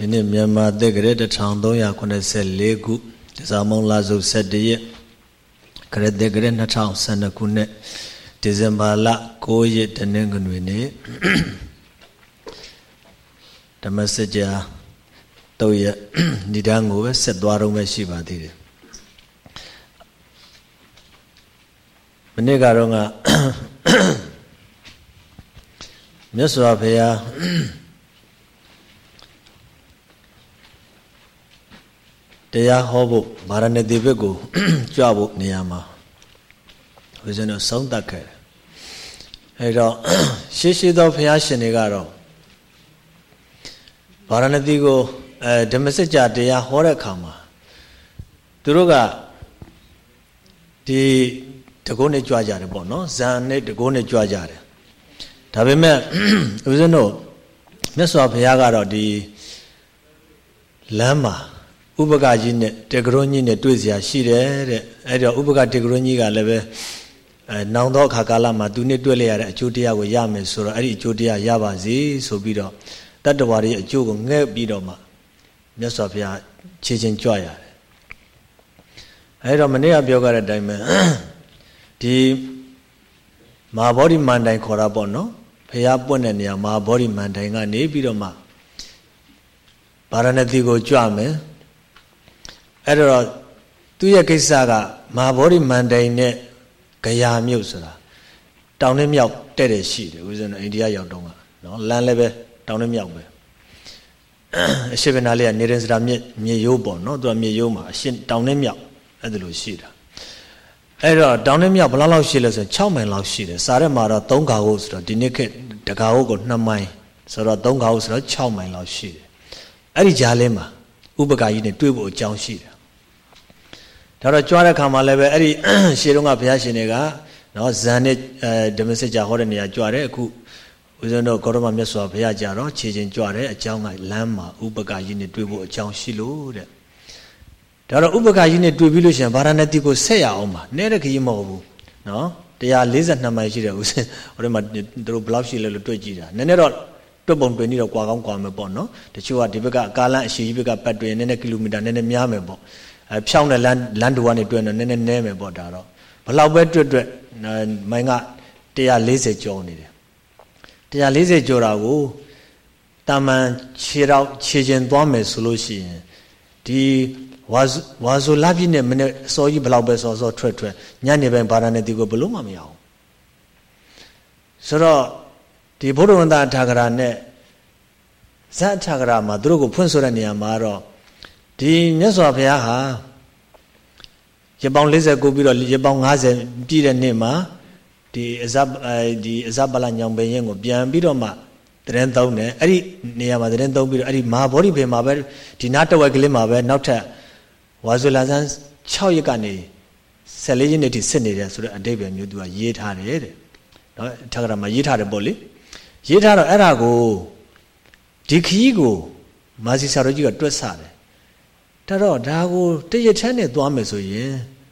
ဒီနေ့မြန်မာသက်ကရေ1384ခုဒီဇာမုံလာစု17ရက်ခရစ်သက်ကရေ2012ခုနှစ်ဒီဇင်ဘာလ9ရက်တနင်္ဂနွေနေ့ဓမ္မစကြာတော့ရဏိဒန်းကိုပဲဆက်သွားတော့မှရှိပါသေးတယ်မနေ့ကတော့ကမြတ်စွာဘုရား တရားဟောဖို့ဗာရဏသီဘက်ကိုကြွဖို့နေရာမှာဘုရားတို့ဆုံးတတ်ခဲ့တယ်အဲတော့ရှေးရှေးသောဘုရားရှင်တွေကတော့ဗာရဏသီကိုအဲဓမ္မစကြာတရားဟောတဲ့အခါမှာသူတို့ကဒီတကုန်းနဲ့ကြွကြတယ်ပေါ့နော်ဇန်နဲ့တကုန်းနဲ့ကြွကြတယ်ဒါပေမဲ့ဦးဇင်းတို့မြတ်စွာဘုရားကတော့ဒီလမ်းမှာ ဥပကကြီးနဲ့တေကရွန်ကြီးနဲ့တွေ့เสียရှိတယ်တဲ့အဲ့တော့ဥပကတေကရွန်ကြီးကလည်းပဲအဲနောင်သောအခါကာလမှာသူနဲ့တွေ့လျရတဲ့အကျိုးတရားကိုရမယ်ဆိုတော့အဲ့ဒီအကျိုးတရားရပါစေဆိုပြီးတော့တတ္တဝါတွေအကျိုးကိုငဲ့ပြီးတော့မှမြတ်စွာဘုရားခြေချင်းကြွရတယ်အဲ့တော့မနေ့ကပြောကြတဲ့အတိုင်းပဲဒီမဟာဗောဓိမန္တိုင်ခေါ်တာပေါ့နော်ဘုရားပွင့်တဲ့နေရာမဟာဗောဓိမန္တိုင်ကနေပြီးတော့မှဗာရဏသီကိုကြွမယ် အဲ့တော့သူ့ရဲ့ကိစ္စကမဟာဗောဓိမန္တိုင်နဲ့ဂယာမြို့ဆိုတာတောင်နဲ့မြောက်တဲ့တဲ့ရှိတယ်ဦးဇင်းအိန္ဒိယရောက်တော့ကနော်လမ်းလည်းပဲတောင်နဲ့မြောက်ပဲအရှိဗနာလေးကနေရင်စရာမြစ်မြေရိုးပေါ့နော်သူကမြေရိုးမှာအရှင်တောင်နဲ့မြောက်အဲ့ဒါလိုရှိတာအဲ့တော့တောင်နဲ့မြောက်ဘယ်လောက်လောက်ရှိလဲဆို6မိုင်လောက်ရှိတယ်စားရက်မှာတော့3ခါဟုတ်ဆိုတော့ဒီနေ့ခေတ်တခါဟုတ်ကို2မိုင်ဆိုတော့3ခါဟုတ်ဆိုတော့6မိုင်လောက်ရှိတယ်အဲ့ဒီကြားလေးမှာဥပကာကြီးနဲ့တွေ့ဖို့အကြောင်းရှိတယ် ဒါတော့ကြွားတဲ့ခါမှာလည်းပဲအဲ့ဒီရှေးတုန်းကဘုရားရှင်တွေကနော်ဇန်နဲ့အဲဓမ္မစစ်ကြာဟောတဲ့နေရာကြွားတယ်အခုဦးဇင်းတို့ဂေါရမမြတ်စွာဘုရားကြတော့ခြေချင်းကြွားတယ်အကြောင်းကလမ်းမှာဥပကာကြီးနဲ့တွေ့ဖို့အကြောင်းရှိလို့တဲ့ဒါတော့ဥပကာကြီးနဲ့တွေ့ပြီးလို့ရှိရင်ဗာရာဏသီကိုဆက်ရအောင်ပါနဲတဲ့ခကြီးမဟုတ်ဘူးနော်142မိုင်ရှိတယ်ဦးဇင်းဟိုထဲမှာတို့ဘယ်လောက်ရှိလဲလို့တွေ့ကြည့်တာနည်းနည်းတော့တွတ်ပုံတွင်နေတော့ကွာကောင်းကွာမယ်ပေါ့နော်တချို့ကဒီဘက်ကကားလမ်းအရှိကြီးဘက်ကပတ်တွင်နည်းနည်းကီလိုမီတာနည်းနည်းများမယ်ပေါ့ အဲဖြောင်းတဲ့လမ်းလမ်းတူကနေတွေ့တော့နည်းနည်းနဲမယ်ပေါ့ဒါတော့ဘလောက်ပဲတွေ့တွေ့မိုင်းက140ကျော်နေတယ်140ကျော်တာကိုတာမန်ခြေတော့ခြေကျင်သွားမယ်ဆိုလို့ရှိရင်ဒီဝါဝါဆိုလာပြည့်နဲ့မနေ့အစောကြီးဘလောက်ပဲစောစောထွက်ထွက်ညနေပိုင်းဘာသာနဲ့ဒီကိုဘလို့မှမရအောင်ဆိုတော့ဒီဘုဒ္ဓဝန္တာထာဂရာနဲ့ဇတ်ထာဂရာမှာသူတို့ကိုဖွင့်ဆိုတဲ့နေရာမှာတော့ ဒီမြတ်စွာဘုရားဟာရပောင်49ပြီးတော့ရပောင်50ပြည့်တဲ့နေ့မှာဒီအဇဒီအဇပလညောင်ပင်ရင်ကိုပြန်ပြီးတော့မှတရင်သုံးတယ်အဲ့ဒီနေရာမှာတရင်သုံးပြီးတော့အဲ့ဒီမဟာဗောဓိပင်မှာပဲဒီနားတဝက်ကလေးမှာပဲနောက်ထပ်ဝါဇူလာဇန်6ရက်ကနေ14ရက်နေ့ထိစစ်နေတယ်ဆိုတော့အတိတ်ပဲမျိုးသူကရေးထားတယ်တဲ့နော်ထက်ကရာမှာရေးထားတယ်ပေါ့လေရေးထားတော့အဲ့ဒါကိုဒီခီးကိုမာစီဆရာတော်ကြီးကတွက်ဆတယ် ဒါတော့ဒါကိုတရထန်းနဲ့သွားမယ်ဆိုရင်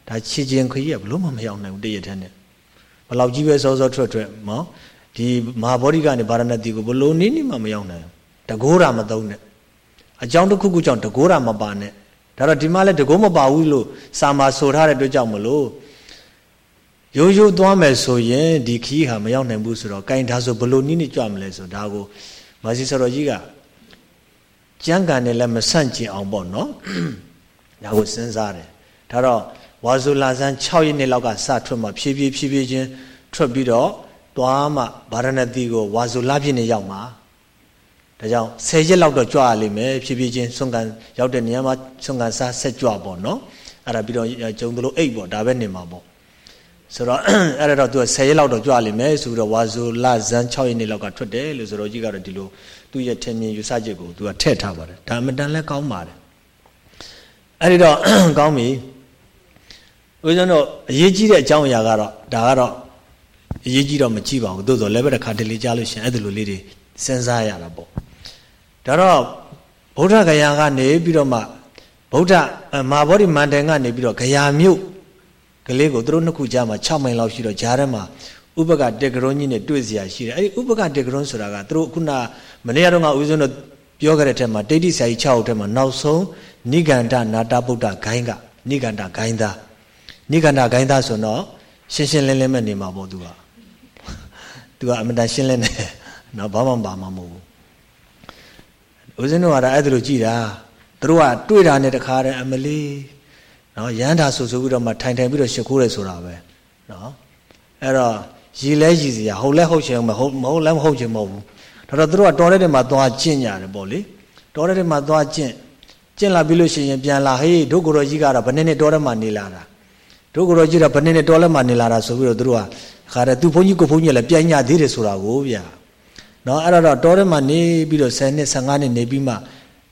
ဒါခြေချင်းခရီးကဘလို့မှမရောက်နိုင်ဘူးတရထန်းနဲ့ဘလောက်ကြီးပဲစောစောထွက်ထွက်နော်ဒီမဟာဗောဓိကနေဗာရဏသီကိုဘလို့နည်းနည်းမှမရောက်နိုင်တကိုးတာမသုံးနဲ့အကြောင်းတစ်ခုခုကြောင့်တကိုးတာမပါနဲ့ဒါတော့ဒီမှာလည်းတကိုးမပါဘူးလို့စာမာဆိုထားတဲ့အတွက်ကြောင့်မလို့ရိုးရိုးသွားမယ်ဆိုရင်ဒီခီးဟာမရောက်နိုင်ဘူးဆိုတော့ကင်ဒါဆိုဘလို့နည်းနည်းကြွမလဲဆိုဒါကိုမာစီဆရာတော်ကြီးက ကြမ်းကန်နဲ့လည်းမဆန့်ကျင်အောင်ပေါ့နော်ဒါကိုစဉ်းစားတယ်ဒါတော့ဝါဇူလာဇန်6ရက်နေ့လောက်ကစထွက်မှဖြည်းဖြည်းဖြည်းဖြည်းချင်းထွက်ပြီးတော့သွားမှဗာရဏသီကိုဝါဇူလာပြည့်နေရောက်မှာဒါကြောင့်10ရက်လောက်တော့ကြွရလိမ့်မယ်ဖြည်းဖြည်းချင်းဆွမ်းကန်ရောက်တဲ့နေရာမှာဆွမ်းကန်စားဆက်ကြွပေါ့နော်အဲ့ဒါပြီးတော့ကျုံသလိုအိတ်ပေါ့ဒါပဲနေမှာပေါ့ဆိုတော့အဲ့ဒါတော့သူက10ရက်လောက်တော့ကြွလိမ့်မယ်ဆိုပြီးတော့ဝါဇူလာဇန်6ရက်နေ့လောက်ကထွက်တယ်လို့ဆိုတော့ကြီးကတော့ဒီလို သူ့ရဲ့ထင်မြင်ယူဆချက်ကိုသူကထည့်ထားပါတယ်ဒါအမတန်လဲကောင်းပါတယ်အဲ့ဒီတော့ကောင်းပြီဦးဇင်းတို့အရေးကြီးတဲ့အကြောင်းအရာကတော့ဒါကတော့အရေးကြီးတော့မကြည့်ပါဘူးသို့သောလည်းပဲတစ်ခါတလေကြားလို့ရှင်အဲ့ဒီလိုလေးတွေစဉ်းစားရတာပေါ့ဒါတော့ဗုဒ္ဓဂယာကနေပြီးတော့မှဗုဒ္ဓမာဘောဓိမန္တန်ကနေပြီးတော့ဂယာမြို့ကလေးကိုသူတို့နှစ်ခုကြားမှာ6မိုင်လောက်ရှိတော့ကြားထဲမှာ ဥပကတေကရွန်ကြီးနဲ့တွေ့เสียရှိတယ်အဲ့ဒီဥပကတေကရွန်ဆိုတာကသူတို့ခုနမနေ့ကတော့ငါဦးဇင်းတို့ ပြောခဲ့တဲ့ထက်မှာတိဋ္ဌိဆရာကြီး6ဦးထက်မှာနောက်ဆုံးနိဂန္ဓနာတဗုဒ္ဓဂိုင်းကနိဂန္ဓဂိုင်းသားနိဂန္ဓဂိုင်းသားဆိုတော့ရှင်းရှင်းလင်းလင်းပဲနေမှာပေါ့သူကသူကအမတန်ရှင်းလင်းတယ်နော်ဘာမှမပါမှာမဟုတ်ဘူးဦးဇင်းတို့ကအဲ့ဒါလိုကြည်တာသူတို့ကတွေ့တာနဲ့တခါတည်းအမလီနော်ရန်တာဆူဆူပြီးတော့မှထိုင်ထိုင်ပြီးတော့ရှ िख ိုးတယ်ဆိုတာပဲနော်အဲ့တော့ ရည်လဲရည်စရာဟုတ်လဲဟုတ်ချင်မဟုတ်မဟုတ်လဲမဟုတ်ချင်မဟုတ်ဘူးဒါတော့သူတို့ကတော်တဲ့တဲ့မှာသွားကျင့်ကြတယ်ပေါ့လေတော်တဲ့တဲ့မှာသွားကျင့်ကျင့်လာပြီးလို့ရှိရင်ပြန်လာဟေးဒုက္ခရောကြီးကတော့ဘယ်နှစ်နှစ်တော်တဲ့မှာနေလာတာဒုက္ခရောကြီးတော့ဘယ်နှစ်နှစ်တော်လဲမှာနေလာတာဆိုပြီးတော့သူတို့ကခါတဲ့သူဘုန်းကြီးကိုဘုန်းကြီးလည်းပြန်ညသေးတယ်ဆိုတာကိုဗျာနော်အဲ့တော့တော်တဲ့မှာနေပြီးတော့10နှစ်15နှစ်နေပြီးမှ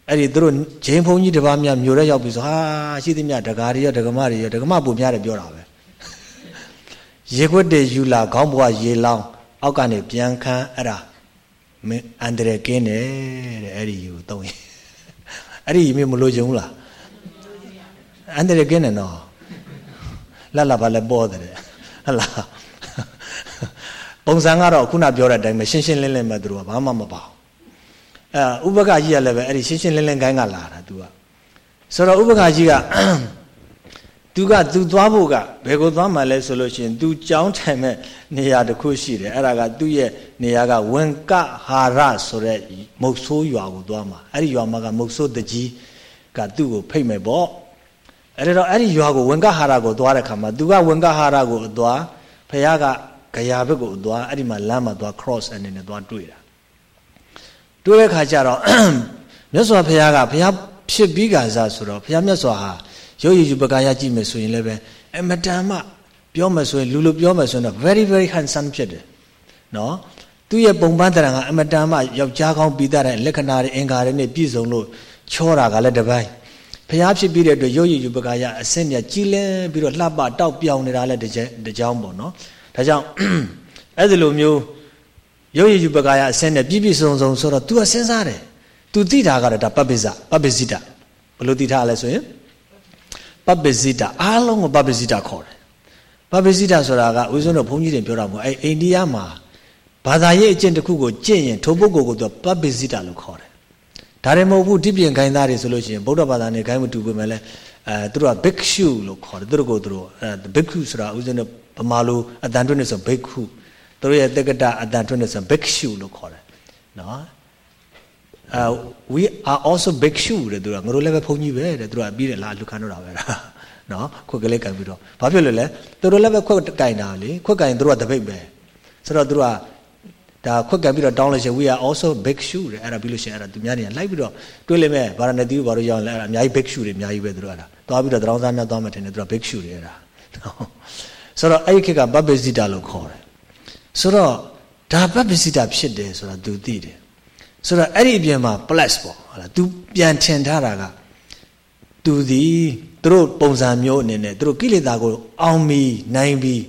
အဲ့ဒီသူတို့ဂျင်းဘုန်းကြီးတစ်ပါးများမျိုးရဲရောက်ပြီးဆိုဟာရှိသမျှဒကာတွေရောဒကမတွေရောဒကမပူများတယ်ပြောတာပဲ ရေခွက်တွေယူလာခေါင်းဘွားရေလောင်းအောက်ကနေပြန်ခန်းအဲ့ဒါမင်းအန္တရာယ်ကင်းတယ်တဲ့အဲ့ဒီယူသုံးရင်အဲ့ဒီမင်းမလို့ကြုံလားအန္တရာယ်ကင်းတယ်နော်လှလှပါလဲပေါ်တယ်ဟလားပုံစံကတော့ခုနပြောတဲ့အတိုင်းပဲရှင်းရှင်းလင်းလင်းပဲသူတို့ကဘာမှမပါအဲဥပက္ခကြီးကလည်းပဲအဲ့ဒီရှင်းရှင်းလင်းလင်းခိုင်းကလာတာသူကဆိုတော့ဥပက္ခကြီးက သူကသူသွားဖို့ကဘယ်ကိုသွားမှလဲဆိုလို့ရှိရင်သူကြောင်းထိုင်မဲ့နေရာတစ်ခုရှိတယ်အဲ့ဒါကသူ့ရဲ့နေရာကဝင်ကဟာရဆိုတဲ့မုတ်ဆိုးရွာကိုသွားမှာအဲ့ဒီရွာမှာကမုတ်ဆိုးတကြီးကသူ့ကိုဖိတ်မယ်ပေါ့အဲ့တော့အဲ့ဒီရွာကိုဝင်ကဟာရကိုသွားတဲ့ခါမှာသူကဝင်ကဟာရကိုအသွားဖခင်ကဂရာဘက်ကိုအသွားအဲ့ဒီမှာလမ်းမှာသွား cross အနေနဲ့သွားတွေ့တာတွေ့တဲ့ခါကျတော့မြတ်စွာဘုရားကဘုရားဖြစ်ပြီးကစားဆိုတော့ဘုရားမြတ်စွာဟာ ရုပ်ရည်ယူပကာယကြည့်မယ်ဆိုရင်လည်းပဲအမတန်မှပြောမယ်ဆိုရင်လူလိုပြောမယ်ဆိုရင်တော့ very very handsome ဖြစ်တယ်နော်သူ့ရဲ့ပုံပန်းတရံကအမတန်မှယောက်ျားကောင်းပြီးသားတဲ့လက္ခဏာတွေအင်္ဂါတွေနဲ့ပြည့်စုံလို့ချောတာကလည်းတစ်ပိုင်းဖျားဖြစ်ပြီးတဲ့အတွက်ရုပ်ရည်ယူပကာယအစင်းမြကြီးလဲပြီးတော့လှပတောက်ပြောင်နေတာလည်းတစ်ချက်တစ်ကြောင်းပေါ့နော်ဒါကြောင့်အဲ့ဒီလိုမျိုးရုပ်ရည်ယူပကာယအစင်းနဲ့ပြည့်ပြည့်စုံစုံဆိုတော့ तू ကစဉ်းစားတယ် तू သိတာကတော့ဒါပပ္ပိစပပ္ပိစိတဘယ်လိုသိထားလဲဆိုရင် ပပ္ပိစိတအားလုံးကိုပပ္ပိစိတခေါ်တယ်ပပ္ပိစိတဆိုတာကဦးဇင်းတို့ဘုန်းကြီးတွေပြောတာမဟုတ်အဲ့အိန္ဒိယမှာဘာသာရေးအကျင့်တစ်ခုကိုကျင့်ရင်ထိုပုဂ္ဂိုလ်ကိုသူပပ္ပိစိတလို့ခေါ်တယ်ဒါရင်မဟုတ်ဘူးတိပြင်ခိုင်းသားတွေဆိုလို့ရှိရင်ဗုဒ္ဓဘာသာနဲ့ခိုင်းမတူပေမဲ့လည်းအဲသူတို့က bhikshu လို့ခေါ်တယ်သူတို့ကိုသူတို့အဲ bhikshu ဆိုတာဦးဇင်းတို့ဗမာလိုအတန်တွင်းနေဆို bhikkhu သူတို့ရဲ့တက္ကတအတန်တွင်းနေဆို bhikshu လို့ခေါ်တယ်နော် အဲ we are also bhikshu တဲ့သူကငါတို့လည်းပဲဘုန်းကြီးပဲတဲ့သူကပြီးတယ်လားလူခံတော့တာပဲနော်ခွက်ကလေးကန်ပြီးတော့ဘာဖြစ်လို့လဲသူတို့လည်းပဲခွက်ကင်တာလေခွက်ကင်သူတို့ကတပိတ်ပဲဆိုတော့သူတို့ကဒါခွက်ကပြီးတော့တောင်းလို့ရှိရင် we are also big shoe တဲ့အဲ့ဒါပြီးလို့ရှိရင်အဲ့ဒါသူများနေလိုက်ပြီးတော့တွေးလိုက်မဲ့ဗာရဏသီဘာလို့ရောက်လဲအဲ့ဒါအများကြီး big shoe တွေအများကြီးပဲသူတို့အဲ့ဒါသွားပြီးတော့တရောင်းစားနဲ့သွားမှထင်တယ်သူက big shoe တွေအဲ့ဒါဆိုတော့အဲ့ဒီခေတ်ကဘပ္ပစိတာလို့ခေါ်တယ်ဆိုတော့ဒါဘပ္ပစိတာဖြစ်တယ်ဆိုတာသူသိတယ် ဆိုတော့အဲ့ဒီအပြင်မှာ plus ပေါ့ဟုတ်လား तू ပြန်ထင်ထားတာက तू ဒီသူတို့ပုံစံမျိုးအနေနဲ့သူတို့ကိလေသာကိုအောင်ပြီးနိုင်ပြီး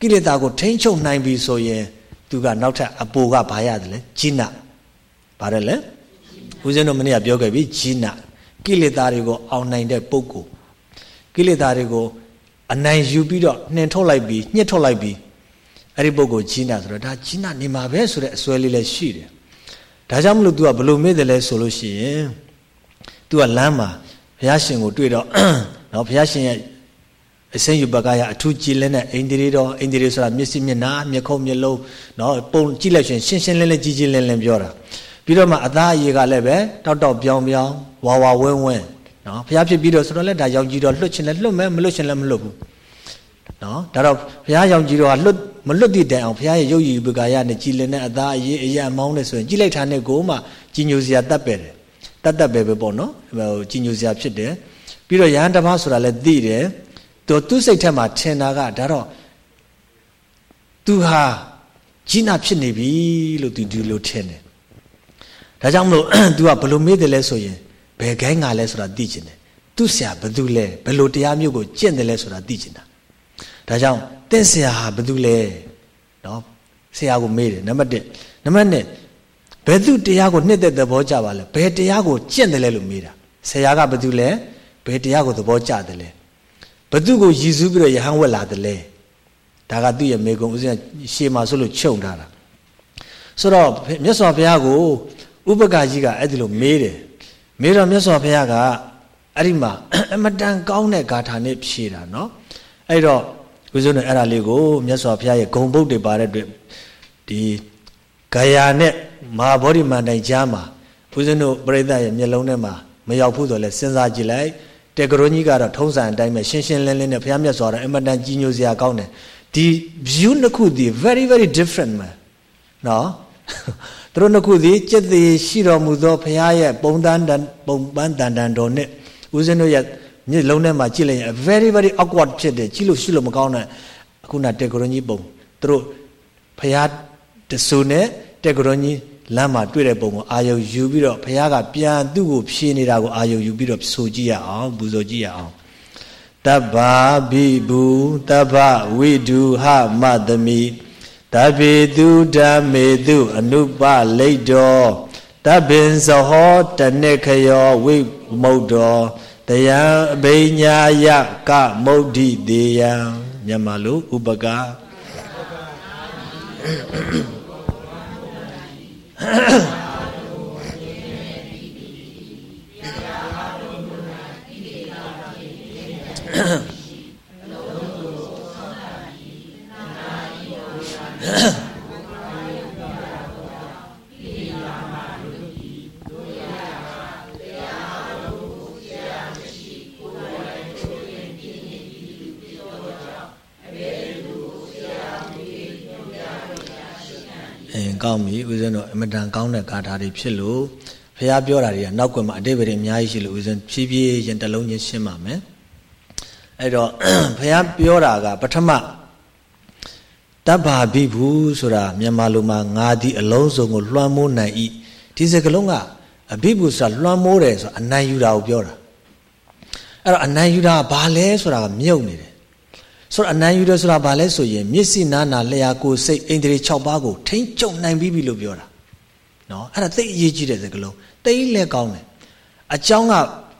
ကိလေသာကိုထိန်းချုပ်နိုင်ပြီးဆိုရင်သူကနောက်ထပ်အပိုကဘာရတယ်လဲဂျိနဘာတယ်လဲဦးဇင်းတို့မနေ့ကပြောခဲ့ပြီဂျိနကိလေသာတွေကိုအောင်နိုင်တဲ့ပုဂ္ဂိုလ်ကိလေသာတွေကိုအနိုင်ယူပြီးတော့နှင်ထုတ်လိုက်ပြီးညှစ်ထုတ်လိုက်ပြီးအဲ့ဒီပုဂ္ဂိုလ်ဂျိနဆိုတော့ဒါဂျိနနေမှာပဲဆိုတဲ့အစွဲလေးလည်းရှိတယ် ဒါကြောင့်မလို့ तू ကဘလို့မေ့တယ်လဲဆိုလို့ရှိရင် तू ကလမ်းမှာဘုရားရှင်ကိုတွေ့တော့နော်ဘုရားရှင်ရဲ့အစင်းယူပကရအထူးကြည်လင်းတဲ့အိန္ဒြေတော်အိန္ဒြေဆိုတာမျက်စိမျက်နာမျက်ခုံးမျက်လုံးနော်ပုံကြည့်လိုက်ရှင်ရှင်းရှင်းလင်းလင်းကြည်ကြည်လင်းလင်းပြောတာပြီးတော့မှအသားအရေကလည်းပဲတောက်တောက်ပြောင်ပြောင်ဝါဝါဝင်းဝင်းနော်ဘုရားဖြစ်ပြီးတော့ဆိုတော့လည်းဒါရောင်ကြီးတော်လွတ်ချင်လည်းလွတ်မယ်မလွတ်ချင်လည်းမလွတ်ဘူးနော်ဒါတော့ဘုရားရောင်ကြီးတော်ကလွတ် မလွတ်တည်တိုင်အောင်ဘုရားရဲ့ရုပ်ရည်ပကရနဲ့ကြည်လင်းတဲ့အသားအရေအရအမောင်းနဲ့ဆိုရင်ကြည်လိုက်တာနဲ့ကိုမှကြီးညိုစရာတတ်ပဲတယ်တတ်တတ်ပဲပဲပေါ့နော်ဟိုကြီးညိုစရာဖြစ်တယ်ပြီးတော့ယဟန်တပါဆိုတာလည်းသိတယ်သူသူ့စိတ်ထဲမှာထင်တာကဒါတော့သူဟာကြီးနာဖြစ်နေပြီလို့သူဒီလိုထင်တယ်ဒါကြောင့်မလို့ तू ကဘယ်လိုမေးတယ်လဲဆိုရင်ဘယ်ခိုင်းငါလဲဆိုတာသိချင်တယ်သူ့ဆရာဘယ်သူလဲဘယ်လိုတရားမျိုးကိုကျင့်တယ်လဲဆိုတာသိချင်တာ ဒါကြောင့်တင့်ဆရာဟာဘယ်သူလဲနော်ဆရာကိုမေးတယ်နံပါတ်1နံပါတ်2ဘယ်သူတရားကိုနှစ်သက်သဘောကြပါလဲဘယ်တရားကိုကျင့်တယ်လဲလို့မေးတာဆရာကဘယ်သူလဲဘယ်တရားကိုသဘောကျတယ်လဲဘသူကိုရည်စူးပြီးတော့ယဟန်ဝက်လာတယ်လဲဒါကသူ့ရဲ့မေကုံဦးဇင်းရှေးမှာဆိုလို့ချုပ်ထားတာဆိုတော့မြတ်စွာဘုရားကိုဥပကကြီးကအဲ့ဒီလိုမေးတယ်မေးတော့မြတ်စွာဘုရားကအဲ့ဒီမှာအမတန်ကောင်းတဲ့ဂါထာနဲ့ဖြေတာနော်အဲ့တော့ ဦးဇုံနဲ့အဲ့ဒါလေးကိုမြတ်စွာဘုရားရဲ့ဂုံပုတ်တွေပါတဲ့အတွက်ဒီဂယာနဲ့မဟာဗောဓိမန္တိုင်ကြားမှာဦးဇင်းတို့ပြိဿရဲ့မျက်လုံးထဲမှာမရောက်ဘူးဆိုလဲစဉ်းစားကြည့်လိုက်တေကရုံကြီးကတော့ထုံးစံအတိုင်းပဲရှင်းရှင်းလင်းလင်းနဲ့ဘုရားမြတ်စွာဘုရားအမတန်ကြီးညိုစရာကောင်းတယ်ဒီ view နှစ်ခုဒီ very very different မှာနော်သူတို့နှစ်ခုသည်จิตသေးရှိတော်မူသောဘုရားရဲ့ပုံတန်းပုံပန်းတန်တန်တော်နဲ့ဦးဇင်းတို့ရဲ့ မျက်လုံးထဲမှာကြည့်လိုက်ရင် very very awkward ဖြစ်တယ်ကြည့်လို့ရှိလို့မကောင်းတဲ့အခုနတေကရုံကြီးပုံသူတို့ဘုရားတဆူနဲ့တေကရုံကြီးလမ်းမှာတွေ့တဲ့ပုံကိုအာယုံယူပြီးတော့ဘုရားကပြန်သူ့ကိုဖြေနေတာကိုအာယုံယူပြီးတော့ဆိုကြည့်ရအောင်ပူဇော်ကြည့်ရအောင်တဗ္ဗဘိဘူးတဗ္ဗဝိဒုဟမတမိတဗ္ဗေတုဓမ္မေတုအနုပလိတ်တော်တဗ္ဗင်ဇဟောတနခယောဝိမုတ်တော် တယံအဘိညာယကမုဒ္ဓိတေယံမြန်မာလိုဥပကာ ကောင်းပြီဦးဇင်းတို့အမတန်ကောင်းတဲ့ဂါထာတွေဖြစ်လို့ဖះပြောတာတွေကနောက်ကွယ်မှာအတိတ်တွေအများကြီးရှိလို့ဦးဇင်းဖြည်းဖြည်းရင်တလုံးချင်းရှင်းပါမယ်အဲ့တော့ဖះပြောတာကပထမတဗ္ဗာဘိဘူးဆိုတာမြန်မာလိုမှာငါဒီအလုံးစုံကိုလွှမ်းမိုးနိုင်ဤဒီစကလုံးကအဘိဘူးဆိုတာလွှမ်းမိုးတယ်ဆိုတာအနိုင်ယူတာကိုပြောတာအဲ့တော့အနိုင်ယူတာဘာလဲဆိုတာကမြုပ်နေတယ် ဆိုတော့အနံယူတယ်ဆိုတာဘာလဲဆိုရင်မျက်စိနာနာလျှာကိုစိတ်အိန္ဒြေ6ပါးကိုထိမ့်ကျုံနိုင်ပြီးပြီလို့ပြောတာနော်အဲ့ဒါသိအရေးကြီးတဲ့စကားလုံးသိလဲကောင်းတယ်အကြောင်းက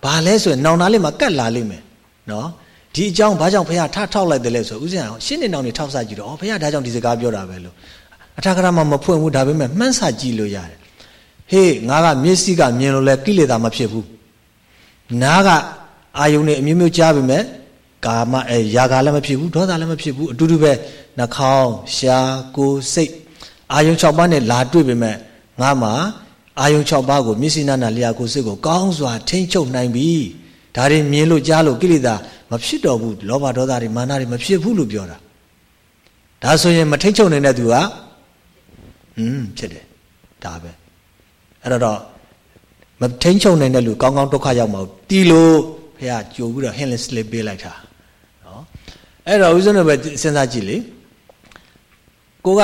ဘာလဲဆိုရင်နောင်နာလေးမှာကတ်လာလိမ့်မယ်နော်ဒီအကြောင်းဘာကြောင့်ဖះထထောက်လိုက်တယ်လဲဆိုဥစဉ်အောင်ရှင်းနေနောင်နေထောက်ဆကြည့်တော့ဩဖះဒါကြောင့်ဒီစကားပြောတာပဲလို့အထာကရမမဖွင့်ဘူးဒါပေမဲ့မှန်းဆကြည့်လို့ရတယ်ဟေးငါကမျက်စိကမြင်လို့လဲကိလေသာမဖြစ်ဘူးနားကအာယုန်နဲ့အမျိုးမျိုးကြားပေမဲ့ ကာမအဲຢာကာလည်းမဖြစ်ဘူးဒေါသလည်းမဖြစ်ဘူးအတူတူပဲနှာခေါင်းရှားကိုယ်စိတ်အာယုံ6ပါးနဲ့လာတွေ့ပေမဲ့ငါမှာအာယုံ6ပါးကိုမျက်စိနာနာလျာကိုယ်စိတ်ကိုကောင်းစွာထိမ့်ချုပ်နိုင်ပြီဒါတွေမြင်လို့ကြားလို့ကိလေသာမဖြစ်တော့ဘူးလောဘဒေါသတွေမာနတွေမဖြစ်ဘူးလို့ပြောတာဒါဆိုရင်မထိမ့်ချုပ်နိုင်တဲ့သူကอืมဖြစ်တယ်ဒါပဲအဲ့တော့မထိမ့်ချုပ်နိုင်တဲ့လူကောင်းကောင်းဒုက္ခရောက်မှာတီးလို့ဖះကြိုပြီးတော့ဟင်းလင်းစလစ်ပေးလိုက်တာ အဲ့တော့ဦးဇင်းတို့ပဲစဉ်းစားကြည့်လေကိုက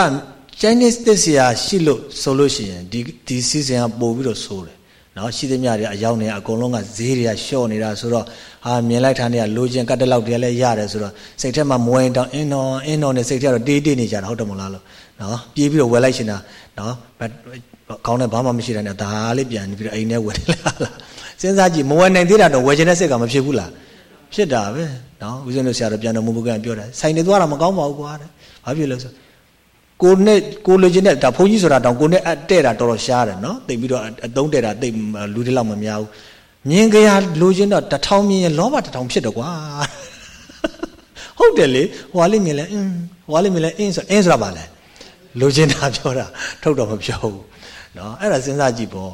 Chinese သစ္စာရှိလို့ဆိုလို့ရှိရင်ဒီဒီစီစဉ်ကပို့ပြီးတော့ဆိုးတယ်နော်ရှိသမျှတွေအယောင်နေအကုန်လုံးကဈေးတွေကလျှော့နေတာဆိုတော့ဟာမြင်လိုက်တာနဲ့လိုချင်ကတ်တလောက်တည်းလည်းရတယ်ဆိုတော့စိတ်ထဲမှာမဝိုင်းတောင်းအင်းတော်အင်းတော်နဲ့စိတ်ထဲကတော့တေးတေးနေကြတာဟုတ်တယ်မလားလို့နော်ပြေးပြီးတော့ဝယ်လိုက်ရှင်တာနော်ခေါင်းနဲ့ဘာမှမရှိတဲ့နဲ့ဒါလေးပြန်ပြီးတော့အိမ်ထဲဝယ်လာလားစဉ်းစားကြည့်မဝယ်နိုင်သေးတာတော့ဝယ်ချင်တဲ့စိတ်ကမဖြစ်ဘူးလား ဖြစ်တာပဲနော်ဦးဇင်းတို့ဆရာတော်ပြန်တော်မူပုဂ္ဂိုလ်ပြောတာဆိုင်နေသွားတာမကောင်းပါဘူးကွာတဲ့ဘာဖြစ်လဲဆိုကိုနဲ့ကိုလိုချင်တဲ့ဒါဘုန်းကြီးဆိုတာတောင်ကိုနဲ့အတဲ့တာတော်တော်ရှားတယ်နော်တိတ်ပြီးတော့အသုံးတဲ့တာတိတ်လူတွေလောက်မများဘူးမြင်ကြရလိုချင်တော့တထောင်မြင်ရင်လောဘတထောင်ဖြစ်တယ်ကွာဟုတ်တယ်လေဟွာလေးမြင်လဲအင်းဟွာလေးမြင်လဲအင်းဆိုအင်းဆိုတာဘာလဲလိုချင်တာပြောတာထုတ်တော့မပြောဘူးနော်အဲ့ဒါစဉ်းစားကြည့်ပေါ့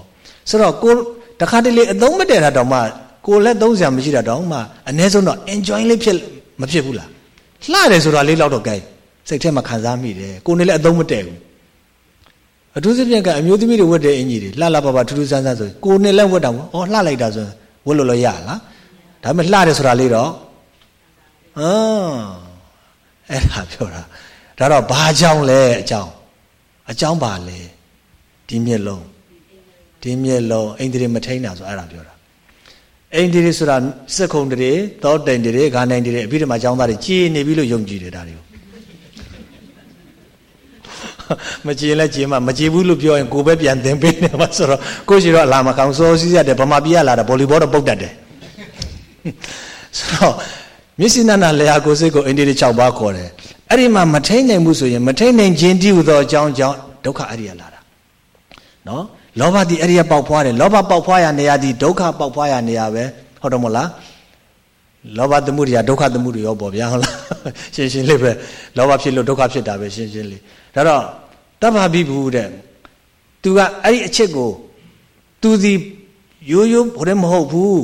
ဆိုတော့ကိုတခါတလေအသုံးမတည့်တာတော့မှ ကိုလည်းသုံးစရာမရှိတာတော့မှအ ਨੇ ဆုံးတော့ enjoy လေးဖြစ်မဖြစ်ဘူးလားလှတယ်ဆိုတာလေးတော့တော့ gain စိတ်ထဲမှာခံစားမိတယ်ကိုနေလည်းအသုံးမတည့်ဘူးအထူးသဖြင့်ကအမျိုးသမီးတွေဝတ်တဲ့အင်ကြီးတွေလှလှပပထူးထူးဆန်းဆန်းဆိုကိုနေလည်းဝတ်တာပေါ့ဩလှလိုက်တာဆိုဝတ်လို့လို့ရလားဒါပေမဲ့လှတယ်ဆိုတာလေးတော့အာအဲ့ဒါပြောတာဒါတော့ဘာကြောင့်လဲအကြောင်းအကြောင်းပါလဲဒီမျက်လုံးဒီမျက်လုံးအိန္ဒြေမထိန်တာဆိုအဲ့ဒါပြောတာ အိန္ဒြေဆိုတာစက်ခုံတရေသောတိုင်တရေဂာနိုင်တရေအပြီးတမှာចောင်းသားတွေကြည်နေပြီလို့ယုံကြည်တယ်ဒါတွေကိုမကြည်လဲကြည်မှမကြည်ဘူးလို့ပြောရင်ကိုပဲပြန်သင်ပေးနေမှာဆိုတော့ကိုရှိတော့အလာမကောင်းစောစီးရတယ်ဗမာပြည်ကလာတာဗော်လီဘောတော့ပုတ်တတ်တယ်ဆိုတော့မျက်စိနာနာလျာကိုစိတ်ကိုအိန္ဒြေ6ပါးခေါ်တယ်အဲ့ဒီမှာမထိန်နိုင်ဘူးဆိုရင်မထိန်နိုင်ခြင်းတည်းဟူသောအကြောင်းကြောင့်ဒုက္ခအဲ့ဒီရလာတာနော် လောဘဒီအဲ့ဒီကပေါက်ဖွားတယ်လောဘပေါက်ဖွားရနေရသည်ဒုက္ခပေါက်ဖွားရနေရပဲဟုတ်တယ်မို့လားလောဘသမှုတွေကဒုက္ခသမှုတွေရောပေါ့ဗျာဟုတ်လားရှင်းရှင်းလေးပဲလောဘဖြစ်လို့ဒုက္ခဖြစ်တာပဲရှင်းရှင်းလေးဒါတော့တဗ္ဗဘိဘူးတဲ့သူကအဲ့ဒီအချက်ကိုသူဒီရိုးရိုးဟိုတည်းမဟုတ်ဘူး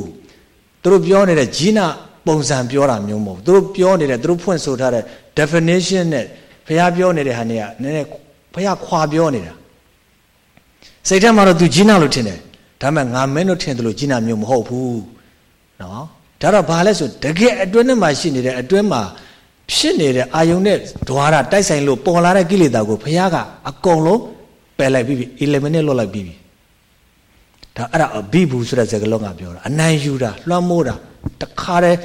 သူတို့ပြောနေတဲ့ဂျိနာပုံစံပြောတာမျိုးမဟုတ်သူတို့ပြောနေတဲ့သူတို့ဖွင့်ဆိုထားတဲ့ definition နဲ့ဘုရားပြောနေတဲ့ဟာတွေကနည်းနည်းဘုရားခွာပြောနေတာ စိတ်ထဲမှာတော့သူဂျိနာလို့ထင်တယ်ဒါပေမဲ့ငါမင်းတို့ထင်တယ်လို့ဂျိနာမျိုးမဟုတ်ဘူးနော်ဒါတော့ဘာလဲဆိုတကယ်အတွင်းထဲမှာရှိနေတဲ့အတွင်းမှာဖြစ်နေတဲ့အာယုန်နဲ့ဓွာရတိုက်ဆိုင်လို့ပေါ်လာတဲ့ကိလေသာကိုဘုရားကအကုန်လုံးပယ်လိုက်ပြီးပြီ eliminate လုပ်လိုက်ပြီးပြီဒါအဲ့ဒါအဘိဘူးဆိုတဲ့စကားလုံးကပြောတာအနိုင်ယူတာလွှမ်းမိုးတာတခါတည်း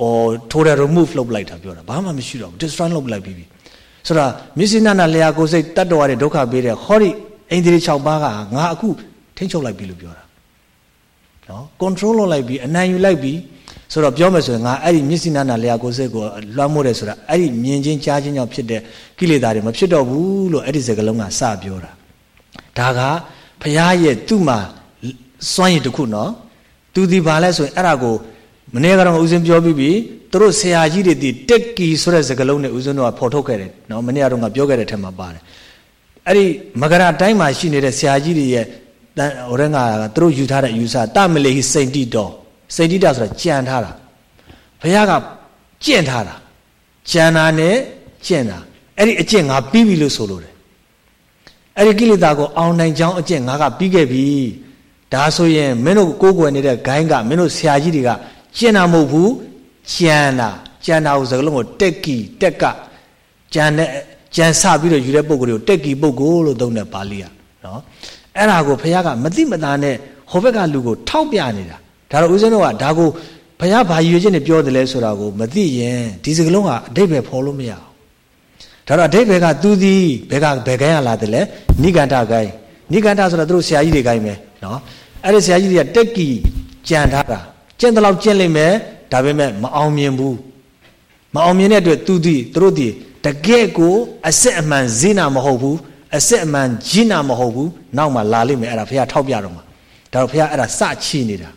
ဟို total remove လုပ်လိုက်တာပြောတာဘာမှမရှိတော့ဘူး destroy လုပ်လိုက်ပြီးပြီဆိုတော့မျက်စိနာနာလျာကိုယ်စိတ်တတ်တော်ရတဲ့ဒုက္ခပေးတဲ့ဟောဒီ အိန္ဒြေ6ပါးကငါအခုထိန်းချုပ်လိုက်ပြီလို့ပြောတာနော် control လုပ်လိုက်ပြီအနိုင်ယူလိုက်ပြီဆိုတော့ပြောမယ်ဆိုရင်ငါအဲ့ဒီမျက်စိနာနာလျာကိုယ်စိတ်ကိုလွှမ်းမိုးတယ်ဆိုတာအဲ့ဒီမြင်ချင်းကြားချင်းကြောင့်ဖြစ်တဲ့ကိလေသာတွေမဖြစ်တော့ဘူးလို့အဲ့ဒီစကားလုံးကစပြောတာဒါကဘုရားရဲ့သူ့မှာစွမ်းရည်တစ်ခုနော်သူဒီဘာလဲဆိုရင်အဲ့ဒါကိုမနေ့ကတော့ဦးစင်းပြောပြီးပြီသူတို့ဆရာကြီးတွေဒီတက်ကီဆိုတဲ့စကားလုံးနဲ့ဦးစင်းတို့ကဖော်ထုတ်ခဲ့တယ်နော်မနေ့ကတော့ငါပြောခဲ့တဲ့ထက်မှာပါတယ် အဲ့ဒီမကရာတိုင်းမှာရှိနေတဲ့ဆရာကြီးတွေရဲ့ဟိုတဲ့ငါသူတို့ယူထားတဲ့ယူဆတမလေဟိစိန်တိတော်စိတ်တိတဆိုတာကြံထားတာဘုရားကကျင့်ထားတာကြံတာနဲ့ကျင့်တာအဲ့ဒီအကျင့်ငါပြီးပြီလို့ဆိုလိုတယ်အဲ့ဒီကိလေသာကိုအောင်နိုင်ကြောင်းအကျင့်ငါကပြီးခဲ့ပြီဒါဆိုရင်မင်းတို့ကိုးကွယ်နေတဲ့ဂိုင်းကမင်းတို့ဆရာကြီးတွေကကျင့်တာမဟုတ်ဘူးကြံတာကြံတာကိုစကားလုံးကိုတက်ကီတက်ကကြံတဲ့ ကြံစပြီးတော့ယူတဲ့ပုံကိုယ်ကိုတက်ကီပုံကိုလို့သုံးတဲ့ပါဠိကနော်အဲ့ဒါကိုဘုရားကမတိမသားနဲ့ဟိုဘက်ကလူကိုထောက်ပြနေတာဒါတော့ဦးဇင်းတို့ကဒါကိုဘုရားဘာရည်ရွယ်ချက်နဲ့ပြောတယ်လဲဆိုတာကိုမသိရင်ဒီစကလုံးကအတိတ်ပဲဖော်လို့မရအောင်ဒါတော့အတိတ်ပဲကသူသည်ဘယ်ကဘယ်ကိုင်းရလာတယ်လဲနိဂန္ဓကိုင်းနိဂန္ဓဆိုတာသူတို့ဆရာကြီးတွေကိုင်းပဲနော်အဲ့ဒီဆရာကြီးတွေကတက်ကီကြံထားတာကျင့်တဲ့လောက်ကျင့်လိမ့်မယ်ဒါပေမဲ့မအောင်မြင်ဘူးမအောင်မြင်တဲ့အတွက်သူသည်သူတို့သည် တကယ့်ကိုအစစ်အမှန်ဇိနာမဟုတ်ဘူးအစစ်အမှန်ဂျိနာမဟုတ်ဘူးနောက်မှလာလိမ့်မယ်အဲ့ဒါဘုရားထောက်ပြတော့မှာဒါတော့ဘုရားအဲ့ဒါစချီနေတာ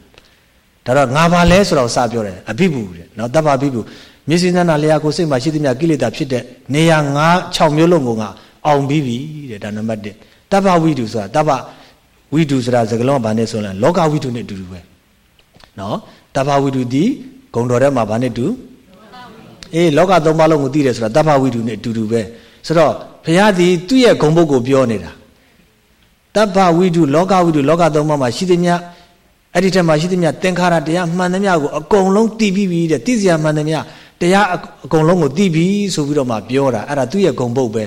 ဒါတော့ငါဘာလဲဆိုတော့စပြောတယ်အဘိဘူးတဲ့နော်တပ္ပဘိဘူးမျက်စိနှာလျာကိုစိတ်မှာရှိသမျှကိလေသာဖြစ်တဲ့နေရာ၅6မျိုးလုံးကိုငါအောင်ပြီးပြီတဲ့ဒါနံပါတ်1တပ္ပဝိတုဆိုတာတပ္ပဝိတုဆိုတာစကလုံးကဘာနဲ့ဆိုလဲလောကဝိတုနဲ့အတူတူပဲနော်တပ္ပဝိတုဒီဂုံတော်ထဲမှာဘာနဲ့တူ အေးလောကသုံးပါးလုံးကိုသိတယ်ဆိုတာတပ္ပဝိတုနဲ့အတူတူပဲဆိုတော့ဘုရားဒီသူ့ရဲ့ဂုံပုတ်ကိုပြောနေတာတပ္ပဝိတုလောကဝိတုလောကသုံးပါးမှာရှိသမျှအဲ့ဒီထက်မှာရှိသမျှသင်္ခါရတရားမှန်သမျှကိုအကုန်လုံးသိပြီးပြီတဲ့သိစရာမှန်သမျှတရားအကုန်လုံးကိုသိပြီဆိုပြီးတော့မှပြောတာအဲ့ဒါသူ့ရဲ့ဂုံပုတ်ပဲ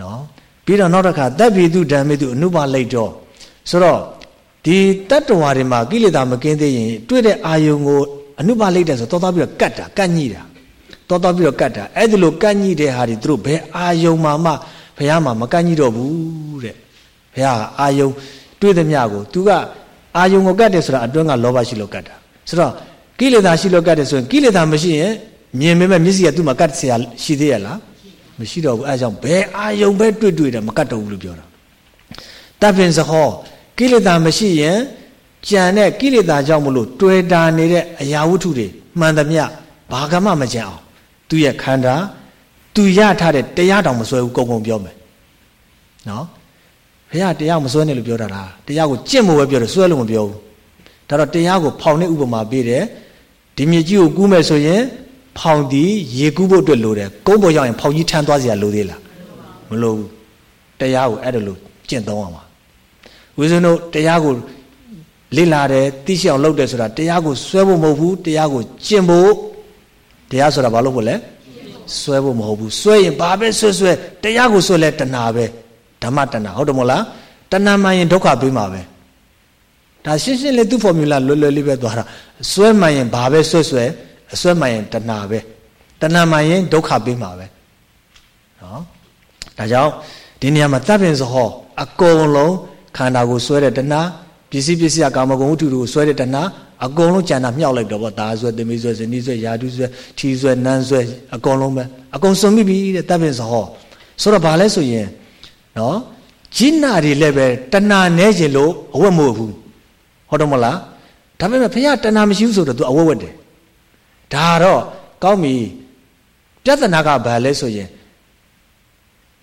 နော်ပြီးတော့နောက်တစ်ခါတပ်ပိတုဓမ္မေတုအနုပါလိတ်တော်ဆိုတော့ဒီတတ္တဝါတွေမှာကိလေသာမကင်းသေးရင်တွေ့တဲ့အာယုံကိုအနုပါလိတ်တယ်ဆိုတော့တော်တော်ပြီးတော့ကတ်တာကတ်ညိတာ တော်တော်ပြီးတော့ကတ်တာအဲ့ဒီလိုကတ်ညိတဲ့ဟာတွေသူတို့ဘယ်အာယုံမှာမှဘုရားမှာမကတ်ညိတော့ဘူးတဲ့ဘုရားကအာယုံတွေ့သမျှကို तू ကအာယုံကိုကတ်တယ်ဆိုတာအတွင်းကလောဘရှိလို့ကတ်တာဆိုတော့ကိလေသာရှိလို့ကတ်တယ်ဆိုရင်ကိလေသာမရှိရင်မြင်ပေမဲ့မျက်စိကသူ့မှာကတ်เสียရှိသေးရလားမရှိတော့ဘူးအဲဒါကြောင့်ဘယ်အာယုံပဲတွေ့တွေ့တယ်မကတ်တော့ဘူးလို့ပြောတာတပ်ပင်စဟောကိလေသာမရှိရင်ကြံတဲ့ကိလေသာကြောင့်မလို့တွေ့တာနေတဲ့အရာဝတ္ထုတွေမှန်သမျှဘာကမှမကြံအောင် သူရဲ့ခန္ဓာသူရထားတဲ့တရားတောင်မစွဲဘူးကုံကုံပြောမယ်နော်ဘုရားတရားမစွဲနဲ့လို့ပြောတာလားတရားကိုကြင့်ဖို့ပဲပြောတယ်စွဲလို့မပြောဘူးဒါတော့တရားကိုဖောင်တဲ့ဥပမာပေးတယ်ဒီမြေကြီးကိုကူးမယ်ဆိုရင်ဖောင်ဒီရေကူးဖို့အတွက်လိုတယ်ကုန်းပေါ်ရောက်ရင်ဖောင်ကြီးထမ်းသွားစရာလိုသေးလားမလိုဘူးတရားကိုအဲ့ဒါလို့ကျင့်သုံးအောင်ပါဝိဇ္ဇနုတရားကိုလေ့လာတယ်သိရှိအောင်လုပ်တယ်ဆိုတာတရားကိုစွဲဖို့မဟုတ်ဘူးတရားကိုကျင့်ဖို့ တရားဆိုတာဘာလို့ဖို့လဲစွဲဖို့မဟုတ်ဘူးစွဲရင်ဘာပဲစွဲစွဲတရားကိုစွဲလဲတဏှာပဲဓမ္မတဏှာဟုတ်တယ်မဟုတ်လားတဏှာမှရင်ဒုက္ခပေးမှာပဲဒါရှင်းရှင်းလေးသူ့ formula လွယ်လွယ်လေးပဲသွားတာစွဲမှရင်ဘာပဲစွဲစွဲအစွဲမှရင်တဏှာပဲတဏှာမှရင်ဒုက္ခပေးမှာပဲနော်ဒါကြောင့်ဒီနေရာမှာတပ်ပင်စဟောအကုန်လုံးခန္ဓာကိုဆွဲတဲ့တဏှာပစ္စည်းပစ္စည်းကာမဂုဏ်ဝတ္ထုတွေကိုဆွဲတဲ့တဏှာ အကုန်လုံးကြံတာမြောက်လိုက်တော့ဗောဒါဆွဲသမီးဆွဲဇနီးဆွဲယာတုဆွဲထီဆွဲနန်းဆွဲအကုန်လုံးပဲအကုန်စုံမိပြီတဲ့တပ်ပင်စဟောဆိုတော့ဘာလဲဆိုရင်နော်ဂျိနာတွေလည်းပဲတဏှာနဲခြင်းလို့အဝတ်မဟုတ်ဘူးဟုတ်တော့မလားဒါပေမဲ့ဘုရားတဏှာမရှိဘူးဆိုတော့ तू အဝတ်ဝတ်တယ်ဒါတော့ကောင်းပြီပြဿနာကဘာလဲဆိုရင်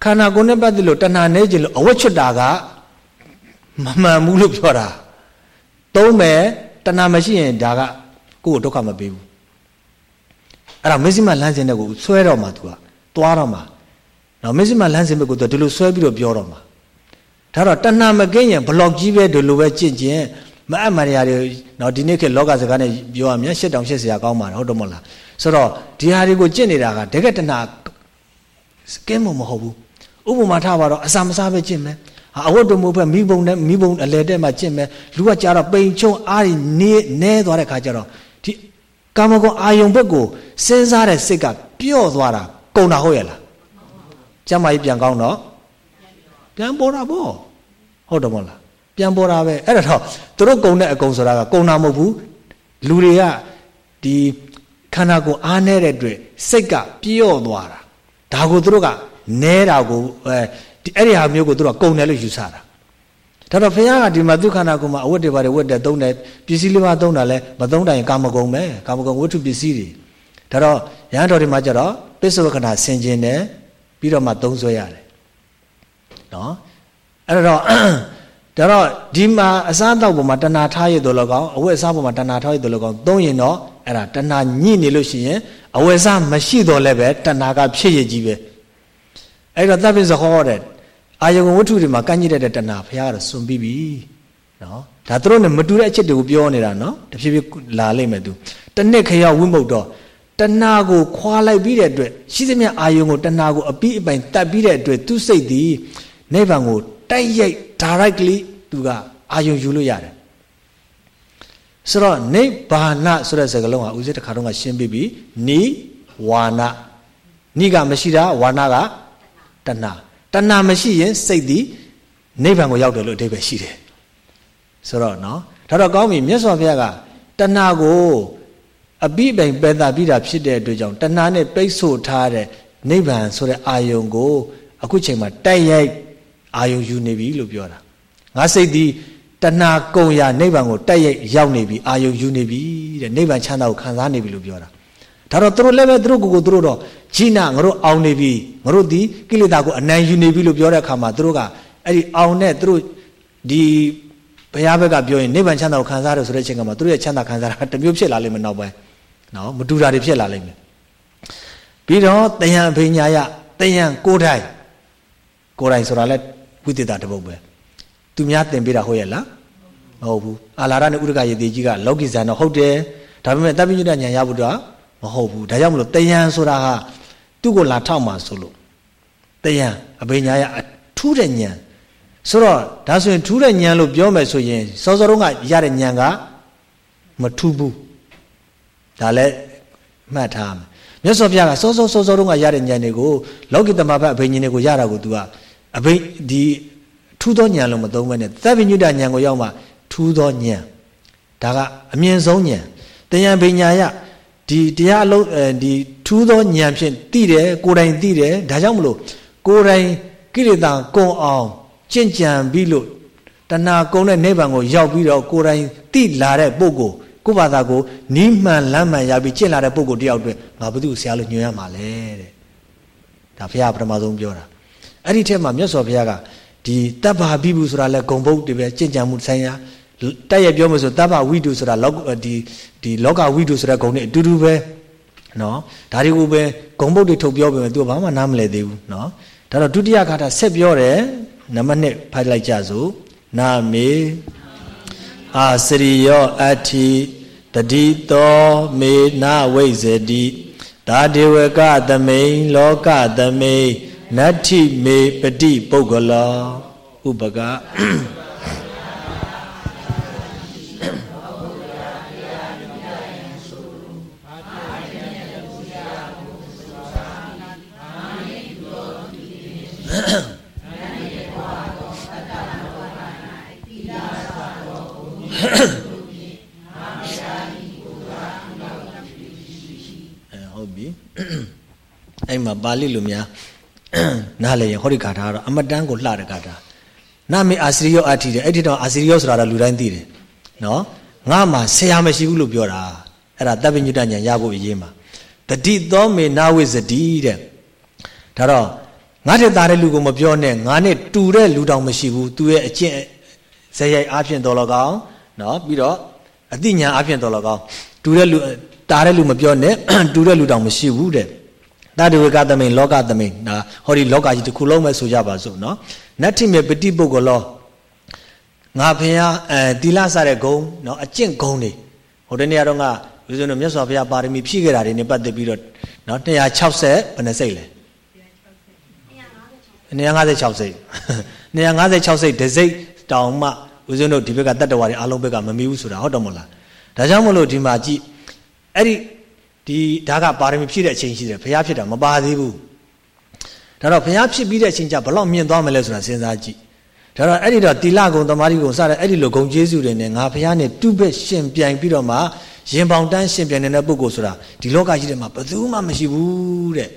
ခန္ဓာကိုယ်နဲ့ပတ်သက်လို့တဏှာနဲခြင်းလို့အဝတ်ချွတ်တာကမမှန်ဘူးလို့ပြောတာသုံးမယ် တဏှာမရှိရင်ဒါကကိုယ့်ကိုဒုက္ခမပေးဘူးအဲ့ဒါမစ္စည်းမလမ်းစဉ်တဲ့ကိုဆွဲတော့မှ तू ကသွားတော့မှနော်မစ္စည်းမလမ်းစဉ်ဘက်ကို तू ဒီလိုဆွဲပြီးတော့ပြောတော့မှဒါတော့တဏှာမကင်းရင်ဘလော့ကြီးပဲဒီလိုပဲကြင့်ကျင်မအပ်မရတွေနော်ဒီနေ့ခေတ်လောကစကားနဲ့ပြောရမြန်ရှစ်တောင်ရှစ်ဆရာကောင်းပါတယ်ဟုတ်တယ်မဟုတ်လားဆိုတော့ဒီဟာတွေကိုကြင့်နေတာကတကယ်တဏှာကင်းမမဟုတ်ဘူးဥပမာထားပါတော့အစာမစားပဲကြင့်မယ် အဝတ်တုံမို့ပဲမိဘုံနဲ့မိဘုံအလဲတဲ့မှာကြင့်မယ်လူကကြတော့ပိန်ချုံအားနေနဲသွားတဲ့ခါကျတော့ဒီကာမဂုဏ်အာယုံဘက်ကိုစဉ်းစားတဲ့စိတ်ကပျော့သွားတာကုန်တာဟုတ်ရဲ့လားကျမကြီးပြန်ကောင်းတော့ပြန်ပေါ်တာပေါ့ဟုတ်တယ်မဟုတ်လားပြန်ပေါ်တာပဲအဲ့ဒါတော့သူတို့ကုံတဲ့အကုံဆိုတာကကုံတာမဟုတ်ဘူးလူတွေကဒီခန္ဓာကိုယ်အားနေတဲ့အတွက်စိတ်ကပျော့သွားတာဒါကိုသူတို့ကနဲတာကိုအဲ ဒီအဲ့ဒီဟာမျိုးကိုသူတို့ကကုံတယ်လို့ယူဆတာဒါတော့ဘုရားကဒီမှာဒုက္ခနာကုမှာအဝတ်တွေပါတယ်ဝတ်တယ်သုံးတယ်ပစ္စည်းလေးပါသုံးတာလဲမသုံးတိုင်ကာမဂုံပဲကာမဂုံဝတ္ထုပစ္စည်းတွေဒါတော့ရဟန်းတော်တွေမှာကြတော့ပစ္စုပခဏဆင်ခြင်တယ်ပြီးတော့မှသုံးဆွဲရတယ်နော်အဲ့တော့ဒါတော့ဒီမှာအစားအသောက်ပေါ်မှာတဏှာထားရတော့လောကောင်အဝတ်အစားပေါ်မှာတဏှာထားရတော့လောကောင်သုံးရင်တော့အဲ့ဒါတဏှာညှိနေလို့ရှိရင်အဝတ်အစားမရှိတော့လည်းပဲတဏှာကဖြစ်ရကြီးပဲအဲ့တော့တပ်ပိစဟောတဲ့ အာယုံဝတ္ထုတွေမှာကန့်ညစ်တဲ့တဏှာဘုရားကတော့စွန့်ပြီးပြီနော်ဒါသူတို့နဲ့မတူတဲ့အချက်တွေကိုပြောနေတာနော်တဖြည်းဖြည်းလာလိမ့်မယ်သူတနစ်ခရောက်ဝိမုတ်တော့တဏှာကိုခွာလိုက်ပြီးတဲ့အတွက်ရှိသမျှအာယုံကိုတဏှာကိုအပြီးအပိုင်တတ်ပြီးတဲ့အတွက်သူစိတ်သည်နိဗ္ဗာန်ကိုတိုက်ရိုက် directly သူကအာယုံယူလို့ရတယ်ဆိုတော့နိဗ္ဗာနဆိုတဲ့စကားလုံးကဦးဇင်းတစ်ခါတော့ရှင်းပြပြီနိဝါနနိကမရှိတာဝါနကတဏှာ တဏှာမရှိရင်စိတ်သည်နိဗ္ဗာန်ကိုရောက်တယ်လို့အဓိပ္ပာယ်ရှိတယ်ဆိုတော့နော်ဒါတော့ကောင်းပြီမြတ်စွာဘုရားကတဏှာကိုအပိပိုင်ပယ်တာပြီးတာဖြစ်တဲ့အတွက်ကြောင့်တဏှာနဲ့ပိတ်ဆို့ထားတဲ့နိဗ္ဗာန်ဆိုတဲ့အာယုံကိုအခုချိန်မှာတိုက်ရိုက်အာယုံယူနေပြီလို့ပြောတာငါစိတ်ဒီတဏှာကုံရနိဗ္ဗာန်ကိုတိုက်ရိုက်ရောက်နေပြီအာယုံယူနေပြီတဲ့နိဗ္ဗာန်ချမ်းသာကိုခံစားနေပြီလို့ပြောတာ ဒါတော့သူတို့လည်းပဲသူတို့ကိုယ်ကိုသူတို့တော့ဂျိနာငါတို့အောင်နေပြီငါတို့ဒီကိလေသာကိုအနိုင်ယူနေပြီလို့ပြောတဲ့အခါမှာသူတို့ကအဲ့ဒီအောင်နဲ့သူတို့ဒီဘုရားဘက်ကပြောရင်နိဗ္ဗာန်ချမ်းသာကိုခံစားရဆိုတဲ့အချိန်ကမှသူတို့ရဲ့ချမ်းသာခံစားတာတစ်မျိုးဖြစ်လာလိမ့်မယ်နောက်ပိုင်းနော်မတူတာတွေဖြစ်လာလိမ့်မယ်ပြီးတော့တယံအဖိညာယတယံကိုယ်တိုင်ကိုယ်တိုင်ဆိုတာလဲဝိသေသတပုတ်ပဲသူများသင်ပေးတာဟုတ်ရဲ့လားမဟုတ်ဘူးအာလာရနဲ့ဥဒကရေတိကြီးကလောကီဇန်တော့ဟုတ်တယ်ဒါပေမဲ့တပိညုတဉာဏ်ရဖို့တော့ မဟုတ်ဘူးဒါကြောင့်မလို့တယံဆိုတာကသူ့ကိုလာထောက်မှာဆိုလို့တယံအဘိညာယအထူးတဲ့ဉာဏ်ဆိုတော့ဒါဆိုရင်ထူးတဲ့ဉာဏ်လို့ပြောမယ်ဆိုရင်စောစောတုန်းကရတဲ့ဉာဏ်ကမထူးဘူးဒါလည်းမှတ်ထားမယ်မြတ်စွာဘုရားကစောစောစောစောတုန်းကရတဲ့ဉာဏ်တွေကိုလောကီတမဘအဘိညာဉ်တွေကိုရတာကို तू ကအဘိဒီထူးသောဉာဏ်လို့မသုံးဘဲနဲ့သဗ္ဗညုတဉာဏ်ကိုရောက်မှထူးသောဉာဏ်ဒါကအမြင့်ဆုံးဉာဏ်တယံဘိညာယ ဒီတရားအလုံးဒီထူးသောဉာဏ်ဖြင့်သိတယ်ကိုယ်တိုင်သိတယ်ဒါကြောင့်မလို့ကိုယ်တိုင်ကိလေသာကုံအောင်ကြင့်ကြံပြီးလို့တဏှာကုံတဲ့နိဗ္ဗာန်ကိုရောက်ပြီးတော့ကိုယ်တိုင်သိလာတဲ့ပုဂ္ဂိုလ်ကိုယ့်ဘာသာကိုနီးမှန်လမ်းမှန်ရပြီးကျင့်လာတဲ့ပုဂ္ဂိုလ်တယောက်အတွက်ငါဘု து ဆရာလို့ညွှန်ရမှာလဲတဲ့ဒါဘုရားပထမဆုံးပြောတာအဲ့ဒီထက်မှာမြတ်စွာဘုရားကဒီတပ္ပဟာဘိဘူးဆိုတာလဲဂုံဘုတ်တွေပဲကြင်ကြံမှုဆိုင်ရာ တက်ရပြောမှဆိုတပ္ပဝိတုဆိုတာလောဒီဒီလောကဝိတုဆိုတဲ့ဂုံနဲ့အတူတူပဲနော်ဒါတွေကိုပဲဂုံဘုတ်တွေထုတ်ပြောပေမဲ့သူကဘာမှနားမလည်သေးဘူးနော်ဒါတော့ဒုတိယခါတာဆက်ပြောတယ်နံပါတ်1ဖိုက်လိုက်ကြစို့နာမေအာစရိယောအဋ္ဌိတတိတောမေနဝိဇတိဒါဒေဝကသမိန်လောကသမိန်နတ္ထိမေပတိပုဂ္ဂလောဥပက ဟုတ်ပြီအဲ့မှာပါဠိလိုများနားလည်ရင်ဟောဒီဂါထာကတော့အမတန်းကိုလှတဲ့ဂါထာနမေအာစီရိယောအထိတယ်အဲ့ဒီတော့အာစီရိယောဆိုတာတော့လူတိုင်းသိတယ်နော်ငါမှဆရာမရှိဘူးလို့ပြောတာအဲ့ဒါတပ်ပညုတဉာဏ်ရဖို့အရေးမှာတတိသောမေနဝိဇတိတဲ့ဒါတော့ငါတဲ့သားတဲ့လူကိုမပြောနဲ့ငါနဲ့တူတဲ့လူတောင်မရှိဘူးသူရဲ့အကျင့်ဇယိုက်အားဖြင့်တော်လကောင်း နော်ပြီးတော့အတိညာအားဖြင့်တော်လကောင်းတူတဲ့လူတားတဲ့လူမပြောနဲ့တူတဲ့လူတောင်မရှိဘူးတဲ့တတဝေကသမိန်လောကသမိန်ဒါဟောဒီလောကကြီးတစ်ခုလုံးပဲဆိုကြပါစို့နော်နတ္ထိမေပတိပုဂ္ဂလောငါဖះအဲတီလာစတဲ့ဂုံနော်အကျင့်ဂုံတွေဟိုတနေ့ကတော့ငါဦးဇင်းတို့မြတ်စွာဘုရားပါရမီဖြည့်ခဲ့တာတွေနဲ့ပတ်သက်ပြီးတော့နော်260ဘယ်နှစိတ်လဲ256စိတ်256စိတ်ဒစိတ်တောင်မှ ဦးဇင်းတို့ဒီဘက်ကတတ္တဝါတွေအားလုံးဘက်ကမမီဘူးဆိုတာဟုတ်တော့မလားဒါကြောင့်မလို့ဒီမှာကြည့်အဲ့ဒီဒီဒါကပါရမီဖြည့်တဲ့အချိန်ရှိတယ်ဘုရားဖြစ်တာမပါသေးဘူးဒါတော့ဘုရားဖြစ်ပြီးတဲ့အချိန်ကျဘလောက်မြင့်သွားမလဲဆိုတာစဉ်းစားကြည့်ဒါတော့အဲ့ဒီတော့တီလကုံတမာတိကုံစတဲ့အဲ့ဒီလိုဂုံကျေးဇူးတွေနဲ့ငါဘုရားနဲ့တုဘက်ရှင်ပြိုင်ပြီးတော့မှရင်ပေါင်တန်းရှင်ပြိုင်နေတဲ့ပုဂ္ဂိုလ်ဆိုတာဒီလောကကြီးထဲမှာဘယ်သူမှမရှိဘူးတဲ့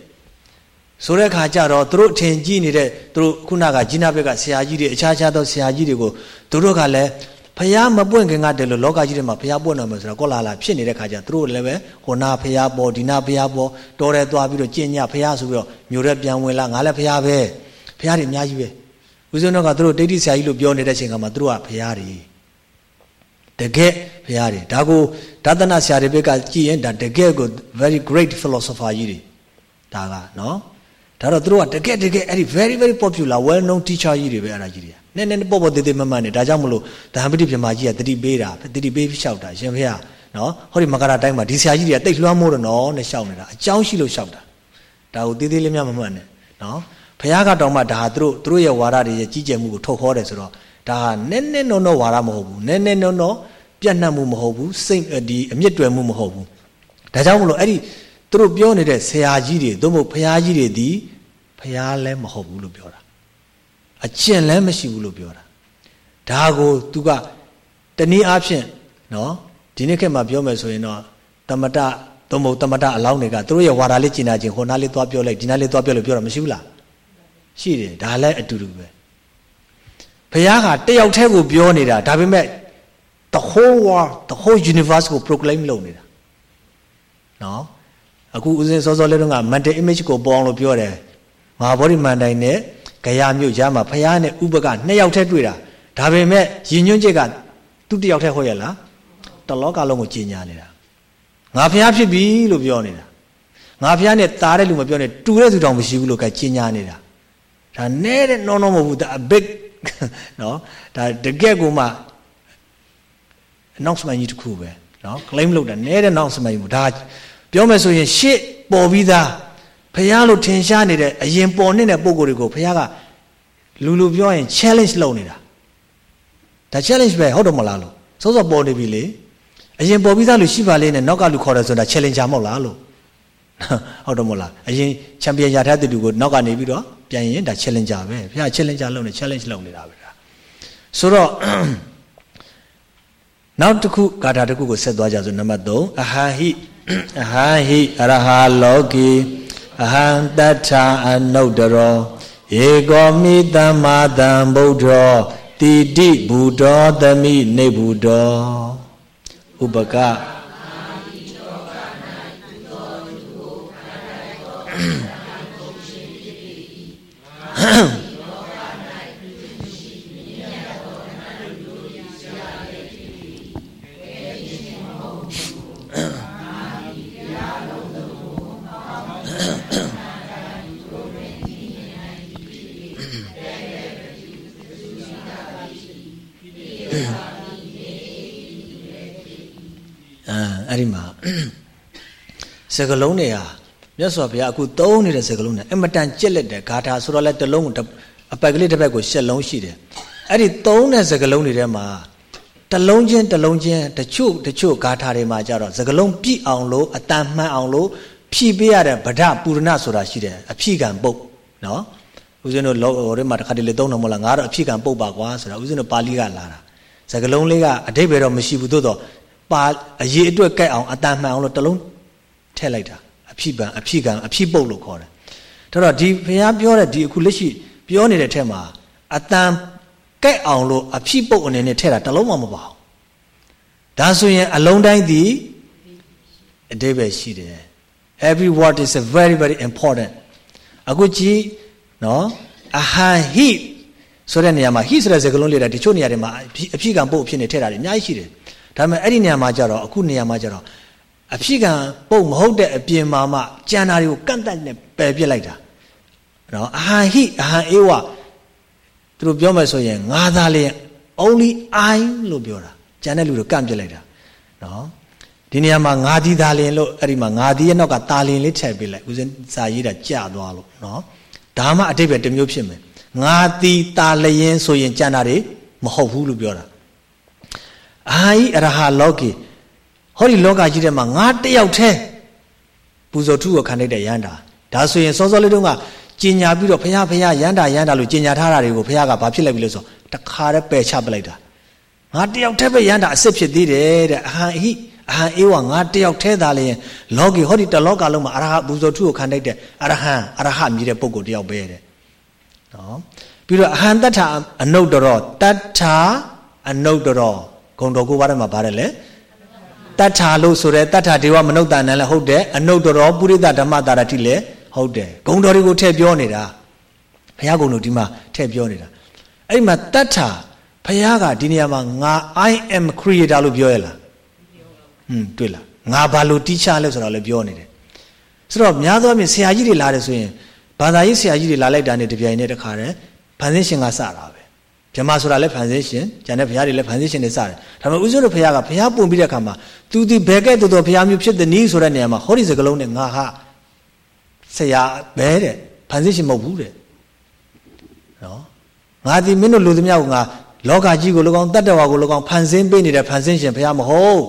ဆိုတဲ့ခါကျတော့သူတို့အထင်ကြီးနေတဲ့သူတို့ခုနကဂျိနာဘက်ကဆရာကြီးတွေအခြားခြားသောဆရာကြီးတွေကိုသူတို့ကလည်းဖះမပွင့်ခင်ကတည်းကလောကကြီးထဲမှာဖះပွင့်တော်မယ်ဆိုတော့ကောလာလာဖြစ်နေတဲ့ခါကျသူတို့လည်းပဲဟိုနာဖះပေါ်ဒီနာဖះပေါ်တော်တယ်သွားပြီးတော့ကျင့်ညဖះဆိုပြီးတော့မျိုးရဲပြန်ဝင်လာငါလည်းဖះပဲဖះတွေအများကြီးပဲဦးဇင်းတို့ကသူတို့ဒိဋ္ဌိဆရာကြီးလို့ပြောနေတဲ့အချိန်ကမှသူတို့ကဖះတွေတကယ်ဖះတွေဒါကိုဒါသနာဆရာတွေဘက်ကကြည့်ရင်ဒါတကယ်ကို very great philosopher ကြီးတွေဒါကနော် ဒါတော့သူတို့ကတကယ်တကယ်အဲ့ဒီ very very popular well known teacher ကြီးတွေပဲအဲ့ဒါကြီးတွေနည်းနည်းပေါ့ပေါ့သေးသေးမမှန်နေဒါကြောင့်မလို့ဒဟံပတိပြမကြီးကတတိပေးတာတတိပေးလျှောက်တာရှင်ဖေရနော်ဟောဒီမကရာတိုင်းမှာဒီဆရာကြီးတွေကတိတ်လွှမ်းမိုးတော့နော်နဲ့လျှောက်နေတာအကြောင်းရှိလို့လျှောက်တာဒါကိုသေးသေးလေးများမမှန်နဲ့နော်ဖះကတောင်မှဒါသူတို့သူတို့ရဲ့ဝါဒတွေရဲ့ကြီးကျယ်မှုကိုထုတ်ခေါ်တယ်ဆိုတော့ဒါဟာနည်းနည်းနော်နော်ဝါဒမဟုတ်ဘူးနည်းနည်းနော်နော်ပြတ်နှံ့မှုမဟုတ်ဘူးစိတ်ဒီအမြင့်တွယ်မှုမဟုတ်ဘူးဒါကြောင့်မလို့အဲ့ဒီ သူတို့ပြောနေတဲ့ဆရာကြီးတွေသို့မဟုတ်ဖះကြီးတွေဒီဖះလည်းမဟုတ်ဘူးလို့ပြောတာအကျင့်လည်းမရှိဘူးလို့ပြောတာဒါကို तू ကတနည်းအားဖြင့်နော်ဒီနေ့ခေတ်မှာပြောမယ်ဆိုရင်တော့တမတသုံးဖို့တမတအလောင်းတွေကသူတို့ရဲ့ဝါဒလေးကျင်နာခြင်းဟိုနားလေးသွားပြောလိုက်ဒီနားလေးသွားပြောလို့ပြောတာမရှိဘူးလားရှိတယ်ဒါလည်းအတူတူပဲဘုရားကတယောက်တည်းကိုပြောနေတာဒါပေမဲ့ the whole world the whole universe ကို proclaim လုပ်နေတာနော် အခုဦးဇင်းစောစောလေးတုန်းက mental image ကိုပေါ်အောင်လို့ပြောတယ်မဟာဗောဓိမန္တိုင်နဲ့ဂယာမြို့ကြားမှာဖះနဲ့ဥပကနှစ်ယောက်တည်းတွေ့တာဒါပေမဲ့ယဉ်ညွန့်ချက်ကသူတယောက်တည်းဟုတ်ရဲ့လားတလောကလုံးကိုကြီးညာနေတာငါဖះဖြစ်ပြီလို့ပြောနေတာငါဖះနဲ့တားတဲ့လူမပြောနဲ့တူတဲ့သူတောင်မရှိဘူးလို့ကကြီးညာနေတာဒါနဲတဲ့နော်နော်မဟုတ်ဘူးဒါ big နော်ဒါတကယ်ကိုမှ announcement ကြီးတစ်ခုပဲနော် claim လုပ်တာနဲတဲ့ announcement ကြီးဘူးဒါ ပြောမယ်ဆိုရင်ရှစ်ပေါ်ပြီးသားဖះလို့ထင်ရှားနေတဲ့အရင်ပေါ်နေတဲ့ပုံကိုယ်တွေကိုဖះကလူလူပြောရင် challenge လုပ်နေတာဒါ challenge ပဲဟုတ်တော့မလားလို့စောစောပေါ်နေပြီလေအရင်ပေါ်ပြီးသားလူရှိပါလေနဲ့နောက်ကလူခေါ်တယ်ဆိုတာ challenger မဟုတ်လားလို့ဟုတ်တော့မလားအရင်ချန်ပီယံရထားတဲ့လူကိုနောက်ကနေပြီးတော့ပြန်ရင်ဒါ challenger ပဲဖះ challenger လုပ်နေ challenge လုပ်နေတာပဲဒါဆိုတော့နောက်တစ်ခုဂါထာတစ်ခုကိုဆက်သွားကြဆိုနံပါတ်3အဟာဟိ အဟာဟိအရဟာလောကေအဟံတထာအနုတ္တရောဧကောမိတမ္မာတံဗုဒ္ဓောတိတိဘူတောသမိနေဘူတောဥပက အဲ့ဒီမှာစကလုံးတွေဟာမြတ်စွာဘုရားအခုသုံးနေတဲ့စကလုံးတွေအမတန်ကြက်လက်တယ်ဂါထာဆိုတော့လဲတစ်လုံးအပိုက်ကလေးတစ်ပတ်ကိုရှစ်လုံးရှိတယ်အဲ့ဒီသုံးတဲ့စကလုံးတွေထဲမှာတစ်လုံးချင်းတစ်လုံးချင်းတချို့တချို့ဂါထာတွေမှာကြတော့စကလုံးပြည့်အောင်လို့အတန်မှန်အောင်လို့ဖြည့်ပေးရတဲ့ဗဒပူရဏဆိုတာရှိတယ်အဖြည့်ကံပုတ်နော်ဦးဇင်းတို့လောဟိုထဲမှာတစ်ခါတလေသုံးတယ်မဟုတ်လားငါတော့အဖြည့်ကံပုတ်ပါကွာဆိုတာဦးဇင်းတို့ပါဠိကလာတာစကလုံးလေးကအတိတ်ပဲတော့မရှိဘူးသို့တော့ ပါအရေးအတွက်ကြိုက်အောင်အတန်မှန်အောင်လို့တလုံးထည့်လိုက်တာအဖြစ်ပံအဖြစ်ကံအဖြစ်ပုတ်လို့ခေါ်တယ်ဒါတော့ဒီဘုရားပြောတဲ့ဒီအခုလက်ရှိပြောနေတဲ့ထက်မှာအတန်ကဲ့အောင်လို့အဖြစ်ပုတ်အနေနဲ့ထည့်တာတလုံးမှမပါဘူးဒါဆိုရင်အလုံးတိုင်းဒီအတိပ္ပယ်ရှိတယ် every word is a very very important အခုကြည့်နော်အဟံဟိဆိုတဲ့နေရာမှာဟိဆိုတဲ့စကားလုံးလေးတာတချို့နေရာတွေမှာအဖြစ်ကံပုတ်အဖြစ်နေထည့်တာတွေအများကြီးရှိတယ် ဒါပေမဲ့အဲ့ဒီနေရာမှာကျတော့အခုနေရာမှာကျတော့အဖြစ်ကံပုတ်မဟုတ်တဲ့အပြင်မှာမှကြံတာတွေကိုကန့်တတ်နဲ့ပယ်ပြစ်လိုက်တာနော်အဟံဟိအဟံအေဝသူတို့ပြောမယ်ဆိုရင်ငါးသားလေး only i လို့ပြောတာကြံတဲ့လူတွေကန့်ပြစ်လိုက်တာနော်ဒီနေရာမှာငါးဒီသားလင်လို့အဲ့ဒီမှာငါးဒီရဲ့နောက်ကတာလင်လေးထည့်ပေးလိုက်ဦးစင်စာရေးတာကြာသွားလို့နော်ဒါမှအတိတ်ပဲတစ်မျိုးဖြစ်မယ်ငါးတီတာလျင်ဆိုရင်ကြံတာတွေမဟုတ်ဘူးလို့ပြောတာ အာဟိအရဟလောကေဟောဒီလောကကြီးထဲမှာငါတယောက်တည်းပူဇော်ထုကိုခံလိုက်တဲ့ရန်တာဒါဆိုရင်စောစောလေးတုန်းကကျင်ညာပြီးတော့ဖះဖះရန်တာရန်တာလို့ကျင်ညာထားတာတွေကိုဖះကဘာဖြစ်လိုက်ပြီလို့ဆိုတခါတည်းပယ်ချပလိုက်တာငါတယောက်တည်းပဲရန်တာအစ်စ်ဖြစ်သေးတယ်တဲ့အဟံဟိအဟံအေးဝငါတယောက်တည်းသာလျင်လောကီဟောဒီတလောကလုံးမှာအရဟပူဇော်ထုကိုခံလိုက်တဲ့အရဟံအရဟမြည်တဲ့ပုဂ္ဂိုလ်တယောက်ပဲတဲ့နော်ပြီးတော့အဟံတတ္ထအနုတ္တရောတတ္ထအနုတ္တရော ဂုံတော်ကိုဘာထဲမှာပါတယ်လဲတတ္ထာလို့ဆိုရဲတတ္ထာဒေဝမနုဿာနံလည်းဟုတ်တယ်အနုတ္တရောပုရိသဓမ္မတာရတိလည်းဟုတ်တယ်ဂုံတော်တွေကိုထည့်ပြောနေတာဘုရားဂုံတော်ဒီမှာထည့်ပြောနေတာအဲ့ဒီမှာတတ္ထာဘုရားကဒီနေရာမှာငါ I am creator လို့ပြောရလားဟွန်းတွေ့လားငါဘာလို့ teacher လဲဆိုတော့လည်းပြောနေတယ်ဆိုတော့များသောအားဖြင့်ဆရာကြီးတွေလာတယ်ဆိုရင်ဘာသာရေးဆရာကြီးတွေလာလိုက်တာနဲ့တပြိုင်တည်းတခါတည်းဖန်ဆင်းရှင်ကစတာပဲ ဗြဟ္မာဆိုတာလည်းဖန်ဆင်းရှင်ကျန်တဲ့ဘုရားတွေလည်းဖန်ဆင်းရှင်တွေစတယ်ဒါပေမဲ့ဥစ္စာတို့ဘုရားကဘုရားပုံပြီးတဲ့အခါမှာသူဒီဘယ်ကဲ့သို့သောဘုရားမျိုးဖြစ်တဲ့နည်းဆိုတဲ့နေရာမှာဟောဒီစကလုံးနဲ့ငါဟာဆရာပဲတဲ့ဖန်ဆင်းရှင်မဟုတ်ဘူးတဲ့နော်ငါဒီမင်းတို့လူသမျှကငါလောကကြီးကို၎င်းတတ္တဝါကို၎င်းဖန်ဆင်းပေးနေတဲ့ဖန်ဆင်းရှင်ဘုရားမဟုတ်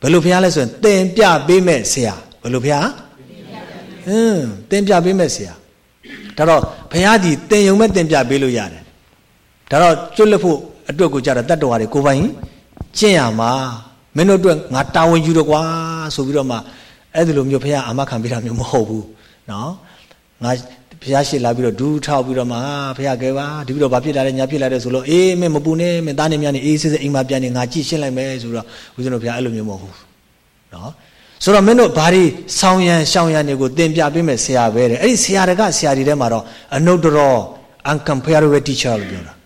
ဘယ်လိုဘုရားလဲဆိုရင်သင်ပြပေးမဲ့ဆရာဘယ်လိုဘုရားဟင်းသင်ပြပေးမဲ့ဆရာဒါတော့ဘုရားဒီသင်ယုံမဲ့သင်ပြပေးလို့ရတယ် ဒါတော့ကျွတ်လက်ဖို့အတွက်ကိုကြတော့တတ္တဝါတွေကိုပိုင်ကျင့်ရမှာမင်းတို့အတွက်ငါတာဝန်ယူတော့ကွာဆိုပြီးတော့မှအဲ့ဒီလိုမျိုးဘုရားအာမခံပေးတာမျိုးမဟုတ်ဘူးနော်ငါဘုရားရှိလာပြီးတော့ဒူးထောက်ပြီးတော့မှဘုရားကဲပါဒီပြီးတော့ဘာဖြစ်လာလဲညာဖြစ်လာတယ်ဆိုလို့အေးမင်းမပူနဲ့မင်းသားနေမြနေအေးစစ်စစ်အိမ်မှာပြန်နေငါကြည့်ရှင်းလိုက်မယ်ဆိုတော့ဦးဇင်းတို့ဘုရားအဲ့လိုမျိုးမဟုတ်ဘူးနော်ဆိုတော့မင်းတို့ဘာတွေဆောင်းရန်ရှောင်းရန်တွေကိုသင်ပြပေးမယ်ဆရာပဲတဲ့အဲ့ဒီဆရာတကဆရာတွေထဲမှာတော့အနုတ္တရော uncomparable teacher လို့ပြောတာ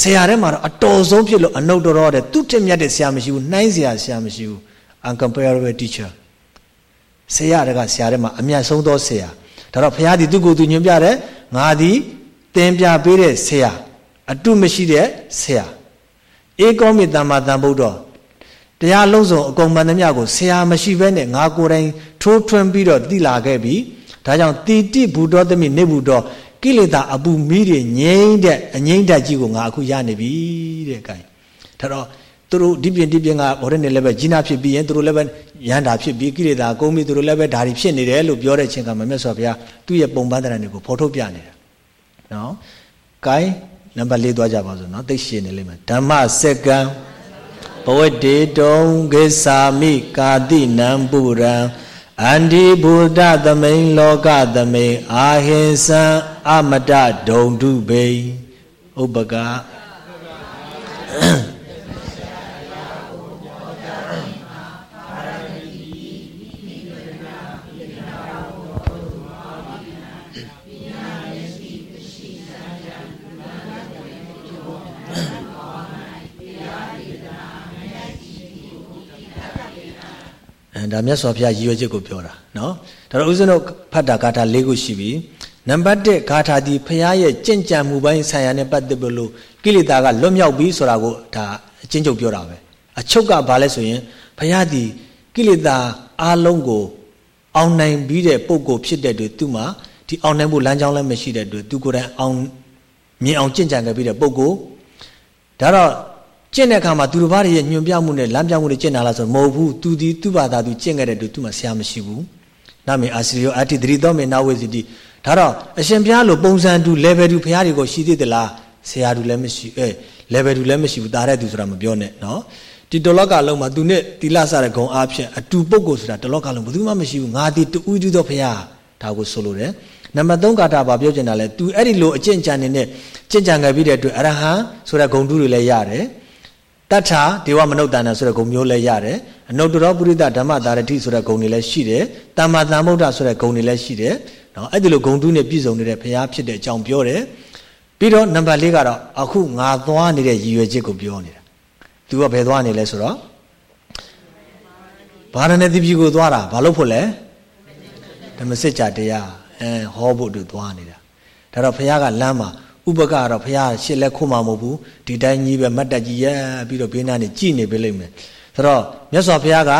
ဆရာထဲမှာတော့အတော်ဆုံးဖြစ်လို့အနုတ္တရောတဲ့သူတက်မြတ်တဲ့ဆရာမရှိဘူးနှိုင်းဆရာဆရာမရှိဘူး uncomparable teacher ဆရာတကဆရာထဲမှာအမြတ်ဆုံးသောဆရာဒါတော့ဘုရားဒီသူကိုယ်သူညွှန်ပြတယ်ငါဒီသင်ပြပေးတဲ့ဆရာအတုမရှိတဲ့ဆရာဧကောမိတမ္မာတန်ဗုဒ္ဓတရားလုံးစုံအကုန်မှန်သမျှကိုဆရာမရှိဘဲနဲ့ငါကိုယ်တိုင်ထိုးထွင်းပြီးတော့တိလာခဲ့ပြီဒါကြောင့်တိတိဘုဒ္ဓသမိနေဘုဒ္ဓ ကိလေသာအပူမီးတွေငြိမ့်တဲ့အငြိမ့်တက်ကြီးကိုငါအခုရနေပြီတဲ့ကဲဒါတော့သူတို့ဒီပြင်ဒီပြင်ကဘောရနေလည်းပဲဂျိနာဖြစ်ပြီးရင်သူတို့လည်းပဲရန်တာဖြစ်ပြီးကိလေသာကုန်းပြီးသူတို့လည်းပဲဓာရီဖြစ်နေတယ်လို့ပြောတဲ့ချင်းကမမြတ်စွာဘုရားသူ့ရဲ့ပုံပန်းတရံတွေကိုဖော်ထုတ်ပြနေတာနော်ကဲနံပါတ်၄သွားကြပါစို့နော်သိရှင်းနေလိမ့်မယ်ဓမ္မစက္ကံဘဝတေတုံကိသာမိကာတိနံပုရံ အန္တိဘုဒ္ဓသမိန်လောကသမိန်အာဟိစံအမတဒုံတုဘိဥပက ဒါမြတ်စွာဘုရားရည်ရွယ်ချက်ကိုပြောတာနော်ဒါတော့ဦးဇင်းတို့ဖတ်တာဂါထာ၄ခုရှိပြီနံပါတ်1ဂါထာဒီဘုရားရဲ့ကြင့်ကြံမှုပိုင်းဆံရနဲ့ပတ်သက်လို့ကိလေသာကလွတ်မြောက်ပြီဆိုတာကိုဒါအချင်းချုပ်ပြောတာပဲအချုပ်ကဘာလဲဆိုရင်ဘုရားဒီကိလေသာအလုံးကိုအောင်နိုင်ပြီးတဲ့ပုံကိုဖြစ်တဲ့အတွက်သူ့မှာဒီအောင်နိုင်ဖို့လမ်းကြောင်းလည်းမရှိတဲ့အတွက်သူကိုယ်တိုင်အောင်မြင်အောင်ကြင့်ကြံခဲ့ပြီးတဲ့ပုံကိုဒါတော့ ကျင့်တဲ့အခါမှာသူတစ်ပါးရဲ့ညွန်ပြမှုနဲ့လမ်းပြမှုတွေကျင့်တာလားဆိုတော့မဟုတ်ဘူးသူဒီသူ့ဘာသာသူကျင့်ခဲ့တဲ့သူသူ့မှာဆရာမရှိဘူးနာမေအာစီယောအတ္တိသတိတော်မေနာဝေစီတိဒါတော့အရှင်ဘုရားလိုပုံစံတူ level တူဘုရားတွေကိုရှိသေးသလားဆရာတူလည်းမရှိအဲ level တူလည်းမရှိဘူးတားတဲ့သူဆိုတာမပြောနဲ့နော်ဒီတလောကလုံးမှာသူနဲ့တိလဆတဲ့ဂုံအားဖြင့်အတူပုဂ္ဂိုလ်ဆိုတာတလောကလုံးဘယ်သူမှမရှိဘူးငါဒီတူးတူးသောဘုရားဒါကိုဆိုလိုတယ်နံပါတ်3ကာထာဘာပြောချင်တာလဲ तू အဲ့ဒီလိုအကျင့်ကြံနေတဲ့ကျင့်ကြံခဲ့ပြီးတဲ့အတွက်အရဟံဆိုတဲ့ဂုံတုတွေလည်းရတယ် တတ္ထာဒေဝမနုဿာနဆိုတဲ့ဂုံမျိုးလည်းရတယ်အနုတ္တရောပုရိသဓမ္မတာရတိဆိုတဲ့ဂုံတွေလည်းရှိတယ်တမ္မာတမ္ဗုဒ္ဓဆိုတဲ့ဂုံတွေလည်းရှိတယ်နော်အဲ့ဒီလိုဂုံတုနဲ့ပြည့်စုံနေတဲ့ဘုရားဖြစ်တဲ့အကြောင်းပြောတယ်ပြီးတော့နံပါတ်၄ကတော့အခုငါသွားနေတဲ့ရည်ရွယ်ချက်ကိုပြောနေတာ तू ကဘယ်သွားနေလဲဆိုတော့ဗာရဏသီပြည်ကိုသွားတာဘာလို့ဖို့လဲဓမ္မစစ်ကြတရားအဲဟောဖို့အတွက်သွားနေတာဒါတော့ဘုရားကလမ်းမှာ ဥပကတော့ဘုရားရှစ်လက်ခုမှမဟုတ်ဘူးဒီတိုင်းကြီးပဲမတ်တက်ကြီးရက်ပြီးတော့ဘေးနားနေကြည်နေပေးလိမ့်မယ်ဆိုတော့မြတ်စွာဘုရားက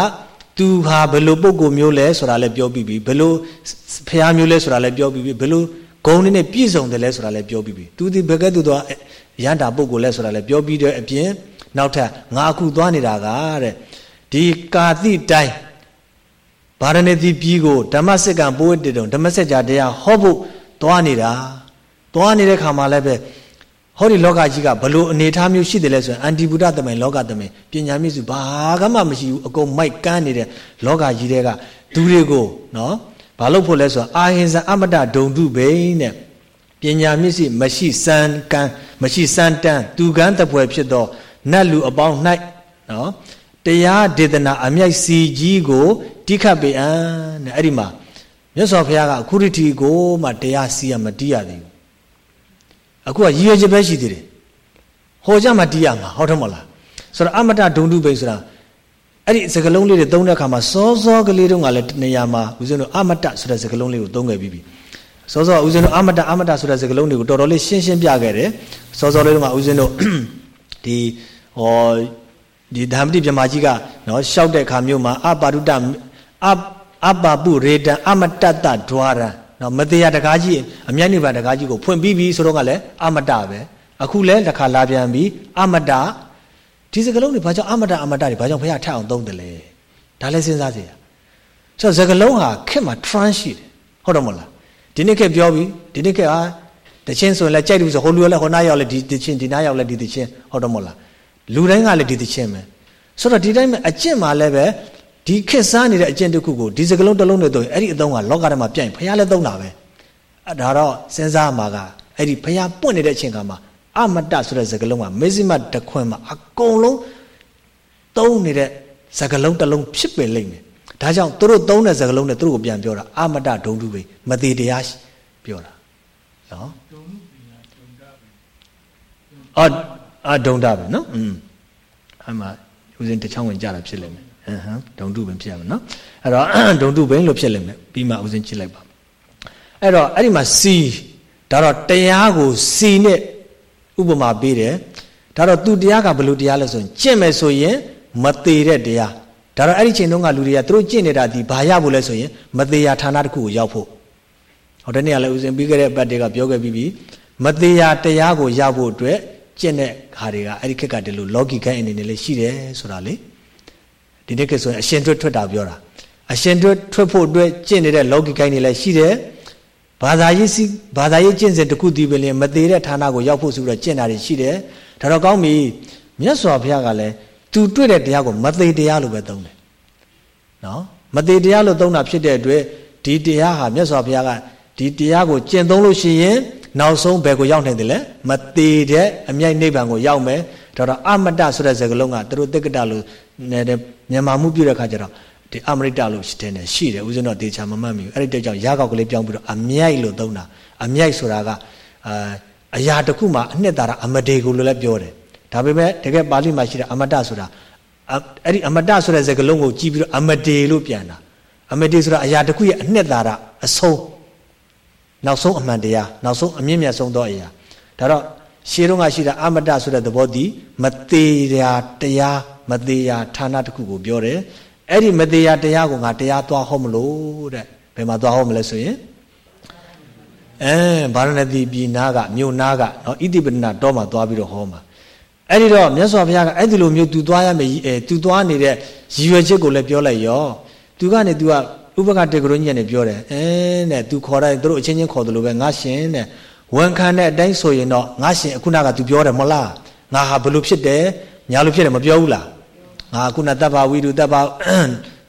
သူဟာဘယ်လိုပုံကိုမျိုးလဲဆိုတာလည်းပြောပြီးပြီဘယ်လိုဘုရားမျိုးလဲဆိုတာလည်းပြောပြီးပြီဘယ်လိုဂုံနေနဲ့ပြည့်စုံတယ်လဲဆိုတာလည်းပြောပြီးပြီသူဒီဘယ်ကဲ့သို့သောရန်တာပုံကိုလဲဆိုတာလည်းပြောပြီးတဲ့အပြင်နောက်ထပ်ငါအခုသွားနေတာကတဲ့ဒီကာတိတိုင်းဗာရဏသီပြည်ကိုဓမ္မစစ်ကံပိုးတည်တုံဓမ္မစကြာတရားဟောဖို့သွားနေတာ သွားနေတဲ့ခါမှာလည်းပဲဟောဒီလောကကြီးကဘလို့အနေထားမျိုးရှိတယ်လဲဆိုရင်အန်တီဗုဒ္ဓသမိုင်လောကသမိုင်ပညာမြင့်စုဘာကမှမရှိဘူးအကုန်မိုက်ကန်းနေတဲ့လောကကြီးတွေကသူတွေကိုနော်ဘာလို့ဖို့လဲဆိုတော့အာဟင်ဇအမတဒုံတုဘိန်းတဲ့ပညာမြင့်စီမရှိစံကံမရှိစံတန်းသူကန်းတပွဲဖြစ်သောနတ်လူအပေါင်း၌နော်တရားဒေသနာအမြိုက်စီကြီးကိုတိခတ်ပေအံတဲ့အဲ့ဒီမှာမြတ်စွာဘုရားကအခုရတီကိုမှတရားစီရမတီးရသေးဘူး အခုကရည်ရွယ်ချက်ပဲရှိသေးတယ်ဟောကြမှာတီးရမှာဟုတ်တယ်မဟုတ်လားဆိုတော့အမတဒုံတုပိဆိုတာအဲ့ဒီစကလုံးလေးတွေသုံးတဲ့အခါမှာစောစောကလေးတုန်းကလည်းနေရာမှာဦးဇင်းတို့အမတဆိုတဲ့စကလုံးလေးကိုသုံးခဲ့ပြီးပြီစောစောဦးဇင်းတို့အမတအမတဆိုတဲ့စကလုံးတွေကိုတော်တော်လေးရှင်းရှင်းပြခဲ့တယ်စောစောလေးတုန်းကဦးဇင်းတို့ဒီဟောဒီဓမ္မတိပြမကြီးကနော်ရှောက်တဲ့ခါမျိုးမှာအပါရုတ္တအအပပုရေတံအမတတဒွါရံ နော်မတရားတကားကြီးအမျက်နိဗ္ဗာန်တကားကြီးကိုဖွင့်ပြီးပြီဆိုတော့ကလည်းအမတပဲအခုလည်းတစ်ခါလာပြန်ပြီအမတဒီစကလုံးတွေဘာကြောင့်အမတအမတတွေဘာကြောင့်ဘုရားထအောင်သုံးတယ်လဲဒါလည်းစဉ်းစားစေရဆိုတော့စကလုံးဟာခက်မှာ trans ရှိတယ်ဟုတ်တော့မလားဒီနေ့ခက်ပြောပြီဒီနေ့ခက်ဟာတချင်းဆိုရင်လည်းကြိုက်တယ်ဆိုဟိုလူလည်းဟိုနားရောက်လည်းဒီတချင်းဒီနားရောက်လည်းဒီတချင်းဟုတ်တော့မလားလူတိုင်းကလည်းဒီတချင်းပဲဆိုတော့ဒီတိုင်းမှာအကျင့်မှာလည်းပဲ ဒီခက်စားနေတဲ့အကျင့်တစ်ခုကိုဒီစကလုံးတစ်လုံးနဲ့တော့အဲ့ဒီအသုံးကလောကထဲမှာပြိုင်ဖះလည်းသုံးတာပဲအဲ့ဒါတော့စဉ်းစားမှာကအဲ့ဒီဖះပွင့်နေတဲ့အချိန်ကမှာအမတဆိုတဲ့စကလုံးကမေဇိမတခွင်မှာအကုန်လုံးသုံးနေတဲ့စကလုံးတစ်လုံးဖြစ်ပင်လိမ့်မယ်ဒါကြောင့်သူတို့သုံးတဲ့စကလုံးနဲ့သူတို့ကိုပြန်ပြောတာအမတဒုံတုပဲမသေးတရားပြောတာနော်အော်အဒုံတာပဲနော်อืมအမှဦးစင်းတစ်ချောင်းဝင်ကြတာဖြစ်လိမ့်မယ် အဟမ်ဒုံတုပင်ဖြစ်ရမယ်နော်အဲ့တော့ဒုံတုပင်လို့ဖြစ်လိမ့်မယ်ပြီးမှဦးစင်းကြည့်လိုက်ပါအဲ့တော့အဲ့ဒီမှာစီဒါတော့တရားကိုစီနဲ့ဥပမာပေးတယ်ဒါတော့သူတရားကဘယ်လိုတရားလဲဆိုရင်ကျင့်မယ်ဆိုရင်မသေးတဲ့တရားဒါတော့အဲ့ဒီချိန်တုန်းကလူတွေကသူတို့ကျင့်နေတာဒီဘာရဖို့လဲဆိုရင်မသေးရဌာနတစ်ခုကိုရောက်ဖို့ဟောတနေ့ကလည်းဦးစင်ပြီးခဲ့တဲ့အပတ်တည်းကပြောခဲ့ပြီးပြီမသေးရတရားကိုရဖို့အတွက်ကျင့်တဲ့ခါတွေကအဲ့ဒီခက်ကတည်းက logic ခိုင်းအနေနဲ့လည်းရှိတယ်ဆိုတာလေ ဒီနေ့ကဆိုရင်အရှင်ထွက်ထွက်တာပြောတာအရှင်ထွက်ထွက်ဖို့အတွက်ကျင့်နေတဲ့ logic ခိုင်းနေလည်းရှိတယ်ဘာသာရေးစီဘာသာရေးကျင့်စဉ်တစ်ခုတည်ပင်လည်းမသေးတဲ့ဌာနကိုရောက်ဖို့ဆိုတော့ကျင့်တာတွေရှိတယ်ဒါတော့ကောင်းပြီမြတ်စွာဘုရားကလည်းသူတွေ့တဲ့တရားကိုမသေးတရားလို့ပဲသုံးတယ်နော်မသေးတရားလို့သုံးတာဖြစ်တဲ့အတွက်ဒီတရားဟာမြတ်စွာဘုရားကဒီတရားကိုကျင့်သုံးလို့ရှိရင်နောက်ဆုံးဘယ်ကိုရောက်နိုင်တယ်လဲမသေးတဲ့အမြိုက်နိဗ္ဗာန်ကိုရောက်မယ် ဒါတော့အမတဆိုတဲ့စကားလုံးကသူတို့တက္ကတလို့နေတဲ့မြန်မာမှုပြုတဲ့ခါကျတော့ဒီအမရိတလို့ရှိတယ်ရှိတယ်ဦးဇင်းတော့တေချာမမှတ်မိဘူးအဲ့ဒီတကြောင့်ရာကောက်ကလေးပြောင်းပြီးတော့အမြိုက်လို့သုံးတာအမြိုက်ဆိုတာကအာအရာတစ်ခုမှာအနှစ်သာရအမတေကိုလို့လည်းပြောတယ်ဒါပေမဲ့တကယ်ပါဠိမှာရှိတဲ့အမတဆိုတာအဲ့ဒီအမတဆိုတဲ့စကားလုံးကိုကြည့်ပြီးတော့အမတေလို့ပြန်တာအမတေဆိုတာအရာတစ်ခုရဲ့အနှစ်သာရအဆုံးနောက်ဆုံးအမှန်တရားနောက်ဆုံးအမြင့်မြတ်ဆုံးသောအရာဒါတော့ ရှေးတုန်းကရှိတာအမတဆိုတဲ့သဘောတည်မသေးရာတရားမသေးရာဌာနတစ်ခုကိုပြောတယ်အဲ့ဒီမသေးရာတရားကိုငါတရားသွားဟောမလို့တဲ့ဘယ်မှာသွားဟောမလဲဆိုရင်အဲဗာရဏသီပြည်နာကမြို့နာကနော်ဣတိပဒနာတော့မှာသွားပြီးတော့ဟောမှာအဲ့ဒီတော့မြတ်စွာဘုရားကအဲ့ဒီလိုမျိုးသူသွားရမယ်အဲသူသွားနေတဲ့ရည်ရွယ်ချက်ကိုလည်းပြောလိုက်ရောသူကနေသူကဥပကတေကရုညက်နဲ့ပြောတယ်အဲတဲ့သူခေါ်တယ်သူတို့အချင်းချင်းခေါ်တယ်လို့ပဲငါရှင်တဲ့ ဝန်ခံတဲ့အတိုင်းဆိုရင်တော့ငါရှင်အခုနကသူပြောတယ်မဟုတ်လားငါဟာဘလို့ဖြစ်တယ်ညာလို့ဖြစ်တယ်မပြောဘူးလားငါခုနတပ်ပါဝိတုတပ်ပါဒီ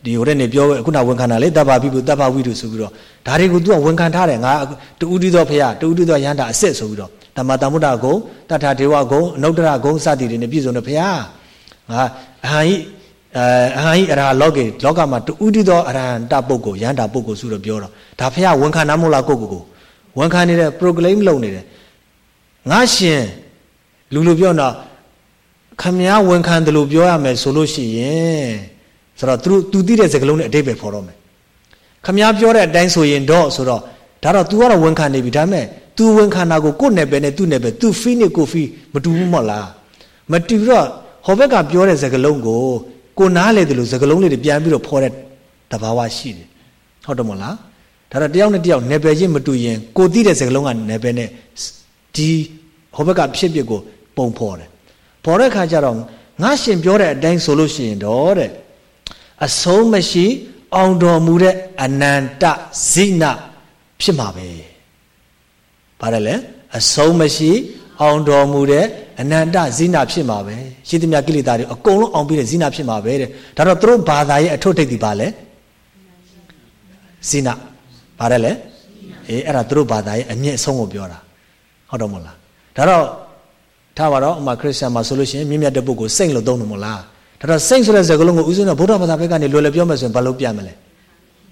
ဒီဟိုတဲ့နေပြောခုနဝန်ခံတာလေတပ္ပပိပုတပ္ပဝိတုဆိုပြီးတော့ဒါတွေကို तू ကဝန်ခံထားတယ်ငါတူဥတီသောဖရာတူဥတီသောယန္တာအစစ်ဆိုပြီးတော့တမတမ္မုဒ္ဒဂုံတထဒေဝဂုံအနုတ္တရဂုံစသည်တွေနဲ့ပြည့်စုံတဲ့ဖရာငါအဟံဤအဲအဟံဤအရာလောကေလောကမှာတူဥတီသောအရဟံတပုဂ္ဂိုလ်ယန္တာပုဂ္ဂိုလ်ဆိုတော့ပြောတော့ဒါဖရာဝန်ခံနာမို့လားကိုကိုကို ဝန်ခံနေတဲ့ proclaim လုပ်နေတယ်ငါရှင်လူလူပြောတော့ခမည်းဝန်ခံတယ်လို့ပြောရမယ်ဆိုလို့ရှိရင်ဆိုတော့သူသူသိတဲ့စကားလုံးနဲ့အတိတ်ပဲဖော်တော့မယ်ခမည်းပြောတဲ့အတိုင်းဆိုရင်တော့ဆိုတော့ဒါတော့ तू ကတော့ဝန်ခံနေပြီဒါပေမဲ့ तू ဝန်ခံတာကိုကိုယ့်နယ်ပယ်နဲ့သူ့နယ်ပယ် तू ဖီးနဲ့ကိုဖီးမတူဘူးမဟုတ်လားမတူတော့ဟောဘက်ကပြောတဲ့စကားလုံးကိုကိုနားလေတယ်လို့စကားလုံးလေးတွေပြန်ပြီးတော့ဖော်တဲ့တဘာဝရှိတယ်ဟုတ်တယ်မဟုတ်လား ဒါတော့တယောက်နဲ့တယောက်နယ်ပယ်ချင်းမတူရင်ကိုသိတဲ့စကားလုံးကနယ်ပယ်နဲ့ဒီဟောဘက်ကဖြစ်ဖြစ်ကိုပုံဖော်တယ်ဖော်တဲ့ခါကျတော့ငါရှင်ပြောတဲ့အတိုင်းဆိုလို့ရှိရင်တော့တဲ့အဆုံးမရှိ အောင်တော်မူတဲ့အနန္တဇိနဖြစ်မှာပဲ။ဘာလဲလဲအဆုံးမရှိအောင်တော်မူတဲ့အနန္တဇိနဖြစ်မှာပဲ။ရှိသမျှကိလေသာတွေအကုန်လုံးအောင်ပြီးတဲ့ဇိနဖြစ်မှာပဲတဲ့။ဒါတော့သူတို့ဘာသာရဲ့အထွတ်ထိပ်ဒီပါလဲ။ဇိန ဘာလဲလဲ။အေးအဲ့ဒါသူတို့ဘာသာရဲ့အမြင့်အဆုံးကိုပြောတာ။ဟုတ်တော့မလား။ဒါတော့ထားပါတော့ဥမာခရစ်ယာန်မှာဆိုလို့ရှိရင်မြင့်မြတ်တဲ့ပုဂ္ဂိုလ်စိတ်လို့သုံးတယ်မဟုတ်လားဒါတော့စိတ်ဆိုတဲ့စကားလုံးကိုဦးဇင်းကဗုဒ္ဓဘာသာဘက်ကနေလွယ်လွယ်ပြောမယ်ဆိုရင်ဘာလို့ပြန်မလဲ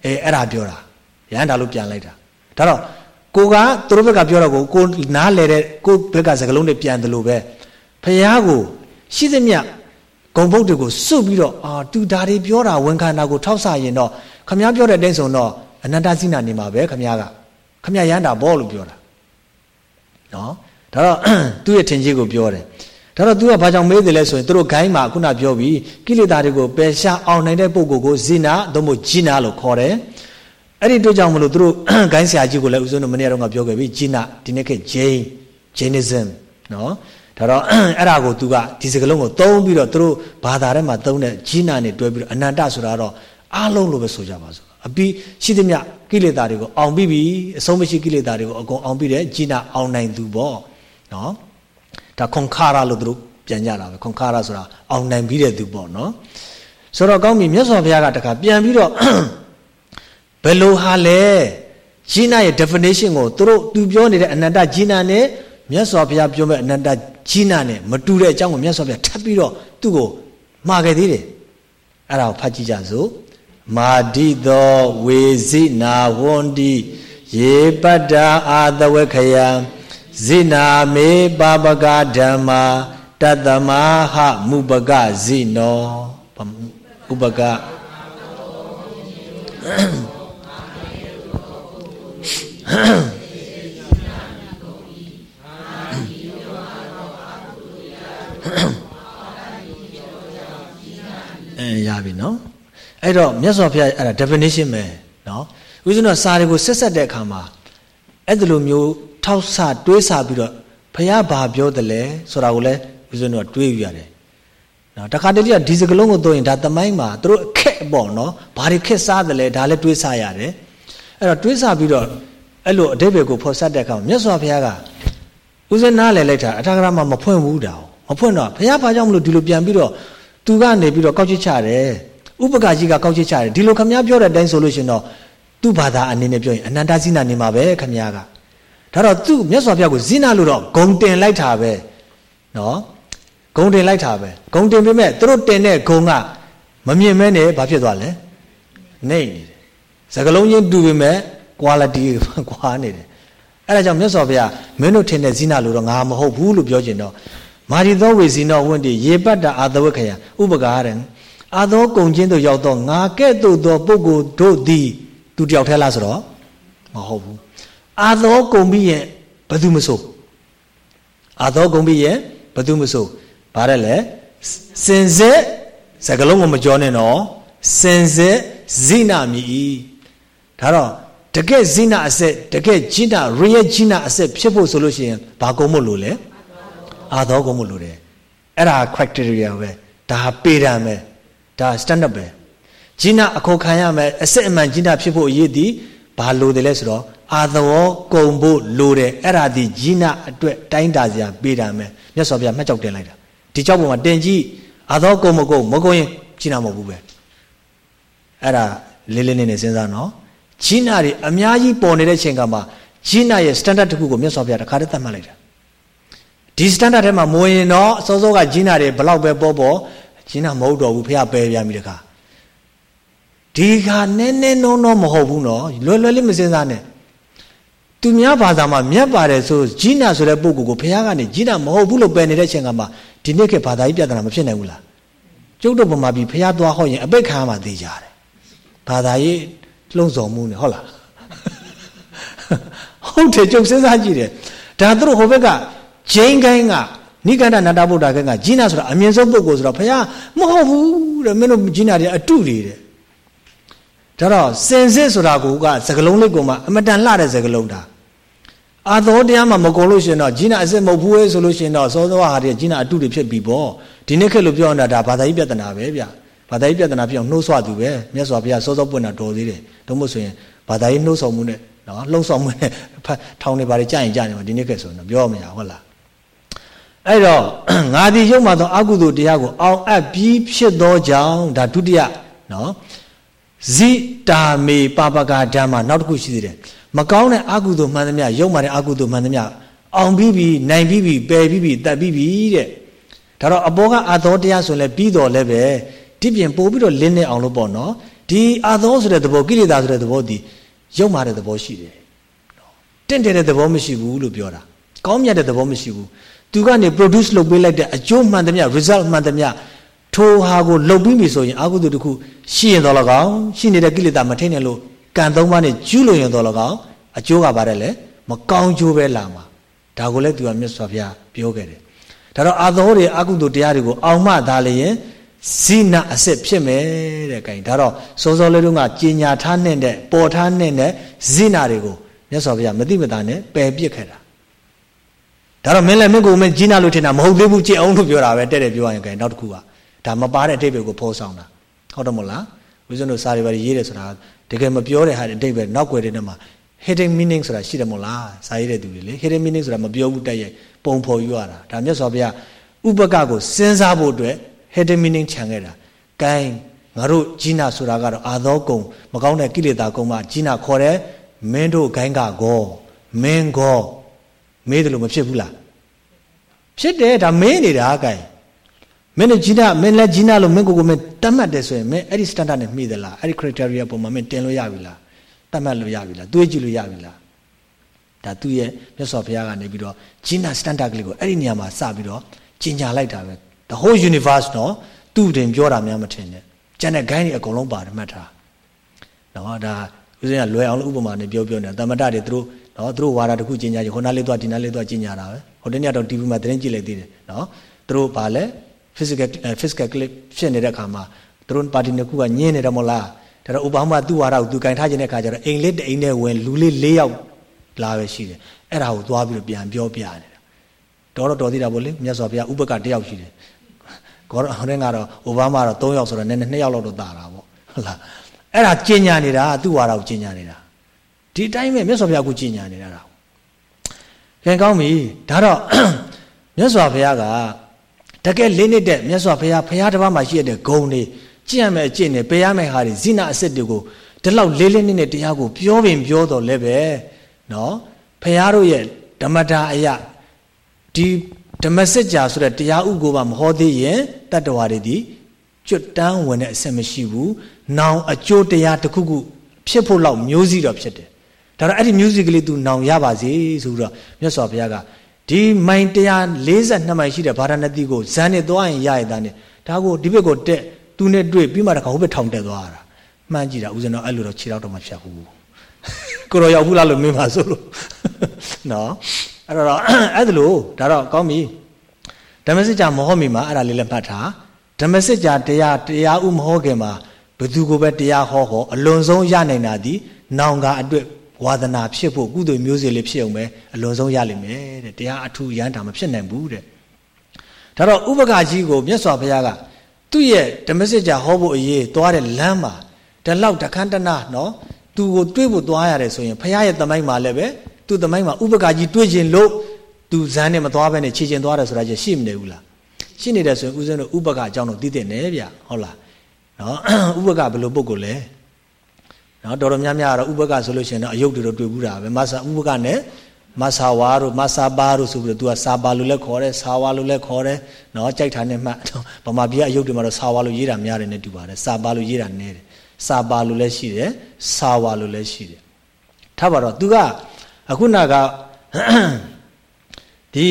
အေးအဲ့ဒါပြောတာရဟန်းဒါလို့ပြန်လိုက်တာဒါတော့ကိုကသူတို့ဘက်ကပြောတော့ကိုကိုနားလဲတဲ့ကိုဘက်ကစကားလုံးတွေပြန်တယ်လို့ပဲဖះကိုရှိသမျှဂုံပုတ်တွေကိုစွတ်ပြီးတော့အာတူဒါတွေပြောတာဝန်ခံတာကိုထောက်ဆရင်တော့ခမည်းပြောတဲ့အတိုင်းဆိုတော့ အနန္တစိနာနေမှာပဲခမည်းကခမည်းရဟန္တာဘောလို့ပြောတာနော်ဒါတော့သူ့ရဲ့ထင်ကြီးကိုပြောတယ်ဒါတော့ तू ကဘာကြောင့်မေးတယ်လဲဆိုရင်သူတို့ဂိုင်းမှာခုနပြောပြီးကိလေသာတွေကိုပယ်ရှားအောင်နိုင်တဲ့ပုဂ္ဂိုလ်ကိုဇိနာသို့မဟုတ်ဂျိနာလို့ခေါ်တယ်အဲ့ဒီတို့ကြောင့်မလို့သူတို့ဂိုင်းဆရာကြီးကိုလည်းဦးဇင်းတို့မနေ့ကတော့ပြောခဲ့ပြီဂျိနာဒီနေ့ခေတ်ဂျိန်းဂျိနိဇမ်နော်ဒါတော့အဲ့ဒါကို तू ကဒီစကလုံးကိုသုံးပြီးတော့သူတို့ဘာသာထဲမှာသုံးတဲ့ဂျိနာနဲ့တွဲပြီးတော့အနန္တဆိုတာတော့အားလုံးလို့ပဲဆိုကြပါစို့ အပြီးရှိသမျှကိလေသာတွေကိုအောင်ပြီးပြီအဆုံးမရှိကိလေသာတွေကိုအကုန်အောင်ပြီးတဲ့ဂျိနာအောင်နိုင်သူပေါ့နော်ဒါခွန်ခါရလို့သူတို့ပြန်ကြတာပဲခွန်ခါရဆိုတာအောင်နိုင်ပြီးတဲ့သူပေါ့နော်ဆိုတော့ကောင်းပြီမြတ်စွာဘုရားကတခါပြန်ပြီးတော့ဘယ်လိုဟာလဲဂျိနာရဲ့ definition ကိုသူတို့သူပြောနေတဲ့အနန္တဂျိနာနဲ့မြတ်စွာဘုရားပြောမဲ့အနန္တဂျိနာနဲ့မတူတဲ့အကြောင်းကိုမြတ်စွာဘုရားထပ်ပြီးတော့သူ့ကိုမှာခဲ့သေးတယ်အဲ့ဒါကိုဖတ်ကြည့်ကြစို့ မာဒိသောဝေဇိနာဝန္တိယေပတ္တာအာသဝခယံဇိနာမေပါပကဓမ္မာတတမဟမုပကဇိနောဥပကအဲရပြီနော် အဲ့တော့မြတ်စွာဘုရားအဲ့ဒါ definition ပဲနော်ဦးဇင်းတို့စာတွေကိုဆက်ဆက်တဲ့အခါမှာအဲ့ဒီလိုမျိုးထောက်ဆတွေးဆပြီးတော့ဘုရားဘာပြောတယ်လဲဆိုတာကိုလည်းဦးဇင်းတို့ကတွေးယူရတယ်နော်တခါတလေကဒီစကလုံးကိုသုံးရင်ဒါတမိုင်းမှာသူတို့အခက်ပေါ့နော်ဘာတွေခက်စားတယ်လဲဒါလည်းတွေးဆရတယ်အဲ့တော့တွေးဆပြီးတော့အဲ့လိုအတိတ်ဘယ်ကိုဖော်ဆက်တဲ့အခါမြတ်စွာဘုရားကဦးဇင်းနားလည်လိုက်တာအထာဂရမှာမဖွင့်ဘူးတာမဖွင့်တော့ဘုရားဘာကြောင့်မလို့ဒီလိုပြန်ပြီးတော့သူကနေပြီးတော့ကောက်ချစ်ချတယ် ဥပကာကြီးကကောက်ချစ်ချတယ်ဒီလိုခမည်းပြောတဲ့အတိုင်းဆိုလို့ရှင်တော့သူ့ဘာသာအနေနဲ့ပြောရင်အနန္တဇိနာနေမှာပဲခမည်းကဒါတော့သူ့မြတ်စွာဘုရားကိုဇိနာလို့တော့ဂုံတင်လိုက်တာပဲနော်ဂုံတင်လိုက်တာပဲဂုံတင်ပေမဲ့သူတို့တင်တဲ့ဂုံကမမြင်မဲနဲ့ဘာဖြစ်သွားလဲနေနေတယ်စကလုံးချင်းတူပေမဲ့ quality ကွာနေတယ်အဲ့ဒါကြောင့်မြတ်စွာဘုရားမင်းတို့ထင်တဲ့ဇိနာလို့တော့ငါမဟုတ်ဘူးလို့ပြောကျင်တော့မာရီသောဝေစီနောဝန္တိရေပတ်တာအာသဝခယဥပကားတဲ့ အာသောကုံချင်းတို့ရောက်တော့ငါကဲ့သို့သောပုဂ္ဂိုလ်တို့သည်သူတယောက်ထဲလားဆိုတော့မဟုတ်ဘူးအာသောကုံပြီးရင်ဘယ်သူမဆိုအာသောကုံပြီးရင်ဘယ်သူမဆိုဗါတယ်လေစင်စစ်စကလုံးကိုမကြောနဲ့နော်စင်စစ်ဇိနာမြည်ဒါတော့တကယ်ဇိနာအဆက်တကယ်ဂျိနာရီယဂျိနာအဆက်ဖြစ်ဖို့ဆိုလို့ရှိရင်ဘာကုံမို့လို့လဲအာသောကုံမို့လို့တယ်အဲ့ဒါ criteria ပဲဒါပေတံပဲ ဒါ standard ပဲဂျိနာအခေါ်ခံရမယ်အစစ်အမှန်ဂျိနာဖြစ်ဖို့အရေးဒီဘာလို့တယ်လဲဆိုတော့အာသဝကုံဖို့လိုတယ်အဲ့ဒါဒီဂျိနာအတွက်တိုင်းတာစရာပေးတာမယ်မြတ်စွာဘုရားမှတ်ကြောက်တင်လိုက်တာဒီကြောက်ပုံမှာတင်ကြည့်အာသောကုံမကုံမကုံရင်ဂျိနာမဟုတ်ဘူးပဲအဲ့ဒါလေးလေးနဲ့စဉ်းစားနော်ဂျိနာတွေအများကြီးပေါ်နေတဲ့ချိန်ကမှာဂျိနာရဲ့ standard တစ်ခုကိုမြတ်စွာဘုရားတခါတည်းသတ်မှတ်လိုက်တာဒီ standard ထဲမှာမဝင်တော့အစောစောကဂျိနာတွေဘလောက်ပဲပေါ်ပေါ် ဂျိနာမဟုတ်တော့ဘူးဖះပယ်ပြန်ပြီတခါဒီခါနည်းနည်းနောနောမဟုတ်ဘူးနော်လွယ်လွယ်လေးမစင်စားနဲ့သူများဘာသာမှာမြတ်ပါတယ်ဆိုဂျိနာဆိုတဲ့ပုဂ္ဂိုလ်ကိုဘုရားကနေဂျိနာမဟုတ်ဘူးလို့ပယ်နေတဲ့ချိန်ကမှဒီနေ့ခေတ်ဘာသာကြီးပြဿနာမဖြစ်နိုင်ဘူးလားကျုပ်တို့ဗမာပြည်ဘုရားသွားဟောရင်အပိတ်ခံမှသိကြတယ်ဘာသာရေးလှုံ့ဆော်မှုနဲ့ဟုတ်လားဟုတ်တယ်ကျုပ်စဉ်းစားကြည့်တယ်ဒါသူတို့ဟိုဘက်ကဂျိန်းကိုင်းက နိကန္ဒနာတဗုဒ္ဓကကဂျိနာဆိုတာအမြင့်ဆုံးပုဂ္ဂိုလ်ဆိုတော့ဘုရားမဟုတ်ဘူးတဲ့မင်းတို့ဂျိနာတွေအတုတွေတဲ့ဒါတော့စင်စစ်ဆိုတာကစကလုံးလေးကိုမှအမတန်လှတဲ့စကလုံးဒါအာသောတရားမှာမကုန်လို့ရှင်တော့ဂျိနာအစစ်မဟုတ်ဘူးလေဆိုလို့ရှင်တော့စောစောဟာတွေဂျိနာအတုတွေဖြစ်ပြီပေါ့ဒီနေ့ခေတ်လို့ပြောနေတာဒါဘာသာရေးပြဿနာပဲဗျဘာသာရေးပြဿနာပြောင်းနှိုးဆွသူပဲမြတ်စွာဘုရားစောစောပွင့်တာတော်သေးတယ်တို့မို့ဆိုရင်ဘာသာရေးနှိုးဆော်မှုနဲ့နော်လှုံ့ဆော်မှုနဲ့ထောင်နေပါလေကြာရင်ကြာနေမှာဒီနေ့ခေတ်ဆိုရင်ပြောမရဟုတ်လား အဲ့တော့ငါဒီရုပ်မှာသောအကုသိုလ်တရားကိုအောင်အပ်ပြီးဖြစ်သောကြောင့်ဒါဒုတိယနော်ဇိတာမေပပကဓမ္မနောက်တစ်ခုရှိသေးတယ်မကောင်းတဲ့အကုသိုလ်မှန်သမျှရုပ်မှာတဲ့အကုသိုလ်မှန်သမျှအောင်ပြီးပြီနိုင်ပြီးပြီပယ်ပြီးပြီတတ်ပြီးပြီတဲ့ဒါတော့အဘောကအသောတရားဆိုရင်လည်းပြီးတော်လည်းပဲဒီပြင်ပို့ပြီးတော့လင်းနေအောင်လို့ပေါ့နော်ဒီအသောဆိုတဲ့သဘောကိလေသာဆိုတဲ့သဘောဒီရုပ်မာတဲ့သဘောရှိတယ်တင့်တယ်တဲ့သဘောမရှိဘူးလို့ပြောတာကောင်းမြတ်တဲ့သဘောမရှိဘူး သူကနေ produce လုပ်ပေးလိုက်တဲ့အကျိုးမှန်သမျှ result မှန်သမျှထိုဟာကိုလုပ်ပြီးပြီဆိုရင်အာဟုတုတခုရှိရင်တော့လကောင်းရှိနေတဲ့ကိလေသာမထိန်နဲ့လို့ကံသုံးပါးနဲ့ကျူးလို့ရင်တော့လကောင်းအကျိုးကပါတယ်လေမကောင်းကျိုးပဲလာမှာဒါကိုလည်းသူကမြတ်စွာဘုရားပြောခဲ့တယ်ဒါတော့အာသောတွေအာကုသိုလ်တရားတွေကိုအောင်မှသာလျင်ဇိနအစစ်ဖြစ်မယ်တဲ့ခိုင်ဒါတော့စောစောလေးတုန်းကကြင်ညာထားနဲ့ပေါ်ထားနဲ့ဇိနာတွေကိုမြတ်စွာဘုရားမသိမသာနဲ့ပယ်ပစ်ခဲ့တာ ဒါတော့မင်းလည်းမင်းကိုမင်းကြီးနာလို့ထင်တာမဟုတ်သေးဘူးကြည့်အောင်လို့ပြောတာပဲတဲ့တဲ့ပြောရရင်ခိုင်နောက်တစ်ခုကဒါမပါတဲ့အတိတ်ပဲကိုဖော်ဆောင်တာဟုတ်တယ်မို့လားဝိဇ္ဇနုစာရီပါရေးတယ်ဆိုတာတကယ်မပြောတဲ့ဟာအတိတ်ပဲနောက်ွယ်တဲ့နေမှာ hidden meaning ဆိုတာရှိတယ်မို့လားစာရေးတဲ့သူတွေလေ hidden meaning ဆိုတာမပြောဘူးတက်ရဲ့ပုံဖော်ယူရတာဒါမြတ်စွာဘုရားဥပကကိုစဉ်းစားဖို့အတွက် hidden meaning ခြံခဲ့တာ။ gain ငါတို့ဂျိနာဆိုတာကတော့အာသောကုံမကောင်းတဲ့ကိလေသာကုံမှဂျိနာခေါ်တယ်မင်းတို့ဂိုင်းကကောမင်းကော မေးတယ်လို့မဖြစ်ဘူးလားဖြစ်တယ်ဒါမင်းနေတာဂိုင်းမင်းနဲ့ဂျိနာမင်းလည်းဂျိနာလို့မင်းကိုကိုမင်းတတ်မှတ်တယ်ဆိုရင်မင်းအဲ့ဒီ standard နဲ့မှီသလားအဲ့ဒီ criteria ပုံမှာမင်းတင်လို့ရပြီလားတတ်မှတ်လို့ရပြီလားတွေးကြည့်လို့ရပြီလားဒါသူ့ရဲ့မြတ်စွာဘုရားကနေပြီးတော့ဂျိနာ standard ကလေးကိုအဲ့ဒီနေရာမှာစပြီးတော့ကျင်ညာလိုက်တာပဲ the whole universe နော်သူ့တင်ပြောတာများမထင်နဲ့ကျန်တဲ့ဂိုင်းတွေအကုန်လုံးပါတယ်မှတ်ထားနော်ဒါဦးဇင်းကလွယ်အောင်လို့ဥပမာနဲ့ပြောပြောနေတာတမတတွေသူတို့ နော်သူတို့ဝါဒတစ်ခုကျင်ညာကြဟိုနားလေးသွားဒီနားလေးသွားကျင်ညာတာပဲဟိုတနေ့တော့ TV မှာသတင်းကြည့်လိုက်သေးတယ်နော်သူတို့ဗာလဲ physical physical clip ဖြစ်နေတဲ့အခါမှာသူတို့ပါတီနှစ်ခုကညင်းနေတယ်မို့လားဒါတော့ဥပမာသူ့ဝါဒကိုသူကင်ထားခြင်းတဲ့အခါကျတော့အိမ်လေးတအိမ်နဲ့ဝင်လူလေး၄ယောက်လာပဲရှိတယ်အဲ့ဒါကိုသွားပြီးတော့ပြန်ပြောပြနေတာတော်တော့တော်သေးတာဗောလေမြတ်စွာဘုရားဥပကတယောက်ရှိတယ်ကောဟိုတဲ့ကတော့အိုဘားမားတော့၃ယောက်ဆိုတော့နည်းနည်း၂ယောက်လောက်တော့တာတာပေါ့ဟုတ်လားအဲ့ဒါကျင်ညာနေတာသူ့ဝါဒကိုကျင်ညာနေတာ ဒီအတိုင်းပဲမြတ်စွာဘုရားကိုကျင်ညာနေတာတော့ခင်ကောင်းပြီဒါတော့မြတ်စွာဘုရားကတကယ်လေးနေတဲ့မြတ်စွာဘုရားဘုရားတစ်ပါးမှာရှိတဲ့ဂုံတွေကျင့်ရမယ်အကျင့်တွေပေးရမယ်ဟာတွေဇိနာအစစ်တွေကိုဒီလောက်လေးလေးနဲ့တရားကိုပြောပင်ပြောတော့လည်းပဲနော်ဘုရားတို့ရဲ့ဓမ္မတာအရာဒီဓမ္မစစ်ကြာဆိုတဲ့တရားဥကိုပါမဟောသေးရင်တတ္တဝါတွေဒီကျွတ်တန်းဝင်တဲ့အဆင်မရှိဘူး။နောင်အကျိုးတရားတစ်ခုခုဖြစ်ဖို့လောက်မျိုးစီတော့ဖြစ်တယ်။ ဒါတော့အဲ့ဒီမျိုးစီကလေး तू နောင်ရပါစေဆိုပြီးတော့မြတ်စွာဘုရားကဒီမိုင်142မိုင်ရှိတဲ့ဗာရာဏသီကိုဇန်နဲ့သွားရင်ရရတဲ့နဲ့ဒါကိုဒီဘက်ကိုတက်သူနဲ့တွေ့ပြီးမှတခါဟိုဘက်ထောင်တက်သွားတာ။မှန်းကြည့်တာဦးဇင်းတော့အဲ့လိုတော့ခြေတော့တော့မဖြတ်ဘူး။ကိုရောရောက်ဘူးလားလို့မင်းပါဆိုလို့နော်အဲ့တော့အဲ့ဒါလို့ဒါတော့ကောင်းပြီဓမ္မစစ်ကြာမဟုတ်မီမှာအဲ့ဒါလေးလည်းမှတ်ထားဓမ္မစစ်ကြာတရားတရားဥမဟုတ်ခင်မှာဘသူကိုပဲတရားဟောဟောအလွန်ဆုံးရနိုင်တာဒီနောင်ကအတွက် ဝါသနာဖြစ်ဖို့ကုသိုလ်မျိုးစေ့လေးဖြစ်အောင်ပဲအလွန်ဆုံးရလိမ့်မယ်တဲ့တရားအထူးရန်တာမဖြစ်နိုင်ဘူးတဲ့ဒါတော့ဥပက္ခကြီးကိုမြတ်စွာဘုရားကသူ့ရဲ့ဓမ္မစစ်ကြာဟောဖို့အရေးသွားတဲ့လမ်းမှာဒီလောက်တခန်းတနာနော်သူကိုတွေးဖို့သွားရတယ်ဆိုရင်ဘုရားရဲ့တမိုင်းမှာလည်းပဲသူ့သမိုင်းမှာဥပက္ခကြီးတွေးခြင်းလို့သူဇန်းနဲ့မသွားဘဲနဲ့ခြေကျင်သွားတယ်ဆိုတာကြီးရှိမနေဘူးလားရှိနေတယ်ဆိုရင်ဦးဇင်းတို့ဥပက္ခအကြောင်းတော့သိတဲ့နဲ့ဗျဟုတ်လားနော်ဥပက္ခဘယ်လိုပုဂ္ဂိုလ်လဲ နော်တော်တော်များများကတော့ဥပကဆိုလို့ရှိရင်တော့အယုတ်တွေတော့တွေ့ဘူးတာပဲမဆာဥပကနဲ့မဆာဝါတို့မဆာပါတို့ဆိုပြီးတော့ तू ကစာပါလို့လည်းခေါ်တယ်စာဝါလို့လည်းခေါ်တယ်နော်ကြိုက်တာနဲ့မှတ်ဗမာပြည်ကအယုတ်တွေမှာတော့စာဝါလို့ရေးတာများတယ်နဲ့တူပါတယ်စာပါလို့ရေးတာနည်းတယ်စာပါလို့လည်းရှိတယ်စာဝါလို့လည်းရှိတယ်ထားပါတော့ तू ကအခုနကဒီ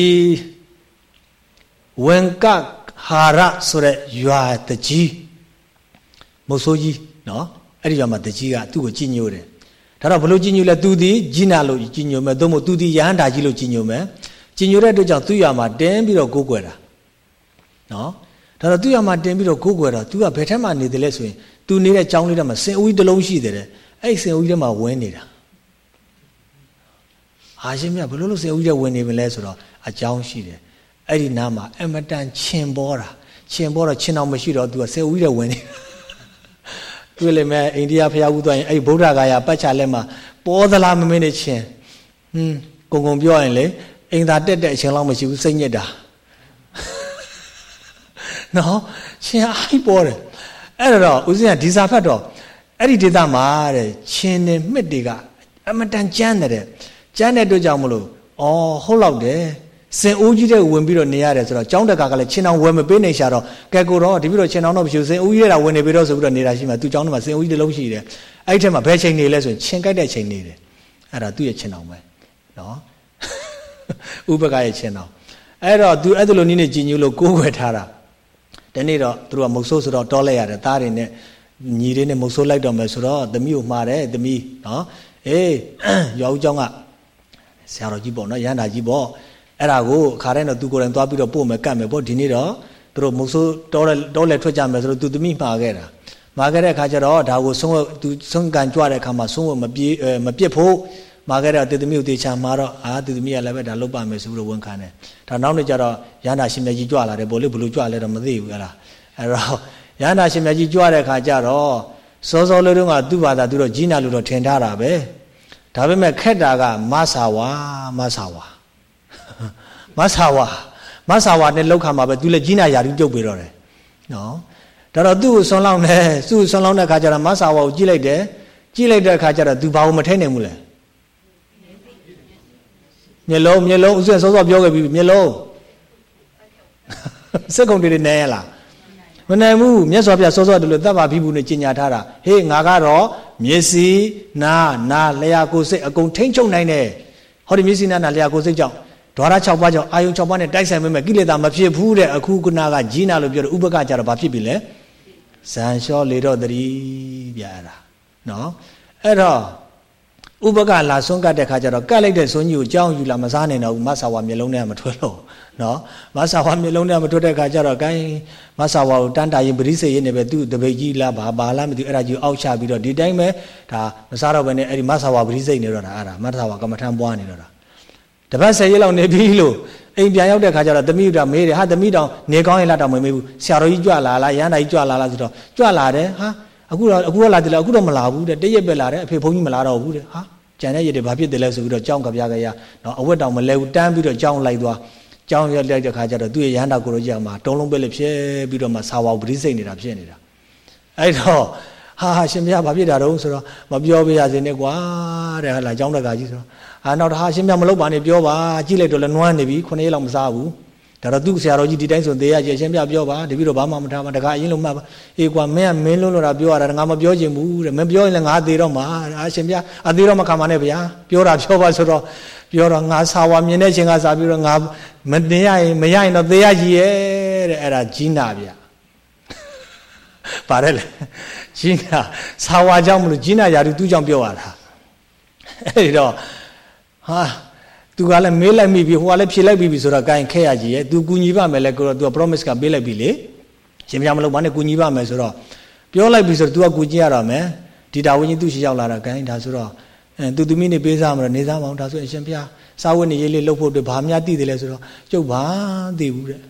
ဝင်ကဟာရဆိုတဲ့ရွာတကြီးမုတ်ဆိုးကြီးနော် အဲ့ဒီရွာမှာတကြီးကသူ့ကိုကြည်ညိုတယ်ဒါတော့ဘလို့ကြည်ညိုလဲသူသည်ကြီးနာလို့ကြည်ညိုမယ်သို့မဟုတ်သူသည်ရဟန္တာကြီးလို့ကြည်ညိုမယ်ကြည်ညိုတဲ့အတွက်ကြောင့်သူ့ရွာမှာတင်းပြီးတော့ကိုးကွယ်တာနော်ဒါတော့သူ့ရွာမှာတင်းပြီးတော့ကိုးကွယ်တာ तू ကဘယ်ထက်မှနေတယ်လဲဆိုရင် तू နေတဲ့ကျောင်းလေးထဲမှာစင်ဦးကြီးတစ်လုံးရှိတယ်တဲ့အဲ့စင်ဦးကြီးထဲမှာဝင်းနေတာအာရှင်မြတ်ဘလို့လို့စင်ဦးကြီးထဲဝင်နေမလဲဆိုတော့အကြောင်းရှိတယ်အဲ့ဒီနားမှာအမတန်ချင်ပေါ်တာချင်ပေါ်တော့ချင်အောင်မရှိတော့ तू ကစင်ဦးကြီးထဲဝင်နေတာ တွေ့လိမ့်မယ်အိန္ဒိယဖျားဦးသွားရင်အဲ့ဗုဒ္ဓဂါယာပတ်ချလက်မှာပေါ်သလားမမင်းနဲ့ချင်းဟွန်းကုံကုံပြောရင်လေအိမ်သာတက်တဲ့အချိန်လောက်မရှိဘူးစိတ်ညစ်တာနော်ချင်းအားကြီးပေါ်တယ်အဲ့တော့ဦးဇင်းကဒီစာဖတ်တော့အဲ့ဒီဒေသမှာတဲ့ချင်းနဲ့မှစ်တွေကအမတန်ကြမ်းတဲ့ကြမ်းတဲ့အတွက်ကြောင့်မလို့ဩဟုတ်လောက်တယ် စင်အိုးကြီးတဲ့ဝင်ပြီးတော့နေရတယ်ဆိုတော့ကျောင်းတကာကလည်းချင်းအောင်ဝယ်မပေးနိုင်ရှာတော့ကဲကိုတော့ဒီပြီးတော့ချင်းအောင်တော့မရှိဘူးစင်အိုးကြီးတဲ့ဝင်နေပြီးတော့ဆိုပြီးတော့နေတာရှိမှသူကျောင်းထဲမှာစင်အိုးကြီးတစ်လုံးရှိတယ်အဲ့ဒီထဲမှာဘယ်ချိန်နေလဲဆိုရင်ချင်းကြိုက်တဲ့ချိန်နေတယ်အဲ့ဒါသူ့ရဲ့ချင်းအောင်ပဲနော်ဥပကရဲ့ချင်းအောင်အဲ့တော့သူအဲ့ဒါလိုနည်းနဲ့ကြည်ညိုလို့ကိုးွယ်ထားတာဒီနေ့တော့သူတို့ကမုတ်ဆိုးဆိုတော့တောလိုက်ရတယ်သားတွေနဲ့ညီတွေနဲ့မုတ်ဆိုးလိုက်တော့မယ်ဆိုတော့သမီးကိုမှားတယ်သမီးနော်အေးရွာဦးကျောင်းကဆရာတော်ကြီးပေါ့နော်ရဟန္တာကြီးပေါ့ အဲ့ဒါကိုခါတိုင်းတော့သူကိုယ်တိုင်သွားပြီးတော့ပို့မယ်ကတ်မယ်ပေါ့ဒီနေ့တော့သူတို့မုတ်ဆိုးတောလဲတောလဲထွက်ကြမယ်ဆိုတော့သူသမီးမှာခဲ့တာမှာခဲ့တဲ့အခါကျတော့ဒါကိုဆုံးသူဆုံးကန်ကြွတဲ့အခါမှာဆုံးမပြေးမပြစ်ဖို့မှာခဲ့တဲ့တေသမီးကိုတေချာမှာတော့အာတေသမီးကလည်းပဲဒါလုတ်ပါမယ်ဆိုပြီးတော့ဝန်ခံတယ်ဒါနောက်နေ့ကျတော့ရဟန္တာရှင်မြတ်ကြီးကြွလာတယ်ဘောလေဘလို့ကြွလဲတော့မသိဘူးအဲ့ဒါအဲ့တော့ရဟန္တာရှင်မြတ်ကြီးကြွတဲ့အခါကျတော့စောစောလေးတုန်းကသူ့ဘာသာသူတော့ကြီးနာလို့တော့ထင်ထားတာပဲဒါပေမဲ့ခက်တာကမဆာဝါမဆာဝါ မဆာဝါမဆာဝါနဲ့လောက်ခါမှာပဲသူလည်းကြီးနာရာတူပြုတ်ပြီးတော့တယ်နော်ဒါတော့သူ့ကိုဆွန်လောင်းတယ်သူ့ကိုဆွန်လောင်းတဲ့ခါကျတော့မဆာဝါကိုကြည့်လိုက်တယ်ကြည့်လိုက်တဲ့ခါကျတော့သူဘာလို့မထိနိုင်ဘူးလဲမျက်လုံးမျက်လုံးဥစ္စာစောစောပြောခဲ့ပြီမျက်လုံးစက်ကုန်တွေနေရလားမနိုင်ဘူးမြတ်စွာဘုရားစောစောတူလို့သဗ္ဗဘိဘူးနဲ့ကျင်ညာထားတာဟေးငါကတော့မျက်စိနာနာလျှာကိုယ်စိတ်အကုန်ထိမ့်ချုပ်နိုင်တယ်ဟောဒီမျက်စိနာနာလျှာကိုယ်စိတ်ကြောင့် ဒွါရ6ပါးကြောင့်အာယုံ6ပါးနဲ့တိုက်ဆိုင်မဲ့ကိလေသာမဖြစ်ဘူးတဲ့အခုကနာကဂျီနာလို့ပြောတယ်ဥပကကြတော့ဘာဖြစ်ပြီလဲဇန်လျှောလေတော့တတိပြရတာနော်အဲ့တော့ဥပကလာဆွန့်ကတ်တဲ့ခါကျတော့ကတ်လိုက်တဲ့ဆွန်းကြီးကိုကြောင်းယူလာမစားနိုင်တော့ဘူးမဆာဝါမျိုးလုံးနဲ့မထွက်လို့နော်မဆာဝါမျိုးလုံးနဲ့မထွက်တဲ့ခါကျတော့ကိုင်းမဆာဝါကိုတန်းတာရင်ပရိစေရင်နဲ့ပဲသူ့တပိတ်ကြီးလားဘာဘာလားမသိဘူးအဲ့ဒါကြီးအောက်ချပြီးတော့ဒီတိုင်းပဲဒါမစားတော့ဘဲနဲ့အဲ့ဒီမဆာဝါပရိစေနေတော့တာအဲ့ဒါမဆာဝါကမ္မထမ်းပွားနေတော့တာ တပတ်ဆယ်ရက်လောက်နေပြီလို့အိမ်ပြန်ရောက်တဲ့ခါကျတော့သမီးတို့မေးတယ်ဟာသမီးတောင်နေကောင်းရင်လာတော့မမေးဘူးဆရာတော်ကြီးကြွလာလားရဟန္တာကြီးကြွလာလားဆိုတော့ကြွလာတယ်ဟာအခုတော့အခုတော့လာတယ်လားအခုတော့မလာဘူးတဲ့တရက်ပဲလာတယ်အဖေဘုန်းကြီးမလာတော့ဘူးတဲ့ဟာကြံတဲ့ရည်တွေဘာဖြစ်တယ်လဲဆိုပြီးတော့ကြောင်းကြပြကြရနော်အဝတ်တောင်မလဲဘူးတန်းပြီးတော့ကြောင်းလိုက်သွားကြောင်းရက်လိုက်တဲ့ခါကျတော့သူ့ရဲ့ရဟန္တာကိုရိုကြီးကမှတုံးလုံးပဲလေဖြစ်ပြီးတော့မှစာဝါပရိစိတ်နေတာဖြစ်နေတာအဲ့တော့ဟာဟာရှင်ဘုရားဘာဖြစ်တာတုံးဆိုတော့မပြောပြရစေနဲ့ကွာတဲ့ဟာလာကြောင်းတကာကြီးဆိုတော့ အာနောက်တစ်ခါရှင်ဘုရားမလုပ်ပါနဲ့ပြောပါကြည့်လိုက်တော့လည်းနွမ်းနေပြီခုနှစ်ရက်လောက်မစားဘူးဒါတော့သူ့ဆရာတော်ကြီးဒီတိုင်းဆိုသေးရကျရှင်ပြပြောပါတပည့်တော့ဘာမှမထားပါတခါအရင်လုံးမှတ်ပါအေးကွာမင်းကမင်းလုံးလို့တာပြောရတာငါမပြောချင်ဘူးတဲ့မင်းပြောရင်လည်းငါသေးတော့မှာအာရှင်ပြအသေးတော့မခံပါနဲ့ဗျာပြောတာပြောပါဆိုတော့ပြောတော့ငါစာဝါမြင်တဲ့ချိန်ကစာပြီးတော့ငါမတင်ရရင်မရရင်တော့သေရကြီးရဲ့တဲ့အဲ့ဒါကြီးနာဗျာပါတယ်လေကြီးနာစာဝါကြောင့်မလို့ကြီးနာရာသူသူ့ကြောင့်ပြောရတာအဲ့ဒီတော့ ဟာသူကလည်းမေးလိုက်မိပြီဟိုကလည်းဖြေလိုက်ပြီဆိုတော့ဂိုင်းခက်ရကြီးရဲ့သူကူညီပါမယ်လေကိုတော့သူက promise ကပေးလိုက်ပြီလေရှင်ပြမလို့ဘာနဲ့ကူညီပါမယ်ဆိုတော့ပြောလိုက်ပြီဆိုတော့ तू ကကူညီရတော့မယ်ဒီတာဝင်းကြီးသူ့ရှိရောက်လာတာဂိုင်းဒါဆိုတော့အဲသူသမီးနေပေးစားမှာတော့နေစားမအောင်ဒါဆိုအရှင်ဘုရားစာဝတ်နေရေးလေးလှုပ်ဖို့အတွက်ဘာများတည်တယ်လဲဆိုတော့ကျုပ်ဘာသိဘူးတဲ့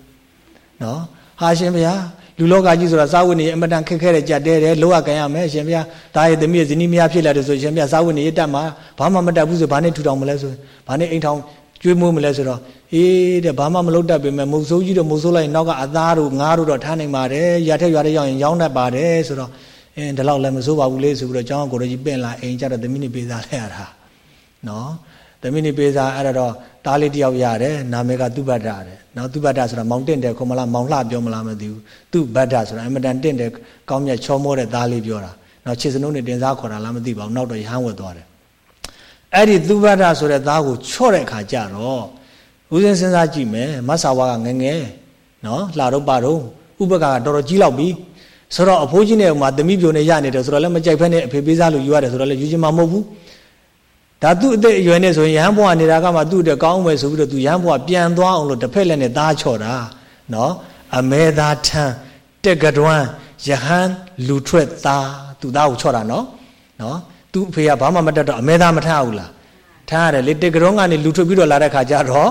နော်ဟာရှင်ဘုရား လူလောကကြီးဆိုတာစာဝတ်နေရေးအမတန်ခက်ခဲတဲ့ကြက်တဲတယ်လောကကန်ရမယ်ရှင်ဘုရားဒါရဲ့သမီးရဲ့ဇနီးမယားဖြစ်လာတယ်ဆိုရှင်ဘုရားစာဝတ်နေရေးတတ်မှာဘာမှမတတ်ဘူးဆိုဘာနဲ့ထူထောင်မလဲဆိုဘာနဲ့အိမ်ထောင်ကျွေးမွေးမလဲဆိုတော့အေးတဲ့ဘာမှမလုပ်တတ်ပေမဲ့မုတ်ဆိုးကြီးတော့မုတ်ဆိုးလိုက်နောက်ကအသားတို့ငါးတို့တော့ထားနိုင်ပါတယ်ရထက်ရွာတဲ့ရောက်ရင်ရောင်းတတ်ပါတယ်ဆိုတော့အင်းဒီလောက်လည်းမစိုးပါဘူးလေဆိုပြီးတော့ကျောင်းကိုရကြီးပင့်လာအိမ်ကျတော့သမီးနေပေးစားလိုက်ရတာနော် သမီးနေပေးစားအဲ့တော့တားလေးတယောက်ရတယ်နာမည်ကသူဘတ်တာတဲ့နော်သူဘတ်တာဆိုတာမောင်တင့်တယ်ခုမလားမောင်လှပြောမလားမသိဘူးသူဘတ်တာဆိုတာအမတန်တင့်တယ်ကောင်းမြတ်ချောမောတဲ့သားလေးပြောတာနော်ခြေစနှုံးနဲ့တင်စားခေါ်တာလားမသိပါဘူးနောက်တော့ရဟန်းဝတ်သွားတယ်အဲ့ဒီသူဘတ်တာဆိုတဲ့သားကိုချော့တဲ့အခါကျတော့ဦးစင်းစဉ်းစားကြည့်မယ်မဆာဝါကငငယ်နော်လှတော့ပါတော့ဥပကကတော်တော်ကြီးလောက်ပြီဆိုတော့အဖိုးကြီးနဲ့ဥမာသမီးပြိုနဲ့ရနေတယ်ဆိုတော့လည်းမကြိုက်ဖက်နဲ့အဖေပေးစားလို့ယူရတယ်ဆိုတော့လည်းယူချင်မှာမဟုတ်ဘူး ဒါသူ့အသက်အရွယ်နဲ့ဆိုရင်ရဟန်းဘွားနေတာကမှသူ့အတွက်ကောင်းမယ်ဆိုပြီးတော့သူရဟန်းဘွားပြန်သွားအောင်လို့တစ်ဖက်လက်နဲ့သားချော့တာနော်အမဲသားထမ်းတက်ကတွန်းယဟန်လူထွက်သားသူသားကိုချော့တာနော်နော်သူ့အဖေကဘာမှမတတ်တော့အမဲသားမထမ်းဘူးလားထမ်းရတယ်လေတက်ကတွန်းကနေလူထွက်ပြီးတော့လာတဲ့ခါကျတော့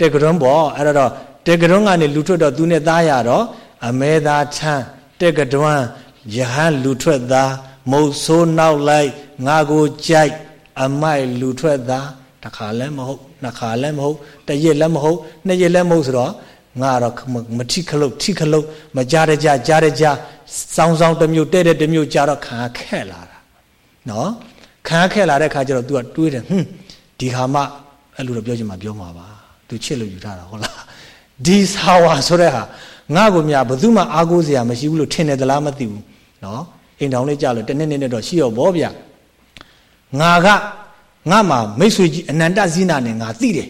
တက်ကတွန်းပေါ့အဲ့တော့တက်ကတွန်းကနေလူထွက်တော့သူနဲ့သားရတော့အမဲသားထမ်းတက်ကတွန်းယဟန်လူထွက်သားမုတ်ဆိုးနောက်လိုက်ငါကိုကြိုက် အမိုက်လူထွက်သားတစ်ခါလည်းမဟုတ်နှစ်ခါလည်းမဟုတ်တစ်ရက်လည်းမဟုတ်နှစ်ရက်လည်းမဟုတ်ဆိုတော့ငါတော့မထိခလုတ်ထိခလုတ်မကြရကြကြရကြစောင်းစောင်းတစ်မျိုးတဲ့တဲ့တစ်မျိုးကြတော့ခံခဲ့လာတာနော်ခံခဲ့လာတဲ့ခါကျတော့ तू ကတွေးတယ်ဟွန်းဒီခါမှအဲ့လိုတော့ပြောချင်မှပြောမှာပါ तू ချစ်လို့ယူထားတာဟုတ်လားဒီဆာဝါဆိုတဲ့ဟာငါ့ကိုမြဘယ်သူမှအားကိုးစရာမရှိဘူးလို့ထင်တယ်သလားမသိဘူးနော်အိမ်တောင်လေးကြလို့တနေ့နေ့တော့ရှိရောဗောဗျာ ငါကငါမှမိတ်ဆွေကြီးအနန္တဇိနာနဲ့ငါသိတယ်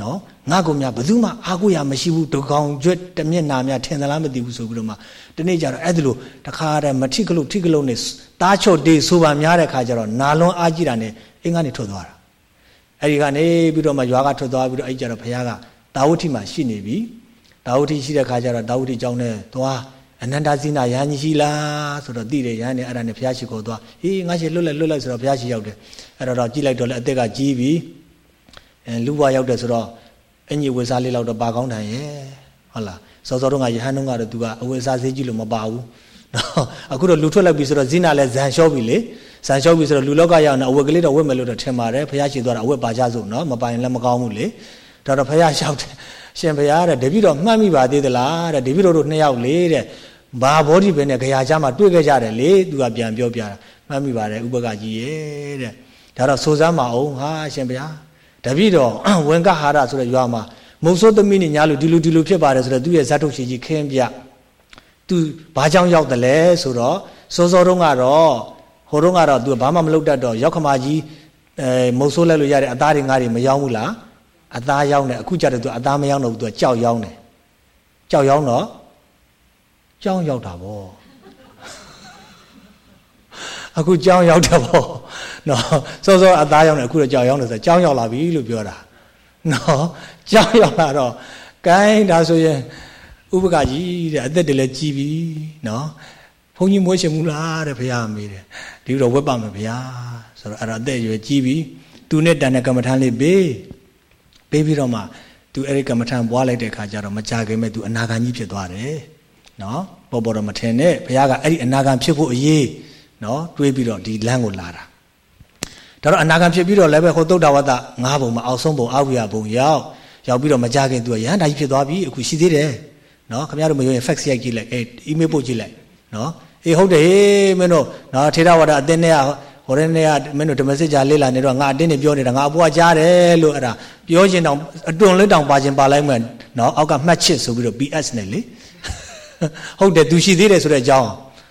နော်ငါကမြဘယ်သူမှအားကိုးရမရှိဘူးတကောင်ကျွတ်တမျက်နာများထင်သလားမသိဘူးဆိုပြီးတော့မှဒီနေ့ကျတော့အဲ့ဒါလို့တခါတည်းမထိကလို့ထိကလို့နဲ့တားချော့တေးဆိုပါများတဲ့ခါကျတော့နာလွန်အားကြီးတာနဲ့အင်းကနေထွက်သွားတာအဲ့ဒီကနေပြီးတော့မှရွာကထွက်သွားပြီးတော့အဲ့ကျတော့ဘုရားကတာဝတိမှာရှိနေပြီတာဝတိရှိတဲ့ခါကျတော့တာဝတိကျောင်းနဲ့သွား အနန္တဇိနာယဟန်ကြီးရှိလားဆိုတော့သိတယ်ယဟန်နဲ့အဲ့ဒါနဲ့ဘုရားရှိခိုးသွားဟေးငါရှိလွတ်လိုက်လွတ်လိုက်ဆိုတော့ဘုရားရှိရောက်တယ်အဲ့တော့ကြည့်လိုက်တော့လေအသက်ကကြီးပြီအဲလူဘွားရောက်တယ်ဆိုတော့အင်ကြီးဝေစားလေးလောက်တော့ပါကောင်းတယ်ရဲ့ဟုတ်လားစောစောတုန်းကယဟန်တုန်းကတော့သူကအဝေစားစေးကြီးလို့မပါဘူးနော်အခုတော့လူထွက်လိုက်ပြီဆိုတော့ဇိနာလည်းဇန်လျှောပြီလေဇန်လျှောပြီဆိုတော့လူလောကရောက်နေအဝတ်ကလေးတော့ဝတ်မယ်လို့တော့ထင်ပါတယ်ဘုရားရှိသွားတာအဝတ်ပါကြစို့နော်မပိုင်လည်းမကောင်းဘူးလေဒါတော့ဘုရားလျှောက်တယ် ရှင်ဘုရားတဲ့တပည့်တော်မှတ်မိပါသေးသလားတဲ့တပည့်တော်တို့နှစ်ယောက်လေတဲ့ဘာဘောဓိပဲနဲ့ခရာချမှာတွေ့ခဲ့ကြတယ်လေသူကပြန်ပြောပြတာမှတ်မိပါတယ်ဥပကကြီးရဲ့တဲ့ဒါတော့စိုးစမ်းမအောင်ဟာရှင်ဘုရားတပည့်တော်ဝင်ကဟာရဆိုတဲ့ရွာမှာမုံစိုးသမီးနဲ့ညာလို့ဒီလိုဒီလိုဖြစ်ပါတယ်ဆိုတော့သူ့ရဲ့ဇတ်ထုတ်ရှိကြီးခင်းပြသူဘာကြောင့်ရောက်တယ်လဲဆိုတော့စောစောတုန်းကတော့ဟိုတုန်းကတော့သူဘာမှမလုပ်တတ်တော့ရောက်ခမာကြီးအဲမုံဆိုးလဲလို့ရတဲ့အသားတွေငါးတွေမရောက်ဘူးလား အသားရောက်တယ်အခုကြတယ်သူအသားမရောက်တော့ဘူးသူကကြောက်ရောက်တယ်ကြောက်ရောက်တော့ကြောင်းရောက်တာဗောအခုကြောင်းရောက်တယ်ဗောနော်စောစောအသားရောက်တယ်အခုတော့ကြောင်ရောက်တယ်ဆိုကြောင်းရောက်လာပြီလို့ပြောတာနော်ကြောင်းရောက်လာတော့ဂိုင်းဒါဆိုရင်ဥပကကြီးတဲ့အသက်တည်းလည်းကြီးပြီနော်ဘုန်းကြီးမွေးရှင်မူလားတဲ့ဘုရားမေးတယ်ဒီတော့ဝက်ပါမယ်ဘုရားဆိုတော့အဲ့တော့အသက်အရွယ်ကြီးပြီသူနဲ့တန်တဲ့ကမ္မထမ်းလေးပေး ပေးပြီးတော့မှသူအဲ့ဒီကမ္မထမ်းပွားလိုက်တဲ့အခါကျတော့မကြခင်မဲ့သူအနာဂံကြီးဖြစ်သွားတယ်နော်ပေါ်ပေါ်တော့မထင်နဲ့ဘုရားကအဲ့ဒီအနာဂံဖြစ်ဖို့အရေးနော်တွေးပြီးတော့ဒီလမ်းကိုလာတာဒါတော့အနာဂံဖြစ်ပြီးတော့လည်းပဲဟိုသုတ်တဝတ္တငါးဘုံမှာအောက်ဆုံးဘုံအဝိယဘုံရောက်ရောက်ပြီးတော့မကြခင်သူကရဟန္တာကြီးဖြစ်သွားပြီအခုရှိသေးတယ်နော်ခင်ဗျားတို့မယုံရင် fax ရိုက်ကြည့်လိုက်အဲ email ပို့ကြည့်လိုက်နော်အေးဟုတ်တယ်ဟေးမင်းတို့နော်ထေရဝါဒအတင်းနဲ့ ဟိုရဲနဲ့ကမင်းတို့ဓမ္မစစ်ကြာလေးလာနေတော့ငါအတင်းနဲ့ပြောနေတာငါအပွားကြားတယ်လို့အဲ့ဒါပြောခြင်းတောင်အတွန်လေးတောင်ပါခြင်းပါလိုက်မှနော်အောက်ကမှတ်ချစ်ဆိုပြီးတော့ PS နဲ့လေဟုတ်တယ်သူရှိသေးတယ်ဆိုတဲ့အကြောင်း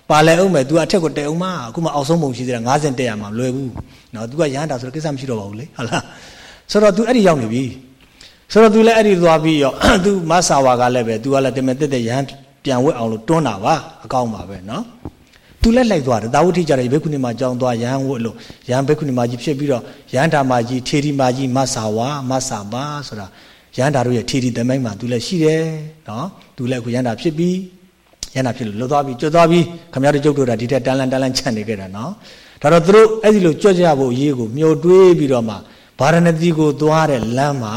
ပါလဲအောင်မယ် तू အထက်ကိုတဲအောင်မအခုမှအောက်ဆုံးပုံရှိသေးတာ90တက်ရမှာလွယ်ဘူးနော် तू ကရဟန္တာဆိုတော့ကိစ္စမရှိတော့ပါဘူးလေဟုတ်လားဆိုတော့ तू အဲ့ဒီရောက်နေပြီဆိုတော့ तू လည်းအဲ့ဒီသွားပြီးရော तू မဆာဝါကလည်းပဲ तू ကလည်းတမန်တက်တဲ့ရဟန်းပြန်ဝတ်အောင်လို့တွန်းတာပါအကောင်းပါပဲနော် သူလည်းလိုက်သွားတယ်တာဝတိကြတယ်ဘိက္ခုနီမကြောင်းသွားရဟန်းဝတ်လို့ရဟန်းဘိက္ခုနီမကြီးဖြစ်ပြီးတော့ရဟန်းဓမ္မကြီးထေရီမကြီးမဆာဝါမဆာပါဆိုတာရဟန်းဓာတို့ရဲ့ထေရီသမိုင်းမှာသူလည်းရှိတယ်နော်သူလည်းအခုရဟန်းဓာဖြစ်ပြီးရဟန်းဓာဖြစ်လို့လွတ်သွားပြီးကျွတ်သွားပြီးခမရတို့ကျုပ်တို့ဒါဒီထက်တန်လန်တန်လန်ချန်နေခဲ့တာနော်ဒါတော့သူတို့အဲ့ဒီလိုကြွကြဖို့အရေးကိုမျှော်တွေးပြီးတော့မှဗာရဏသီကိုသွားတဲ့လမ်းမှာ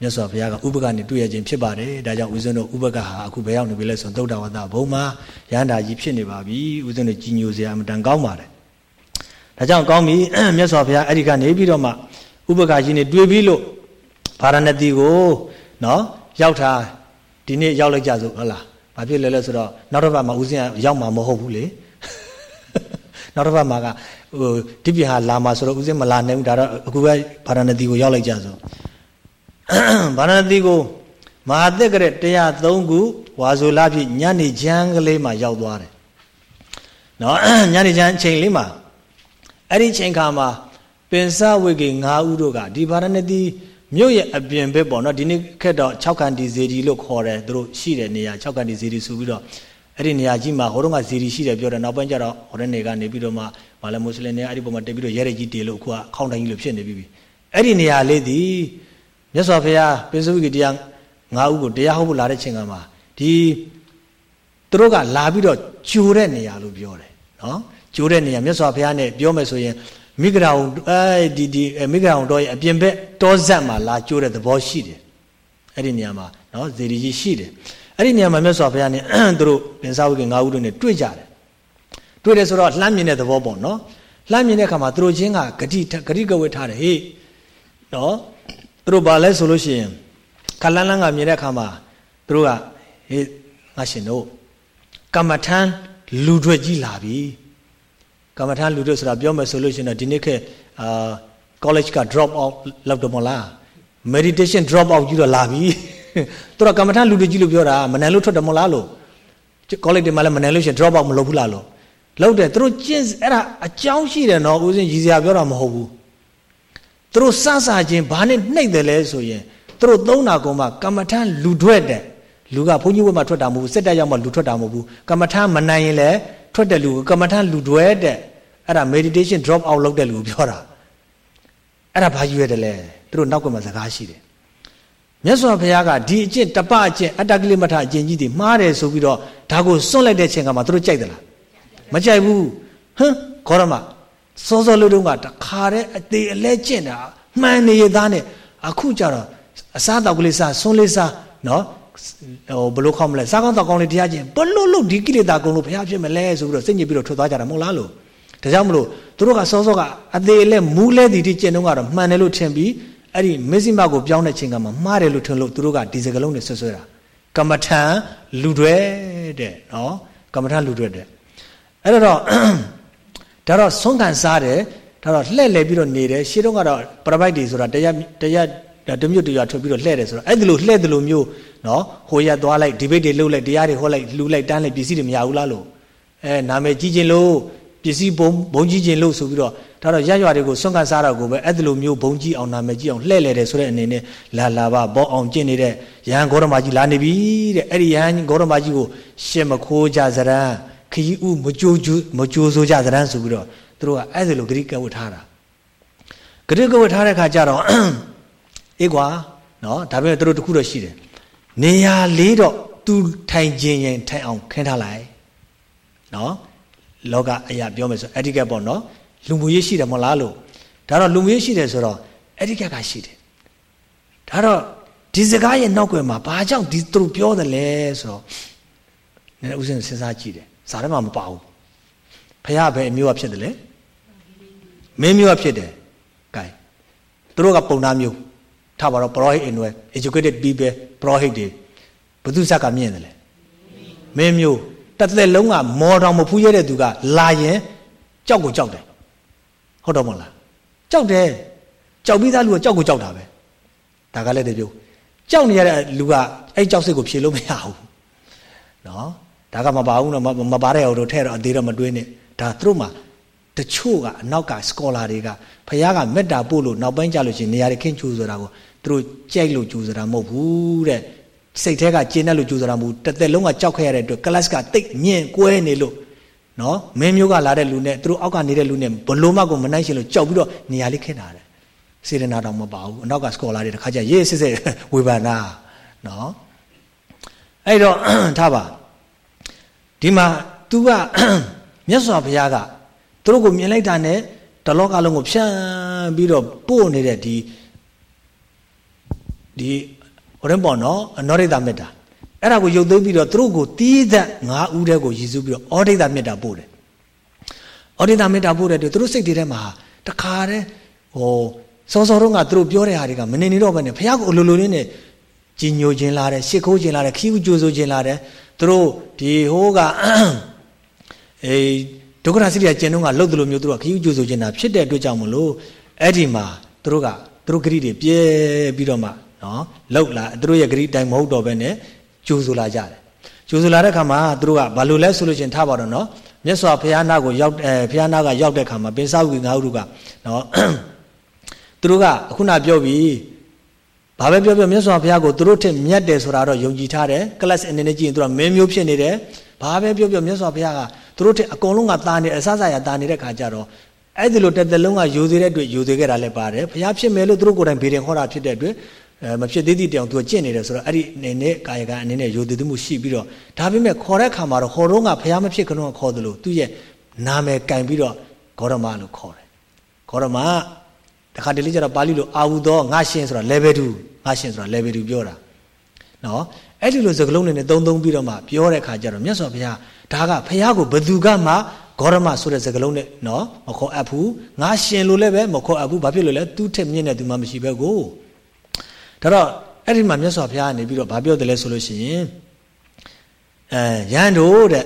မြတ်စွာဘုရားကဥပကနေတွေ့ရခြင်းဖြစ်ပါတယ်ဒါကြောင့်ဦးဇင်းတို့ဥပကဟာအခုဘယ်ရောက်နေပြီလဲဆိုတော့သုဒ္ဓဝတ္တဘုံမှာရဟန္တာကြီးဖြစ်နေပါပြီဦးဇင်းတို့ကြီးညိုစရာအမတန်ကောင်းပါတယ်ဒါကြောင့်ကောင်းပြီမြတ်စွာဘုရားအဲ့ဒီကနေပြီးတော့မှဥပကကြီးနေတွေ့ပြီးလို့ဗာရဏသီကိုနော်ရောက်တာဒီနေ့ရောက်လိုက်ကြစို့ဟုတ်လားဘာဖြစ်လဲလဲဆိုတော့နောက်တစ်ပတ်မှာဦးဇင်းကရောက်မှာမဟုတ်ဘူးလေနောက်တစ်ပတ်မှာကဟိုဒီပြဟာလာမှာဆိုတော့ဦးစင်းမလာနိုင်ဘူးဒါတော့အခုပဲဗာရဏသီကိုရောက်လိုက်ကြဆို ဗာရဏသီကိုမဟာသက်ကတဲ့103ခုဝါဆိုလာဖြစ်ညနေချမ်းကလေးမှာရောက်သွားတယ်နော်ညနေချမ်းအချိန်လေးမှာအဲ့ဒီချိန်ခါမှာပင်စဝိကေ9ဦးတို့ကဒီဗာရဏသီမြို့ရဲ့အပြင်ဘက်ပေါ့နော်ဒီနေ့ခက်တော့6ခန္တီဇေဒီလို့ခေါ်တယ်သူတို့ရှိတဲ့နေရာ6ခန္တီဇေဒီဆိုပြီးတော့အဲ့ဒီနေရာကြီးမှာဟိုတုန်းကဇေဒီရှိတယ်ပြောတယ်နောက်ပိုင်းကျတော့ဟိုတဲ့နေကနေပြီးတော့မှဘာလဲမွတ်စလင်တွေအဲ့ဒီပုံမှာတက်ပြီးတော့ရဲရဲကြီးတေလို့အခုကခေါင်းတိုင်းကြီးလို့ဖြစ်နေပြီအဲ့ဒီနေရာလေးဒီ မြတ်စွာဘုရားပင်စဝိကေတရား၅ဦးကိုတရားဟောဖို့လာတဲ့ချိန်ကမှာဒီသူတို့ကလာပြီးတော့ကြိုတဲ့နေရာလို့ပြောတယ်နော်ကြိုတဲ့နေရာမြတ်စွာဘုရားနဲ့ပြောမယ်ဆိုရင်မိဂရာုံအဲဒီဒီမိဂရာုံတော့ရဲ့အပြင်ဘက်တောဇက်မှာလာကြိုးတဲ့သဘောရှိတယ်အဲ့ဒီနေရာမှာနော်ဇေဒီကြီးရှိတယ်အဲ့ဒီနေရာမှာမြတ်စွာဘုရားနဲ့သူတို့ပင်စားဝိကငါးဦးတို့နဲ့တွေ့ကြတယ်တွေ့တယ်ဆိုတော့လှမ်းမြင်တဲ့သဘောပေါ့နော်လှမ်းမြင်တဲ့အခါမှာသူတို့ချင်းကဂတိဂတိကဝတ်ထားတယ်ဟေးနော် သူတို့ဘာလဲဆိုလို့ရှိရင်ခလန်းလန်းကမြင်တဲ့အခါမှာသူတို့ကဟေးငါရှင်တို့ကမ္မထမ်းလူတွေကြီးလာပြီကမ္မထာလူတို့ဆိုတာပြောမယ်ဆိုလို့ရှိရင်တော့ဒီနေ့ခေတ်အာ college က drop out လောက်တော့မလား meditation drop out ကြီးတော့လာပြီသူတို့ကမ္မထာလူတို့ကြီးလို့ပြောတာမနန်လို့ထွက်တယ်မလားလို့ college တွေမှာလည်းမနန်လို့ရှိရင် drop out မလုပ်ဘူးလားလို့လောက်တယ်သူတို့ကျင့်အဲ့ဒါအကြောင်းရှိတယ်နော်ဦးစင်းရည်စရာပြောတာမဟုတ်ဘူး သူတို့စစချင်းဘာနဲ့နှိပ်တယ်လဲဆိုရင်သူတို့သုံးတာကောင်မှကမ္မထာလူထွက်တဲ့လူကဘုန်းကြီးဝတ်မှထွက်တာမဟုတ်ဘူးစစ်တပ်ရောက်မှလူထွက်တာမဟုတ်ဘူးကမ္မထာမနိုင်ရင်လည်းထွက်တဲ့လူကကမ္မထလူတွဲတဲ့အဲ့ဒါ meditation drop out လုပ်တဲ့လူပြောတာအဲ့ဒါဘာယူရတယ်လဲသူတို့နောက်ကမှစကားရှိတယ်မြတ်စွာဘုရားကဒီအကျင့်တပအကျင့်အတ္တကိလမထအကျင့်ကြီးတွေမှားတယ်ဆိုပြီးတော့ဒါကိုစွန့်လိုက်တဲ့ချိန်ကမှသူတို့ကြိုက်သလားမကြိုက်ဘူးဟမ်ခေါရမ စောစောလူတုန်းကတခါတဲ့အသေးအလဲကျင့်တာမှန်နေရသားနဲ့အခုကျတော့အစားတောက်ကလေးစားဆွန်းလေးစားနော်ဟိုဘလို့ခေါမလဲစားကောင်းတောက်ကောင်းလေးတရားချင်းဘလို့လို့ဒီကိလေသာကုန်လို့ဘုရားဖြစ်မလဲဆိုပြီးတော့စိတ်ညစ်ပြီးတော့ထွက်သွားကြတာမဟုတ်လားလို့ဒါကြောင့်မလို့သူတို့ကစောစောကအသေးလဲမူးလဲဒီတိကျင့်တော့ကတော့မှန်တယ်လို့ထင်ပြီးအဲ့ဒီမစ္စည်းမကိုပြောင်းတဲ့ချိန်ကမှမှားတယ်လို့ထင်လို့သူတို့ကဒီစကလုံးနဲ့ဆွဆွဲတာကမ္မထံလူတွေတဲ့နော်ကမ္မထံလူတွေတဲ့အဲ့တော့ ဒါတော့ဆုံးခံစားတယ်ဒါတော့လှဲ့လေပြီးတော့နေတယ်ရှေးတုန်းကတော့ပရပိုက်တွေဆိုတာတရားတရားတမျိုးတရားထွက်ပြီးတော့လှဲ့တယ်ဆိုတော့အဲ့ဒီလိုလှဲ့တယ်လို့မျိုးနော်ဟိုရက်သွားလိုက်ဒီဘိတ်တွေလှုပ်လိုက်တရားတွေဟောလိုက်လှူလိုက်တန်းလိုက်ပစ္စည်းတွေမရဘူးလားလို့အဲနာမည်ကြီးခြင်းလို့ပစ္စည်းဘုံဘုံကြီးခြင်းလို့ဆိုပြီးတော့ဒါတော့ရရွာတွေကိုစွန့်ကန်စားတော့ကိုပဲအဲ့ဒီလိုမျိုးဘုံကြီးအောင်နာမည်ကြီးအောင်လှဲ့လေတယ်ဆိုတဲ့အနေနဲ့လာလာပါဘောအောင်ကျင့်နေတဲ့ရဟန်းဂေါရမကြီးလာနေပြီတဲ့အဲ့ဒီရဟန်းဂေါရမကြီးကိုရှစ်မခိုးကြစရန် ခကြီးဥမကြိုးကျူးမကြိုးဆိုကြစရန်ဆိုပြီးတော့သူတို့ကအဲ့ဒီလိုဂရိကဝတ်ထားတာဂရိကဝတ်ထားတဲ့ခါကျတော့အေးကွာနော်ဒါပေမဲ့သူတို့တခုတော့ရှိတယ်နေရာလေးတော့သူထိုင်ခြင်းရင်ထိုင်အောင်ခင်းထားလိုက်နော်လောကအရာပြောမယ်ဆိုအက်တီကက်ပေါ့နော်လူမှုရေးရှိတယ်မဟုတ်လားလို့ဒါတော့လူမှုရေးရှိတယ်ဆိုတော့အက်တီကက်ကရှိတယ်ဒါတော့ဒီစကားရဲ့နောက်ွယ်မှာဘာကြောင့်ဒီသူတို့ပြောတယ်လဲဆိုတော့နည်းဥစဉ်စဉ်းစားကြည့်တယ် ဇာထဲမှာမပါဘူးဖះဘယ်အမျိုးကဖြစ်တယ်လဲမင်းမျိုးကဖြစ်တယ် gain သူတို့ကပုံနာမျိုးထားပါတော့ prohit in way educated people prohit တွေဘသူစက်ကမြင့်တယ်လေမင်းမျိုးတစ်သက်လုံးကမော်တော်မဖူးရတဲ့သူကလာရင်ကြောက်ကိုကြောက်တယ်ဟုတ်တော့မလားကြောက်တယ်ကြောက်ပြီးသားလူကကြောက်ကိုကြောက်တာပဲဒါကလည်းတပြုတ်ကြောက်နေရတဲ့လူကအဲ့ကြောက်စိတ်ကိုဖြေလို့မရဘူးနော် ဒါကမပါဘူးနော်မပါတဲ့ဟိုတို့ထဲတော့အသေးတော့မတွေးနဲ့ဒါသူတို့မှတချို့ကအနောက်ကစကောလာတွေကဖခင်ကမေတ္တာပို့လို့နောက်ပိုင်းကြလို့ရှိရင်နေရာတွေခင်းချူဆိုတာကိုသူတို့ကြိုက်လို့ကြူဆိုတာမဟုတ်ဘူးတဲ့စိတ်ထဲကကျင်းတဲ့လို့ကြူဆိုတာမဟုတ်တစ်သက်လုံးကကြောက်ခဲ့ရတဲ့အတွက်ကလတ်ကတိတ်မြင့်ကွဲနေလို့နော်မင်းမျိုးကလာတဲ့လူနဲ့သူတို့အောက်ကနေတဲ့လူနဲ့ဘလို့မှကိုမနိုင်ရှင်လို့ကြောက်ပြီးတော့နေရာလေးခင်းတာတဲ့စေရနာတော်မပါဘူးအနောက်ကစကောလာတွေတခါကျရေးစစ်စစ်ဝေဘာနာနော်အဲ့တော့ထားပါ ဒီမှာ तू ကမြတ်စွာဘုရားကသူတို့ကိုမြင်လိုက်တာနဲ့တလောကလုံးကိုဖြန့်ပြီးတော့ပို့နေတဲ့ဒီဒီဟိုရင်ပေါ့နော်အနောရိတမေတ္တာအဲ့ဒါကိုရုပ်သိမ်းပြီးတော့သူတို့ကိုတီးသက်ငါးဦးတဲ့ကိုရည်စူးပြီးတော့ဩဒိတမေတ္တာပို့တယ်ဩဒိတမေတ္တာပို့တဲ့သူတို့စိတ်တွေထဲမှာတခါတည်းဟိုစောစောတုန်းကသူတို့ပြောတဲ့ဟာတွေကမနေနေတော့ဘဲနဲ့ဘုရားကိုအလိုလိုလေးနဲ့ ကြီးညိုခြင်းလာတယ်ရှ िख ိုးခြင်းလာတယ်ခီးဥကြိုးဆိုခြင်းလာတယ်သူတို့ဒီဟိုးကအေးတဒုက္ခရစိတ္တကျင့်တော့ကလှုပ်တယ်လို့မျိုးသူတို့ကခရီးကျိုးဆိုခြင်းတာဖြစ်တဲ့အတွက်ကြောင့်မလို့အဲ့ဒီမှာသူတို့ကသူတို့ဂရိတွေပြဲပြီးတော့မှနော်လှုပ်လာသူတို့ရဲ့ဂရိတိုင်မဟုတ်တော့ဘဲနဲ့ကျိုးဆိုလာကြတယ်ကျိုးဆိုလာတဲ့ခါမှာသူတို့ကဘာလို့လဲဆိုလို့ချင်းထားပါတော့နော်မြတ်စွာဘုရားနာကိုရောက်အဲဘုရားနာကရောက်တဲ့ခါမှာပင်စာဝီငါးဥကနော်သူတို့ကခုနပြောပြီး ဘာပဲပြောပြောမြတ်စွာဘုရားကိုသူတို့ထက်မြတ်တယ်ဆိုတာတော့ယုံကြည်ထားတယ် class အနေနဲ့ကြည့်ရင်သူကမင်းမျိုးဖြစ်နေတယ်ဘာပဲပြောပြောမြတ်စွာဘုရားကသူတို့ထက်အကုန်လုံးကတာနေအဆဆရတာနေတဲ့ခါကျတော့အဲ့ဒီလိုတက်တလုံးကယူသေးတဲ့အတွက်ယူသေးခဲ့တာလည်းပါတယ်ဘုရားဖြစ်မယ်လို့သူတို့ကိုယ်တိုင်ဗေဒင်ခေါ်တာဖြစ်တဲ့အတွက်အဲမဖြစ်သေးသည့်တောင်သူကကျင့်နေတယ်ဆိုတော့အဲ့ဒီအနေနဲ့ကာယကအနေနဲ့ယူသေးမှုရှိပြီးတော့ဒါပေမဲ့ခေါ်တဲ့ခါမှာတော့ခေါ်တော့ကဘုရားမဖြစ်ခဏခေါ်သလိုသူ့ရဲ့နာမည်ကင်ပြီးတော့ဂေါရမလို့ခေါ်တယ်ဂေါရမ တခါတလေကျတော့ပါဠိလိုအာဟုသောငါရှင်ဆိုတာ level 2ငါရှင်ဆိုတာ level 2ပြောတာနော်အဲ့ဒီလိုစကားလုံးတွေနဲ့သုံးသုံးပြီးတော့မှပြောတဲ့ခါကျတော့မြတ်စွာဘုရားဒါကဘုရားကိုဘယ်သူကမှဂေါရမဆိုတဲ့စကားလုံးနဲ့နော်မခေါ်အပ်ဘူးငါရှင်လို့လည်းပဲမခေါ်အပ်ဘူးဘာဖြစ်လို့လဲသူ့ထက်မြင့်တဲ့သူမှမရှိပဲကိုဒါတော့အဲ့ဒီမှာမြတ်စွာဘုရားကနေပြီးတော့ဘာပြောတယ်လဲဆိုလို့ရှိရင်အဲရန်တို့တဲ့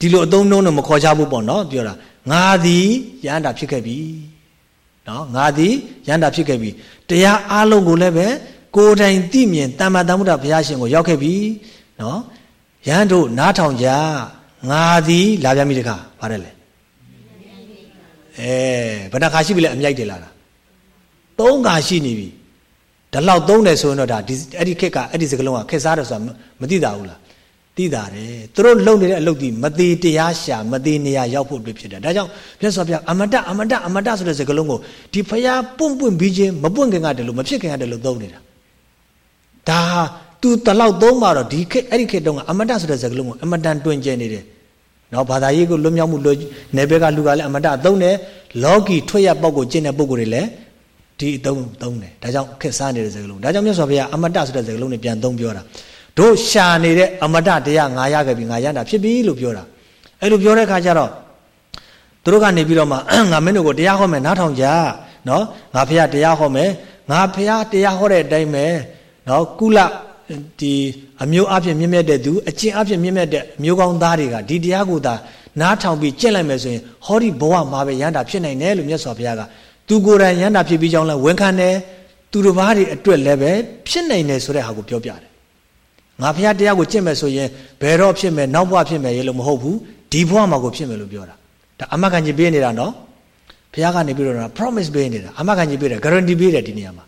ဒီလိုအသုံးနှုန်းတော့မခေါ်ချဘူးပေါ့နော်ပြောတာငါသည်ရန်တာဖြစ်ခဲ့ပြီ နော်ငါသည်ရန်တာဖြစ်ခဲ့ပြီတရားအလုံးကိုလည်းပဲကိုယ်တိုင်သိမြင်တမ္မာတမ္မုဒ္ဒဘုရားရှင်ကိုရောက်ခဲ့ပြီနော်ရန်တို့နားထောင်ကြငါသည်လာပြန်ပြီတခါဗါတယ်လေအဲဘယ်နှခါရှိပြီလဲအမြိုက်တယ်လားသုံးခါရှိနေပြီဒါလောက်သုံးတယ်ဆိုရင်တော့ဒါဒီအဲ့ဒီခက်ကအဲ့ဒီစကလုံးကခက်စားတယ်ဆိုတာမသိတာဘူးလား သိတာတယ်သူတို့လုံနေတဲ့အလုပ်ဒီမသေးတရားရှာမသေးနေရရောက်ဖို့အတွက်ဖြစ်တယ်ဒါကြောင့်မြတ်စွာဘုရားအမတအမတအမတဆိုတဲ့စကလုံးကိုဒီဖရာပွန့်ပွန့်ပြီးချင်းမပွန့်ခင်ကတည်းလို့မဖြစ်ခင်ကတည်းလို့သုံးနေတာဒါသူတလောက်သုံးမှတော့ဒီခက်အဲ့ဒီခက်တုန်းကအမတဆိုတဲ့စကလုံးကိုအမတန်တွင်ကျဲနေတယ်နော်ဘာသာရေးကိုလွတ်မြောက်မှုနယ်ဘက်ကလူကလည်းအမတသုံးတယ်လောကီထွက်ရပေါက်ကိုကျင့်တဲ့ပုံကိုယ်တွေလည်းဒီအသုံးသုံးတယ်ဒါကြောင့်ခက်စားနေတဲ့စကားလုံးဒါကြောင့်မြတ်စွာဘုရားအမတဆိုတဲ့စကားလုံးနဲ့ပြန်သုံးပြောတာ တို့ရှာနေတဲ့အမတတရားငါရခဲ့ပြီငါရတာဖြစ်ပြီလို့ပြောတာအဲ့လိုပြောတဲ့အခါကျတော့သူတို့ကနေပြီးတော့မှငါမင်းတို့ကိုတရားဟောမယ်နားထောင်ကြနော်ငါဖះတရားဟောမယ်ငါဖះတရားဟောတဲ့အတိုင်းပဲနော်ကုလဒီအမျိုးအဖြစ်မြင့်မြတ်တဲ့သူအကျင့်အဖြစ်မြင့်မြတ်တဲ့မျိုးကောင်းသားတွေကဒီတရားကိုသာနားထောင်ပြီးကျင့်လိုက်မယ်ဆိုရင်ဟောဒီဘဝမှာပဲရန်တာဖြစ်နိုင်တယ်လို့မြတ်စွာဘုရားကသူကိုယ်တိုင်ရန်တာဖြစ်ပြီးကြောင်းလဲဝန်ခံတယ်သူတစ်ပါးတွေအတွက်လည်းပဲဖြစ်နိုင်တယ်ဆိုတဲ့ဟာကိုပြောပြတယ် ငါဘုရားတရားကိုကျင့်မယ်ဆိုရင်ဘယ်တော့ဖြစ်မယ်နောက်ဘဝဖြစ်မယ်ရေလို့မဟုတ်ဘူးဒီဘဝမှာကိုဖြစ်မယ်လို့ပြောတာဒါအမခံကြီးပေးနေတာနော်ဘုရားကနေပြီးတော့ promise ပေးနေတာအမခံကြီးပေးတယ် guarantee ပေးတယ်ဒီနေရာမှာ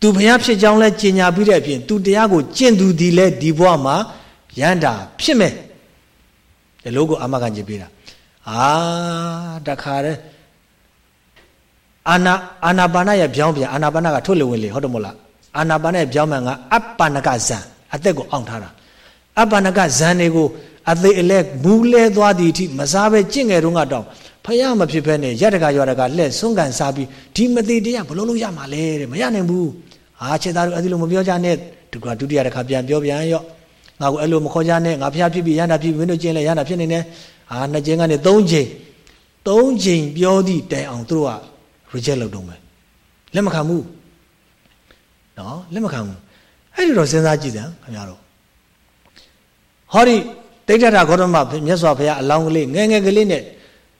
သူဘုရားဖြစ်ကြောင်းလဲကြင်ညာပြီးတဲ့အပြင်သူတရားကိုကျင့်သူဒီလဲဒီဘဝမှာရန်တာဖြစ်မယ်ဒီလိုကိုအမခံကြီးပေးတာအာတခါတည်းအာနာအာနာပါနရဲ့ပြောင်းပြန်အာနာပါနကထုတ်လေဝင်လေဟုတ်တယ်မို့လားအာနာပါနရဲ့ပြောင်းမှန်ကအပ္ပန္နကဇံ အသက်ကိုအောင့်ထားတာအပ္ပန္နကဇံတွေကိုအသေးအလဲမူးလဲသွားသည်အထိမစားပဲကျင့်ငယ်တုန်းကတော့ဖယားမဖြစ်ဖဲနဲ့ရတကရွာတကလှဲ့ဆုံးကန်စားပြီးဒီမသေးတရားဘလို့လို့ရမှာလဲတဲ့မရနိုင်ဘူးအာချက်သားတို့အဲ့ဒီလိုမပြောကြနဲ့ဒီကဒုတိယတစ်ခါပြန်ပြောပြန်ရော့ငါကအဲ့လိုမခေါ်ကြနဲ့ငါဖယားဖြစ်ပြီးရဟန္တာဖြစ်ပြီးမင်းတို့ကျင့်လဲရဟန္တာဖြစ်နေတယ်အာနှစ်ကျင်းကနေ၃ချိန်၃ချိန်ပြောသည့်တိုင်အောင်သူတို့က reject လုပ်တော့မယ်လက်မခံဘူးနော်လက်မခံဘူး အဲ့ဒီတော့စဉ်းစားကြည့်စမ်းခင်ဗျားတို့ဟောဒီတိဋ္ဌတာဂေါတမမြတ်စွာဘုရားအလောင်းကလေးငယ်ငယ်ကလေးနဲ့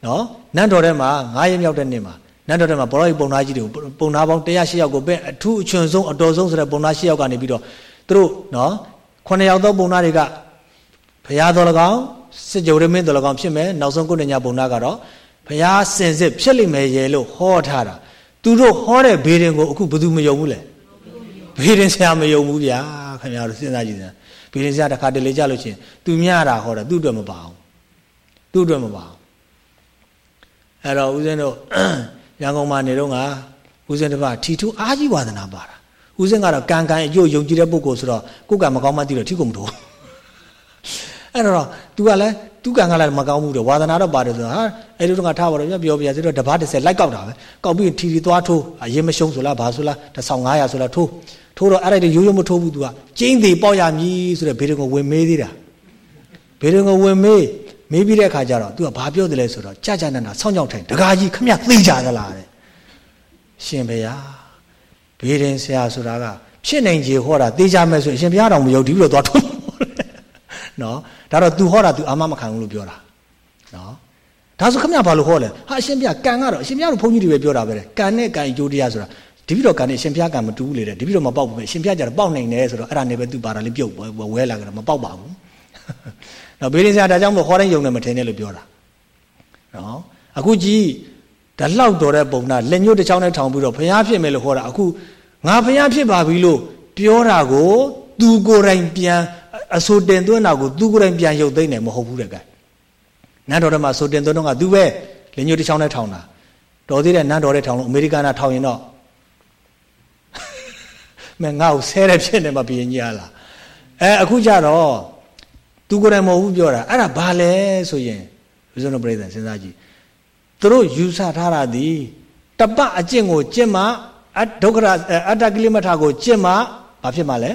နော်နန်းတော်ထဲမှာ9ရက်မြောက်တဲ့နေ့မှာနန်းတော်ထဲမှာဘောရောကြီးပုံသားကြီးတွေကိုပုံသားပေါင်း108ယောက်ကိုပဲအထူးအချွန်ဆုံးအတော်ဆုံးဆိုတဲ့ပုံသား8ယောက်ကနေပြီးတော့သူတို့နော်9ယောက်သောပုံသားတွေကဘုရားတော်၎င်းစစ်ကြုံရမင်းတော်၎င်းဖြစ်မယ်နောက်ဆုံးကုဏ္ဏညာပုံသားကတော့ဘုရားစင်စစ်ဖြစ်လိမ့်မယ်ရေလို့ဟောထားတာသူတို့ဟောတဲ့ဘေးရင်ကိုအခုဘယ်သူမယုံဘူးလဲ ဘေးရင်ဆရာမယုံဘူးဗျာခင်ဗျားတို့စဉ်းစားကြည့်စမ်းဘေးရင်ဆရာတစ်ခါတလေကြလို့ချင်းသူမြတာဟောတာသူ့အတွက်မပါအောင်သူ့အတွက်မပါအောင်အဲ့တော့ဦးဇင်းတို့ရန်ကုန်မှာနေတော့ကဦးဇင်းတစ်ပါးထီထူးအားကြီးဝါသနာပါတာဦးဇင်းကတော့ကံကံအကျိုးယုံကြည်တဲ့ပုဂ္ဂိုလ်ဆိုတော့ကိုယ်ကမကောင်းမှသိတော့ထီကုန်မထိုးအဲ့တော့ तू ကလည်း သူကံကလည်းမကောင်းဘူးတဲ့ဝါသနာတော့ပါတယ်ဆိုတော့ဟာအဲ့လိုတော့ငါထားပါတော့ပြပြောပြဆိုတော့တပတ်30လိုက်ကောက်တာပဲကောက်ပြီးထီထီသွားထိုးအရင်မရှုံးဆိုလားဘာဆိုလားတစ်ဆောင်900ဆိုလားထိုးထိုးတော့အဲ့ဒါရိုးရိုးမထိုးဘူး तू ကကျင်းသေးပေါက်ရမည်ဆိုတဲ့ဘေးတုံကိုဝင်မေးသေးတာဘေးတုံကိုဝင်မေးမေးပြီးတဲ့အခါကျတော့ तू ကဘာပြောတယ်လဲဆိုတော့ကြာကြာနာနာဆောင်းကြောင်ထိုင်တကားကြီးခမသိကြသလားတဲ့ရှင်ဘုရားဘေးရင်ဆရာဆိုတာကဖြစ်နိုင်ခြေဟောတာသိကြမယ်ဆိုရင်ရှင်ဘုရားတော်မယုတ်ဒီလိုတော့သွားထိုးနော် ဒါတော့ तू ဟောတာ तू အာမမခံဘူးလို့ပြောတာနော်ဒါဆိုခမရဘာလို့ဟောလဲဟာအရှင်ပြကံကတော့အရှင်ပြတို့ဘုန်းကြီးတွေပဲပြောတာပဲကံနဲ့ကံအကျိုးတရားဆိုတာတပိတော့ကံနဲ့အရှင်ပြကံမတူဘူးလေတဲ့တပိတော့မပေါက်ဘူးပဲအရှင်ပြကြတော့ပေါက်နိုင်တယ်ဆိုတော့အဲ့ဒါနဲ့ပဲသူပါတာလေးပြုတ်ဝဲလာကြတော့မပေါက်ပါဘူးနော်ဘေးရင်ဆရာဒါကြောင့်မို့ဟောတိုင်းယုံနဲ့မထင်နဲ့လို့ပြောတာနော်အခုကြည့်ဒါလောက်တော်တဲ့ပုံနာလက်ညှိုးတစ်ချောင်းနဲ့ထောင်ပြီးတော့ဘုရားဖြစ်မယ်လို့ဟောတာအခုငါဘုရားဖြစ်ပါပြီလို့ပြောတာကိုသူကိုယ်တိုင်ပြန် အဆိုတင်သွင်းတာကိုသူကိုယ်တိုင်ပြန်ရုပ်သိမ်းတယ်မဟုတ်ဘူးတဲ့ကဲနန်းတော်ထဲမှာဆိုတင်သွင်းတော့ကသူပဲလက်ညှိုးတစ်ချောင်းနဲ့ထောင်တာတော်သေးတဲ့နန်းတော်ထဲထောင်လို့အမေရိကန်ကထောင်ရင်တော့မငါ့ကိုဆဲရဖြစ်နေမှာပြင်ကြီးလားအဲအခုကြတော့သူကိုယ်တိုင်မဟုတ်ဘူးပြောတာအဲ့ဒါဘာလဲဆိုရင်ဘုရားတော်ပြိဿစဉ်းစားကြည့်သူတို့ယူဆထားတာဒီတပအကျင့်ကိုကျင့်မှအဒုက္ခအတ္တကိလမထကိုကျင့်မှဘာဖြစ်မှလဲ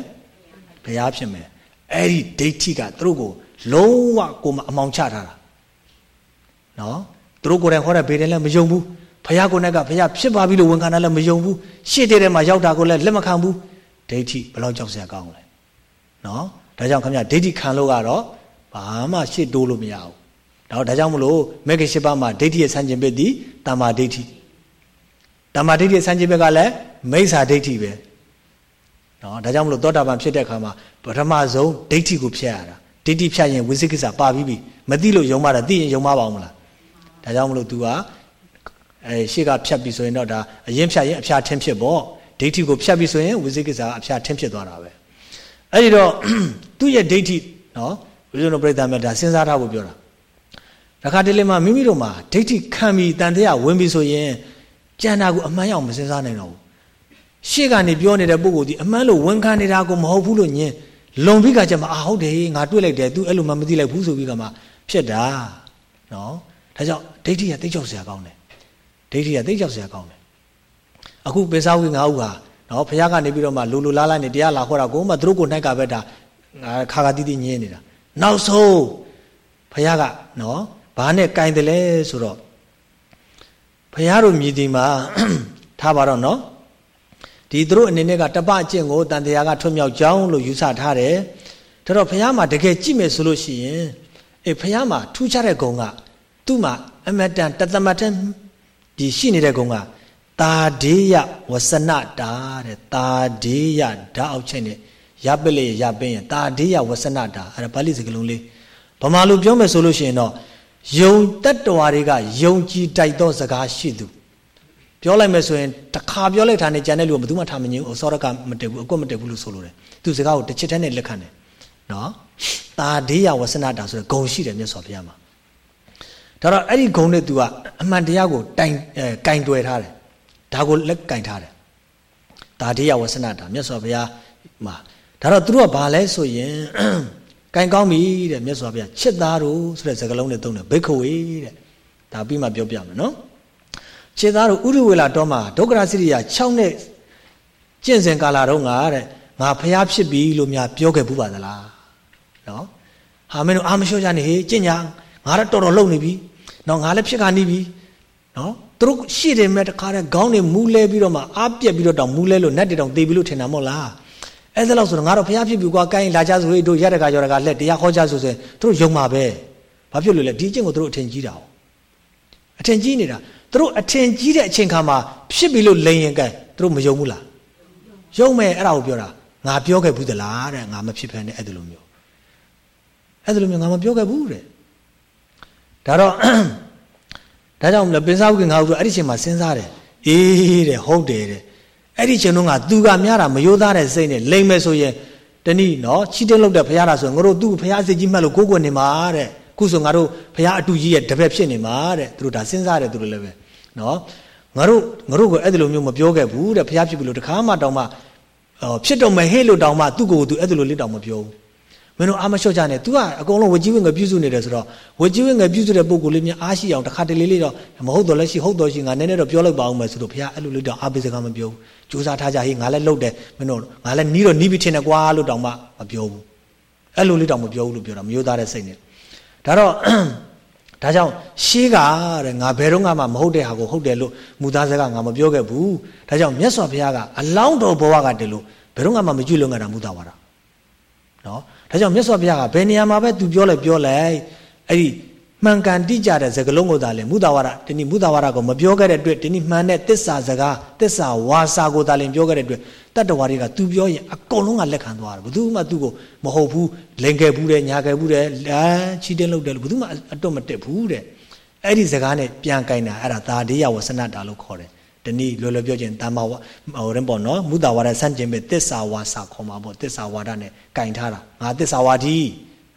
ဘုရားဖြစ်မယ် အဲ့ဒီဒိဋ္ဌိကသူတို့ကိုလုံးဝကိုမအမောင်ချထားတာနော်သူတို့ကိုယ်တိုင်ဟောတဲ့ဘေးတယ်လည်းမယုံဘူးဘုရားကိုယ်နဲ့ကဘုရားဖြစ်ပါပြီလို့ဝန်ခံတယ်လည်းမယုံဘူးရှေ့တဲ့ထဲမှာရောက်တာကိုလည်းလက်မခံဘူးဒိဋ္ဌိဘယ်လောက်ကြောက်စရာကောင်းလဲနော်ဒါကြောင့်ခင်ဗျဒိဋ္ဌိခံလို့ကတော့ဘာမှရှေ့တိုးလို့မရဘူးဒါဒါကြောင့်မလို့မဂ္ဂင်၈ပါးမှာဒိဋ္ဌိရဲ့ဆန့်ကျင်ဘက်ဒီတမ္မာဒိဋ္ဌိတမ္မာဒိဋ္ဌိရဲ့ဆန့်ကျင်ဘက်ကလည်းမိစ္ဆာဒိဋ္ဌိပဲ နော်ဒါကြောင့်မလို့သောတာပန်ဖြစ်တဲ့အခါမှာပထမဆုံးဒိဋ္ဌိကိုဖျက်ရတာဒိဋ္ဌိဖျက်ရင်ဝိသိကိစ္စပါပြီးပြီမသိလို့ယုံမှတာသိရင်ယုံမှပါအောင်မလားဒါကြောင့်မလို့ तू ကအဲရှေ့ကဖြတ်ပြီဆိုရင်တော့ဒါအရင်ဖြတ်ရင်အဖျားထင်းဖြစ်ပေါ့ဒိဋ္ဌိကိုဖြတ်ပြီဆိုရင်ဝိသိကိစ္စကအဖျားထင်းဖြစ်သွားတာပဲအဲ့ဒီတော့သူ့ရဲ့ဒိဋ္ဌိနော်ဘုရားတော်ပြိဿမြတ်ဒါစဉ်းစားထားဖို့ပြောတာတခါတလေမှမိမိတို့မှာဒိဋ္ဌိခံပြီးတန်တရားဝင်ပြီဆိုရင်ကြံတာကိုအမှန်ရောက်မစဉ်းစားနိုင်တော့ဘူး ရှေ့ကနေပြောနေတဲ့ပုဂ္ဂိုလ်ဒီအမှန်လို့ဝန်ခံနေတာကိုမဟုတ်ဘူးလို့ညင်လုံပြီးကကြမှာအာဟုတ်တယ်ငါတွေ့လိုက်တယ် तू အဲ့လိုမှမသိလိုက်ဘူးဆိုပြီးကမှဖြစ်တာနော်ဒါကြောင့်ဒိဋ္ဌိကသိကြောက်စရာကောင်းတယ်ဒိဋ္ဌိကသိကြောက်စရာကောင်းတယ်အခုပိစာဝိငါးဦးဟာနော်ဘုရားကနေပြီးတော့မှလူလူလားလားနေတရားလာခေါ်တာကိုမှသူတို့ကိုနှိုက်ကပဲဒါခါခါတိတိညင်းနေတာနောက်ဆုံးဘုရားကနော်ဘာနဲ့ကင်တယ်လဲဆိုတော့ဘုရားတို့မြည်ဒီမှာထားပါတော့နော် ဒီသူတို့အနေနဲ့ကတပအကျင့်ကိုတန်တရားကထွတ်မြောက်ကြောင်းလို့ယူဆထားတယ်ဒါတော့ဘုရားမှာတကယ်ကြည့်မယ်ဆိုလို့ရှိရင်အေးဘုရားမှာထူးခြားတဲ့ဂုံကသူ့မှာအမတန်တသမတ်တန်ဒီရှိနေတဲ့ဂုံကတာဒေယဝဆနတာတဲ့တာဒေယဓာအောက်ချက်နဲ့ရပ်ပလေရပ်ပင်းရင်တာဒေယဝဆနတာအဲ့ဒါပါဠိစကားလုံးလေးဗမာလိုပြောမယ်ဆိုလို့ရှိရင်တော့ယုံတတ္တဝါတွေကယုံကြည်တိုက်သောစကားရှိသူ ပြောလိုက်မယ်ဆိုရင်တခါပြောလိုက်တာနဲ့ကြံတဲ့လူကဘယ်သူမှထားမငြင်းဘူးအစောရကမတည့်ဘူးအကွက်မတည့်ဘူးလို့ဆိုလိုတယ်သူစကားကိုတစ်ချက်တည်းနဲ့လက်ခံတယ်နော်တာဒေယဝဆနတာဆိုတဲ့ဂုံရှိတယ်မြတ်စွာဘုရားမှာဒါတော့အဲ့ဒီဂုံနဲ့ तू ကအမှန်တရားကိုတိုင်အဲကင်တွယ်ထားတယ်ဒါကိုလက်ကင်ထားတယ်ဒါဒေယဝဆနတာမြတ်စွာဘုရားမှာဒါတော့သူတို့ကဘာလဲဆိုရင်ကင်ကောင်းပြီတဲ့မြတ်စွာဘုရားချစ်သားတို့ဆိုတဲ့စကားလုံးနဲ့သုံးတယ်ဘိက္ခဝေတဲ့ဒါပြီးမှပြောပြမယ်နော် ခြေသားတို့ဥရဝေလာတော်မှာဒုက္ခရစိရိယာ6နှစ်ကျင့်စဉ်ကာလတော့ငါတဲ့ငါဖျားဖြစ်ပြီလို့များပြောခဲ့ဘူးပါသလားနော်ဟာမင်းတို့အာမလျှော့ကြနေဟေးကျင့်ညာငါတော့တော်တော်လုံနေပြီနော်ငါလည်းဖြစ်ခါနေပြီနော်သူတို့ရှေ့တယ်မဲ့တခါတည်းခေါင်းတွေမူးလဲပြီးတော့မှအားပြက်ပြီးတော့တောင်မူးလဲလို့နတ်တွေတောင်တေးပြီးလို့ထင်တာမဟုတ်လားအဲ့ဒါလို့ဆိုတော့ငါတော့ဖျားဖြစ်ပြီကွာကိုင်းလာကြဆိုဟေးတို့ရက်တကကြော်တကလက်တရားဟောကြဆိုဆိုသူတို့ယုံမှာပဲဘာဖြစ်လို့လဲဒီအကျင့်ကိုသူတို့အထင်ကြီးတာ哦အထင်ကြီးနေတာ သူတို့အထင်ကြီးတဲ့အချိန်ခါမှာဖြစ်ပြီလို့လိန်ရင်ကဲသူတို့မယုံဘူးလားယုံမယ်အဲ့ဒါကိုပြောတာငါပြောခဲ့ဘူးသလားတဲ့ငါမဖြစ်ဖ ೇನೆ အဲ့ဒါလိုမျိုးအဲ့ဒါလိုမျိုးငါမပြောခဲ့ဘူးတဲ့ဒါတော့ဒါကြောင့်မလဲပင်စားဥကငါတို့အဲ့ဒီချိန်မှာစဉ်းစားတယ်အေးတဲ့ဟုတ်တယ်တဲ့အဲ့ဒီချိန်တော့ငါသူကများတာမယိုးသားတဲ့စိတ်နဲ့လိမ့်မယ်ဆိုရင်တနည်းနော်ချီတင်းလောက်တဲ့ဖရားတာဆိုရင်ငါတို့သူ့ဖရားစိတ်ကြီးမှတ်လို့ကိုကိုနေမှာတဲ့ခုဆိုငါတို့ဘုရားအတူကြီးရဲ့တပည့်ဖြစ်နေမှာတဲ့သူတို့ဒါစဉ်းစားတယ်သူတို့လည်းပဲ နော်ငါတို့ငါတို့ကအဲ့ဒီလိုမျိုးမပြောခဲ့ဘူးတဲ့ဘုရားဖြစ်ပြီလို့တခါမှတောင်မှဖြစ်တော့မယ်ဟဲ့လို့တောင်မှသူ့ကိုယ်သူအဲ့ဒီလိုလေးတောင်မပြောဘူးမင်းတို့အာမလျှော့ကြနဲ့ तू ကအကုန်လုံးဝကြီးဝင်ငယ်ပြုစုနေတယ်ဆိုတော့ဝကြီးဝင်ငယ်ပြုစုတဲ့ပုံကိုလေးများအားရှိအောင်တစ်ခါတလေလေးတော့မဟုတ်တော့လည်းရှိဟုတ်တော့ရှိငါနည်းနည်းတော့ပြောလိုက်ပါအောင်မယ်ဆိုတော့ဘုရားအဲ့လိုလေးတော့အားပေးစကားမပြောဘူးစူးစမ်းထားကြဟေးငါလည်းလှုပ်တယ်မင်းတို့ငါလည်းနီးတော့နီးပြီးထင်တယ်ကွာလို့တောင်မှမပြောဘူးအဲ့လိုလေးတောင်မပြောဘူးလို့ပြောတာမယိုးသားတဲ့စိတ်နဲ့ဒါတော့ ဒါကြောင့်ရှေးကတဲ့ငါဘယ်တော့မှမဟုတ်တဲ့ဟာကိုဟုတ်တယ်လို့မူသားစကားငါမပြောခဲ့ဘူးဒါကြောင့်မြတ်စွာဘုရားကအလောင်းတော်ဘဝကတည်းလို့ဘယ်တော့မှမကြွလွန်ခဲ့တာမူသားဝါဒနော်ဒါကြောင့်မြတ်စွာဘုရားကဘယ်နေရာမှာပဲသူပြောလိုက်ပြောလိုက်အဲ့ဒီမှန်ကန်တိကျတဲ့စကားလုံးကိုသာလေမုဒဝါဒဒီနေ့မုဒဝါဒကိုမပြောခဲ့တဲ့အတွက်ဒီနေ့မှန်တဲ့တစ္ဆာစကားတစ္ဆာဝါစာကိုသာလင်ပြောခဲ့တဲ့အတွက် တတ္တဝါတွေက तू ပြောရင်အကုန်လုံးကလက်ခံသွားတယ်ဘယ်သူမှသူ့ကိုမဟုတ်ဘူးလိန်ခဲ့ဘူးတဲ့ညာခဲ့ဘူးတဲ့လမ်းချီတင်းလုပ်တယ်လို့ဘယ်သူမှအတော့မတက်ဘူးတဲ့အဲ့ဒီစကားနဲ့ပြန်ကင်တာအဲ့ဒါသာဒေယဝဆနတာလို့ခေါ်တယ်ဒီနေ့လောလောပြောခြင်းတမ္မာဝဟိုရင်ပေါ့နော်မုဒဝါဒဆန့်ကျင်ပဲတစ္ဆာဝါစာခေါ်မှာပေါ့တစ္ဆာဝါဒနဲ့ကင်ထားတာငါတစ္ဆာဝါဒီ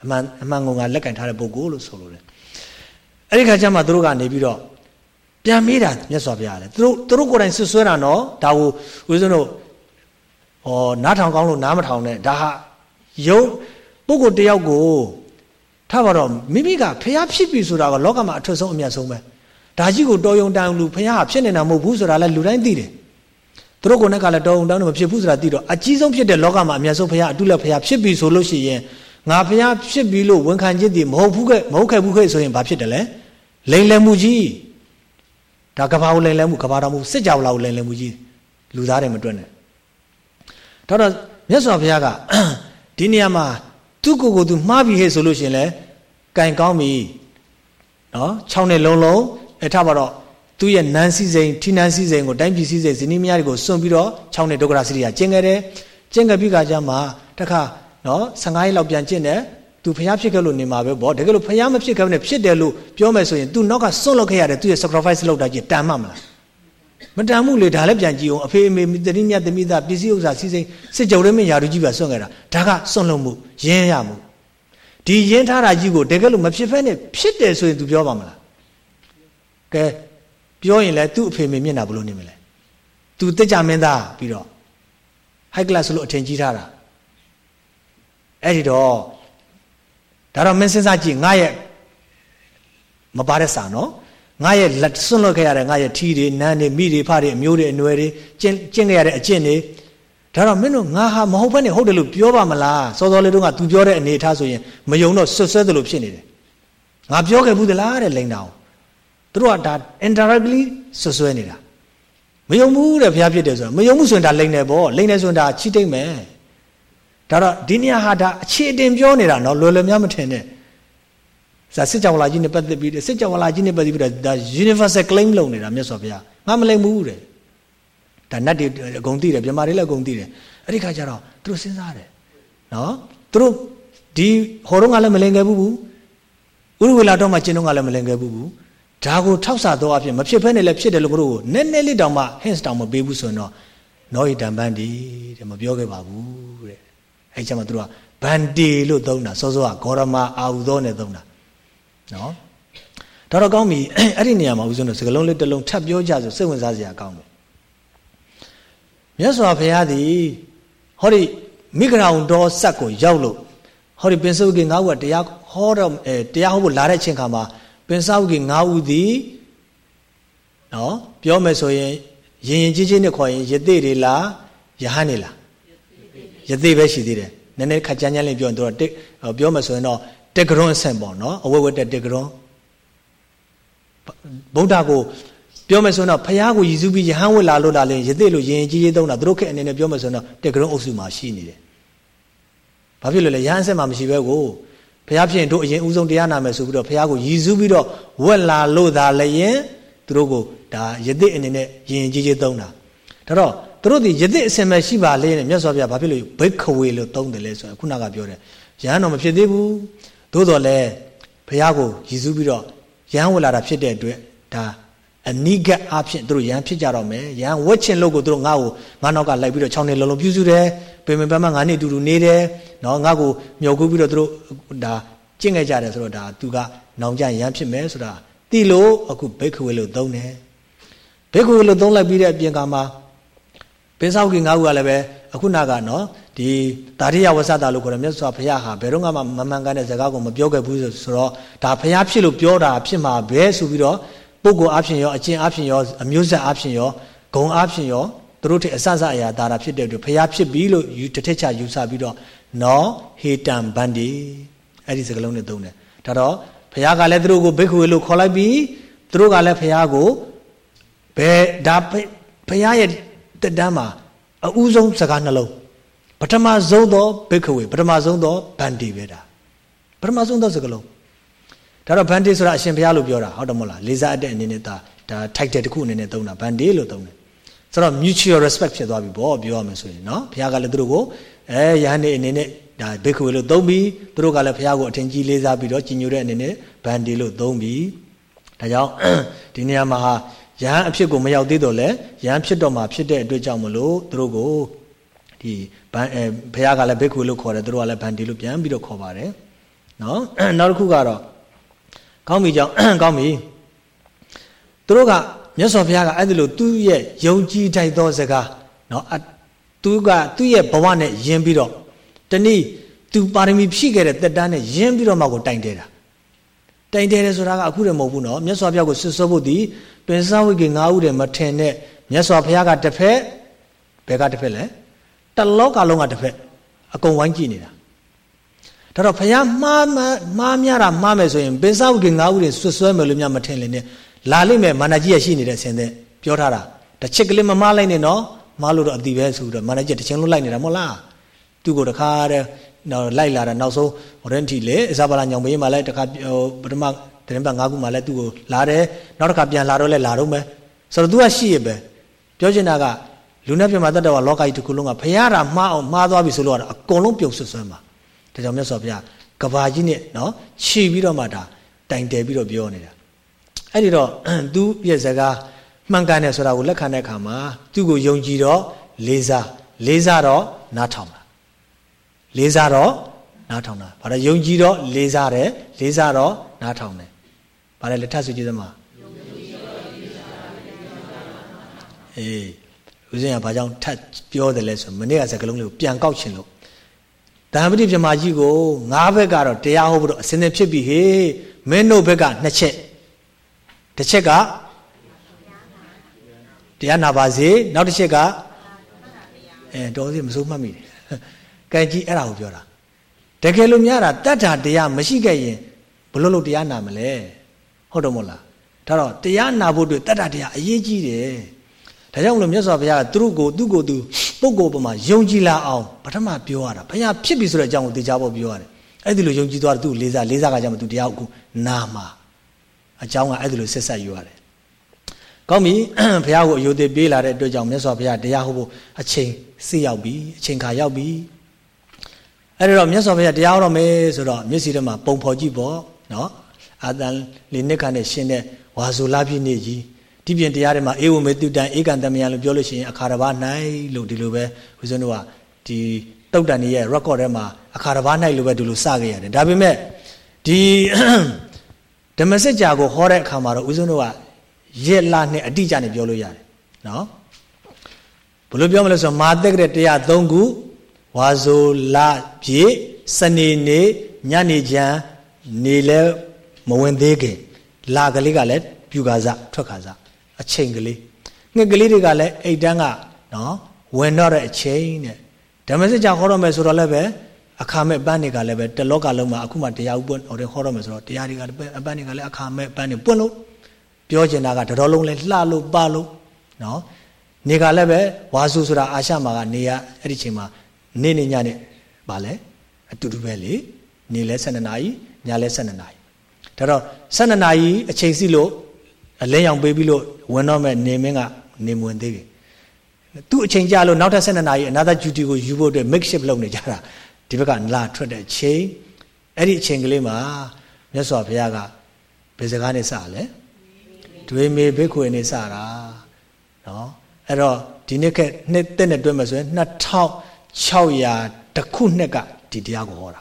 အမှန်အမှန်ကုန်ကလက်ကင်ထားတဲ့ပုဂ္ဂိုလ်လို့ဆိုလို့တယ်အဲ့ဒီခါကျမှသူတို့ကနေပြီးတော့ပြန်မေးတာမြတ်စွာဘုရားလေသူတို့သူတို့ကိုယ်တိုင်ဆွဆွဲတာနော်ဒါကိုဦးဇင်းတို့ ဟောနားထောင်ကောင်းလို့နားမထောင်နဲ့ဒါဟာယုံပုဂ္ဂိုလ်တယောက်ကိုထားပါတော့မိမိကဖျားဖြစ်ပြီဆိုတာကလောကမှာအထွတ်ဆုံးအမြတ်ဆုံးပဲဒါကြီးကိုတော်ယုံတန်လူဖျားဖြစ်နေတာမဟုတ်ဘူးဆိုတာလည်းလူတိုင်းသိတယ်သူတို့ကိုယ်နဲ့ကလည်းတော်ယုံတန်လို့မဖြစ်ဘူးဆိုတာသိတော့အကြီးဆုံးဖြစ်တဲ့လောကမှာအမြတ်ဆုံးဖျားအတုလက်ဖျားဖြစ်ပြီဆိုလို့ရှိရင်ငါဖျားဖြစ်ပြီလို့ဝန်ခံခြင်းတည်မဟုတ်ဘူးခဲ့မဟုတ်ခဲ့ဘူးခဲ့ဆိုရင်ဘာဖြစ်တယ်လဲလိန်လည်မှုကြီးဒါကဘာကိုလိန်လည်မှုကဘာတော်မှုစစ်ကြောလာကိုလိန်လည်မှုကြီးလူသားတွေမတွက်နဲ့ တော့တော့မြတ်စွာဘုရားကဒီနေရာမှာသူ့ကိုယ်ကိုသူမှားပြီဟဲ့ဆိုလို့ရှင်လဲကင်ကောင်းပြီနော်6နှစ်လုံးလုံးအထပါတော့သူ့ရဲ့နန်းစည်းစိမ်ထိနန်းစည်းစိမ်ကိုတိုင်းပြည်စည်းစိမ်ဇနီးမယားတွေကိုစွန့်ပြီးတော့6နှစ်ဒုက္ခရစရိယာကျင့်ခဲ့တယ်ကျင့်ခဲ့ပြီးကကြမှာတခါနော်15ရက်လောက်ပြန်ကျင့်တယ်သူဖျားဖြစ်ခဲ့လို့နေမှာပဲဗောတကယ်လို့ဖျားမဖြစ်ခဲ့နဲ့ဖြစ်တယ်လို့ပြောမယ်ဆိုရင် तू နောက်ကစွန့်လွတ်ခဲ့ရတယ်သူရဲ့ sacrifice လုပ်တာကြီးတန်မှမလား မတန်မှုလေဒါလည်းပြန်ကြည့်အောင်အဖေအမေတတိမြတ်သမီးသားပစ္စည်းဥစ္စာစီးစိမ်စစ်ကြုံရဲမင်းယာတို့ကြီးပဲစွန့်ခဲ့တာဒါကစွန့်လွတ်မှုရင်းရမှုဒီရင်းထားတာကြီးကိုတကယ်လို့မဖြစ်ဖက်နဲ့ဖြစ်တယ်ဆိုရင် तू ပြောပါမလားကဲပြောရင်လည်းသူ့အဖေမေမျက်နှာဘလို့နေမလဲ तू တက်ကြမင်းသားပြီးတော့ high class လို့အထင်ကြီးထားတာအဲ့ဒီတော့ဒါတော့မင်းစဉ်းစားကြည့်ငါရဲ့မပါတဲ့စာနော် ငါရဲ့လက်ဆွန့်လွတ်ခဲ့ရတဲ့ငါရဲ့ထီးတွေနန်းတွေမိတွေဖတွေအမျိုးတွေအနွယ်တွေကျင့်ကျင့်ခဲ့ရတဲ့အကျင့်တွေဒါတော့မင်းတို့ငါဟာမဟုတ်ဘဲနဲ့ဟုတ်တယ်လို့ပြောပါမလားစောစောလေးတုန်းက तू ပြောတဲ့အနေထားဆိုရင်မယုံတော့ဆွဆွဲတယ်လို့ဖြစ်နေတယ်ငါပြောခဲ့ဘူးသလားတဲ့လိန်တောင်သူတို့ကဒါ indirectly ဆွဆွဲနေတာမယုံဘူးတဲ့ဘုရားဖြစ်တယ်ဆိုတာမယုံဘူးဆိုရင်ဒါလိန်တယ်ပေါ့လိန်တယ်ဆိုရင်ဒါချီးတိတ်မယ်ဒါတော့ဒီနေရာဟာဒါအခြေအတင်ပြောနေတာနော်လွယ်လွယ်များမထင်နဲ့ ဇာစစ်ကြောင်လာကြီးနဲ့ပတ်သက်ပြီးစစ်ကြောင်လာကြီးနဲ့ပတ်သက်ပြီးတော့ဒါ universal claim လုပ်နေတာမြတ်စွာဘုရားငါမလိမ်ဘူးတဲ့ဒါနတ်တွေအကုန်သိတယ်မြမာတွေလည်းအကုန်သိတယ်အဲ့ဒီခါကျတော့သူတို့စဉ်းစားတယ်နော်သူတို့ဒီဟောတော့ကလည်းမလိမ်ခဲ့ဘူးဘူးဥရဝေလာတော့မှကျင်းတော့ကလည်းမလိမ်ခဲ့ဘူးဘူးဒါကိုထောက်ဆတော့အဖြစ်မဖြစ်ဖဲနဲ့လည်းဖြစ်တယ်လို့တို့ကိုနည်းနည်းလေးတောင်မှ hints တောင်မပေးဘူးဆိုရင်တော့နောဟိတံပန်းဒီတဲ့မပြောခဲ့ပါဘူးတဲ့အဲ့ကျမှသူတို့ကဗန္တီလို့သုံးတာစောစောကဂေါရမအာဟုသောနဲ့သုံးတာ နော်ဒါတော့ကောင်းပြီအဲ့ဒီနေရာမှာဦးဇင်းတို့စကလုံးလေးတစ်လုံးထပ်ပြောကြဆိုစိတ်ဝင်စားစရာကောင်းတယ်မြတ်စွာဘုရားသည်ဟောဒီမိဂရာုံတော်ဆက်ကိုရောက်လို့ဟောဒီပင်စုကေငါးဦးကတရားဟောတော့အဲတရားဟောဖို့လာတဲ့အချိန်ခါမှာပင်စုကေငါးဦးသည်နော်ပြောမယ်ဆိုရင်ရင်ရင်ကြီးကြီးနဲ့ခေါ်ရင်ယသိတွေလားယဟန်နေလားယသိပဲရှိသေးတယ်နည်းနည်းခက်ကြမ်းကြမ်းလေးပြောရင်တို့တော့ပြောမယ်ဆိုရင်တော့ တက်ကရွန်အဆင့်ပေါ့နော်အဝဲဝဲတက်တက်ကရွန်ဗုဒ္ဓကိုပြောမယ်ဆိုတော့ဖះကိုရည်စူးပြီးယဟန်ဝတ်လာလို့လာလဲယသိလို့ရင်ကြီးကြီးသုံးတာတို့ခက်အနေနဲ့ပြောမယ်ဆိုတော့တက်ကရွန်အုပ်စုမှာရှိနေတယ်ဘာဖြစ်လို့လဲယဟန်အဆင့်မှာမရှိပဲကိုဖះဖြစ်ရင်တို့အရင်ဦးဆုံးတရားနာမယ်ဆိုပြီးတော့ဖះကိုရည်စူးပြီးတော့ဝက်လာလို့သာလည်းရင်သူတို့ကိုဒါယသိအနေနဲ့ရင်ကြီးကြီးသုံးတာဒါတော့သူတို့ဒီယသိအစင်မဲ့ရှိပါလေနဲ့မြတ်စွာဘုရားဘာဖြစ်လို့ဘိခဝေလို့သုံးတယ်လဲဆိုတော့ခုနကပြောတယ်ယဟန်တော့မဖြစ်သေးဘူး သို့တော်လည်းဘုရားကိုရည်စူးပြီးတော့ယဟန်ဝလာတာဖြစ်တဲ့အတွက်ဒါအနိကအားဖြင့်သူတို့ယဟန်ဖြစ်ကြတော့မယ်ယဟန်ဝတ်ချင်လို့ကိုသူတို့ငါ့ကိုငါနောက်ကလိုက်ပြီးတော့6နှစ်လုံးလုံးပြုစုတယ်ပင်ပင်ပန်းပန်းငါနှစ်အတူတူနေတယ်နော်ငါ့ကိုမျောကူးပြီးတော့သူတို့ဒါကျင့်ခဲ့ကြတယ်ဆိုတော့ဒါသူကနောင်ကြယဟန်ဖြစ်မယ်ဆိုတာသိလို့အခုဘိခဝေလို့သုံးတယ်ဘိခဝေလို့သုံးလိုက်ပြီးတဲ့အပြင်ကမှာပင်ဆောက်ကြီးငါးခုကလည်းပဲအခုနကနော် ဒီတာရိယဝဆတာလို့ခေါ်တယ်မြတ်စွာဘုရားဟာဘယ်တော့မှမမှန်ကန်တဲ့စကားကိုမပြောခဲ့ဘူးဆိုတော့ဒါဘုရားဖြစ်လို့ပြောတာဖြစ်မှာပဲဆိုပြီးတော့ပုဂ္ဂိုလ်အဖြစ်ရောအကျင့်အဖြစ်ရောအမျိုးဆက်အဖြစ်ရောဂုံအဖြစ်ရောသူတို့ထက်အဆဆအရာဒါတာဖြစ်တဲ့အတွက်ဘုရားဖြစ်ပြီလို့ယူတစ်ထက်ချယူဆပြီးတော့နော်ဟေတံဗန္ဒီအဲ့ဒီစကားလုံးနဲ့သုံးတယ်ဒါတော့ဘုရားကလည်းသူတို့ကိုဘိက္ခုဝေလို့ခေါ်လိုက်ပြီးသူတို့ကလည်းဘုရားကိုဘယ်ဒါဘုရားရဲ့တက်တန်းမှာအဦးဆုံးစကားနှလုံး ပထမဆုံးသောဘိက္ခဝေပထမဆုံးသောဗန္တိပဲဒါပထမဆုံးသောစကားလုံးဒါတော့ဗန်ဒေဆိုတာအရှင်ဘုရားလို့ပြောတာဟုတ်တယ်မဟုတ်လားလေးစားအပ်တဲ့အနေနဲ့ဒါဒါ title တစ်ခုအနေနဲ့သုံးတာဗန်ဒေလို့သုံးတယ်ဆိုတော့ mutual respect ဖြစ်သွားပြီပေါ့ပြောရမယ်ဆိုရင်နော်ဘုရားကလည်းသူတို့ကိုအဲယဟန်နေအနေနဲ့ဒါဘေခွေလို့သုံးပြီးသူတို့ကလည်းဘုရားကိုအထင်ကြီးလေးစားပြီးတော့ကြီးညိုတဲ့အနေနဲ့ဗန်ဒီလို့သုံးပြီးဒါကြောင့်ဒီနေရာမှာဟာယဟန်အဖြစ်ကိုမရောက်သေးတော့လဲယဟန်ဖြစ်တော့မှဖြစ်တဲ့အတွက်ကြောင့်မလို့သူတို့ကို ဒီဘန်အဲဘုရားကလည်းဘေခွေလို့ခေါ်တယ်သူတို့ကလည်းဗန်ဒီလို့ပြန်ပြီးတော့ခေါ်ပါတယ်နော်နောက်တစ်ခုကတော့ကောင်းပြီကြောင့်ကောင်းပြီသူတို့ကမြတ်စွာဘုရားကအဲ့ဒီလိုသူ့ရဲ့ယုံကြည်ထိုက်သောစကားနော်သူကသူ့ရဲ့ဘဝနဲ့ယဉ်ပြီးတော့တနည်းသူပါရမီဖြည့်ခဲ့တဲ့တက်တန်းနဲ့ယဉ်ပြီးတော့မှကိုတိုင်တဲတာတိုင်တဲတယ်ဆိုတာကအခုတည်းမဟုတ်ဘူးနော်မြတ်စွာဘုရားကိုဆွဆွဖို့ဒီပင်စဝိကေ၅ဦးတည်းမထင်တဲ့မြတ်စွာဘုရားကတစ်ဖက်ဘယ်ကတစ်ဖက်လဲ တလောကလုံးကတစ်ဖက်အကုန်ဝိုင်းကြည့်နေတာဒါတော့ဘုရားမှားမှားများတာမှားမယ်ဆိုရင်ပင်စဝိကေ၅ဦးတည်းဆွဆွဲမယ်လို့များမထင်လေနဲ့လာလိမ့်မယ်မာနကြီးရရှိနေတဲ့ဆင်းတဲ့ပြောထားတာတစ်ချက်ကလေးမမှားလိုက်နဲ့နော်မှားလို့တော့အတိပဲဆိုတော့မာနကြီးတစ်ချင်းလုံးလိုက်နေတာမဟုတ်လားသူ့ကိုတခါတည်းတော့လိုက်လာတာနောက်ဆုံးဟိုရင်ထီလေအစပါလာညောင်ဘေးမှာလည်းတခါဟိုပထမတရင်ပတ်၅ခုမှာလည်းသူ့ကိုလာတယ်နောက်တစ်ခါပြန်လာတော့လည်းလာတော့မယ်ဆိုတော့ तू ကရှိရပဲပြောချင်တာက လူနဲ့ပြမတတ်တော့လောကကြီးတစ်ခုလုံးကဖရာတာမှားအောင်မှားသွားပြီဆိုလို့ကတော့အကုန်လုံးပြုတ်ဆွဆွဲမှာဒါကြောင့်မြတ်စွာဘုရားကဘာကြီးနဲ့နော်ခြီပြီးတော့မှဒါတိုင်တယ်ပြီးတော့ပြောနေတာအဲ့ဒီတော့သူရဲ့စကားမှန်ကန်တယ်ဆိုတာကိုလက်ခံတဲ့အခါမှာသူ့ကိုယုံကြည်တော့လေးစားလေးစားတော့နားထောင်တာလေးစားတော့နားထောင်တာဘာလဲယုံကြည်တော့လေးစားတယ်လေးစားတော့နားထောင်တယ်ဘာလဲလက်ထပ်စုကြည့်သမားအေး ဦးဇင်းကဘာကြောင့်ထပ်ပြောတယ်လဲဆိုမနေ့ကစကလုံးလေးကိုပြန်ကောက်ချင်လို့တဟံပတိပြမကြီးကိုငါးဘက်ကတော့တရားဟောဖို့တော့အစင်းနဲ့ဖြစ်ပြီဟေးမင်းတို့ဘက်ကနှစ်ချက်တစ်ချက်ကတရားနာပါစေနောက်တစ်ချက်ကအဲတော်စီမစိုးမှတ်မိတယ်ကဲကြည့်အဲ့ဒါကိုပြောတာတကယ်လို့များတာတတ္ထာတရားမရှိခဲ့ရင်ဘလို့လို့တရားနာမလဲဟုတ်တော့မဟုတ်လားဒါတော့တရားနာဖို့အတွက်တတ္ထာတရားအရေးကြီးတယ် ဒါကြောင့်မလို့မြတ်စွာဘုရားကသူတို့ကိုသူ့ကိုယ်သူပုဂ္ဂိုလ်ပမာယုံကြည်လာအောင်ပထမပြောရတာဘုရားဖြစ်ပြီဆိုတဲ့အကြောင်းကိုသိကြဖို့ပြောရတယ်အဲ့ဒီလိုယုံကြည်သွားတယ်သူ့လေးစားလေးစားကကြောင့်သူတရားကိုနာမှာအကြောင်းကအဲ့ဒီလိုဆက်ဆက်ယူရတယ်ကောင်းပြီဘုရားကိုအယုဒိပေးလာတဲ့အတွက်ကြောင့်မြတ်စွာဘုရားတရားဟောဖို့အချိန်စေးရောက်ပြီအချိန်ခါရောက်ပြီအဲ့ဒါတော့မြတ်စွာဘုရားတရားဟောတော့မယ်ဆိုတော့မျက်စိထဲမှာပုံဖော်ကြည့်ပေါ့နော်အာတန်လေးနှစ်ခါနဲ့ရှင်းတဲ့ဝါဇူလာပြည့်နေ့ကြီး ဒီပြင်တရားတွေမှာအေဝမေတုတံဧကံတမယလို့ပြောလို့ရှိရင်အခါတစ်ပါး၌လို့ဒီလိုပဲဦးဇင်းတို့ကဒီတုတ်တန်ရဲ့ record ထဲမှာအခါတစ်ပါး၌လို့ပဲဒီလိုစခဲ့ရတယ်ဒါပေမဲ့ဒီဓမ္မစကြာကိုဟောတဲ့အခါမှာတော့ဦးဇင်းတို့ကရက်လာနဲ့အတိအကျနဲ့ပြောလို့ရတယ်နော်ဘယ်လိုပြောမလဲဆိုတော့မာသက်ကတဲ့တရား၃ခုဝါဇိုလပြေစနေနေ့ညနေချမ်းနေလဲမဝင်သေးခင်လာကလေးကလည်းပြူကာစထွက်ကာစ အချိန်ကလေးငှက်ကလေးတွေကလည်းအိတ်တန်းကနော်ဝင်တော့တဲ့အချိန်တဲ့ဓမ္မစကြာဟောတော့မယ်ဆိုတော့လည်းပဲအခါမဲ့ပန်းတွေကလည်းပဲတလောကလုံးမှာအခုမှတရားဥပွင့်ဟောတယ်ဟောတော့မယ်ဆိုတော့တရားတွေကလည်းအပန်းတွေကလည်းအခါမဲ့ပန်းတွေပွင့်လို့ပြောချင်တာကတတော်လုံးလဲလှလို့ပါလို့နော်နေကလည်းပဲဝါစုဆိုတာအာရှမှာကနေရအဲ့ဒီချိန်မှာနေနေညနေပါလဲအတူတူပဲလေနေလဲ12နာရီညလဲ12နာရီဒါတော့12နာရီအချိန်စီလို့ အလဲရောင်ပေးပြီးလို့ဝင်တော့မဲ့နေမင်းကနေမဝင်သေးဘူးသူ့အချိန်ကြာလို့နောက်ထပ်12နာရီ another duty ကိုယူဖို့အတွက် make shift လုပ်နေကြတာဒီဘက်ကလာထွက်တဲ့ချိန်အဲ့ဒီအချိန်ကလေးမှာမြတ်စွာဘုရားကဘယ်စကားနဲ့စလဲဒွေမေဘိက္ခွေနဲ့စတာနော်အဲ့တော့ဒီနေ့ကနှစ်တက်နဲ့တွဲမယ်ဆိုရင်2600တခုနှစ်ကဒီတရားကိုဟောတာ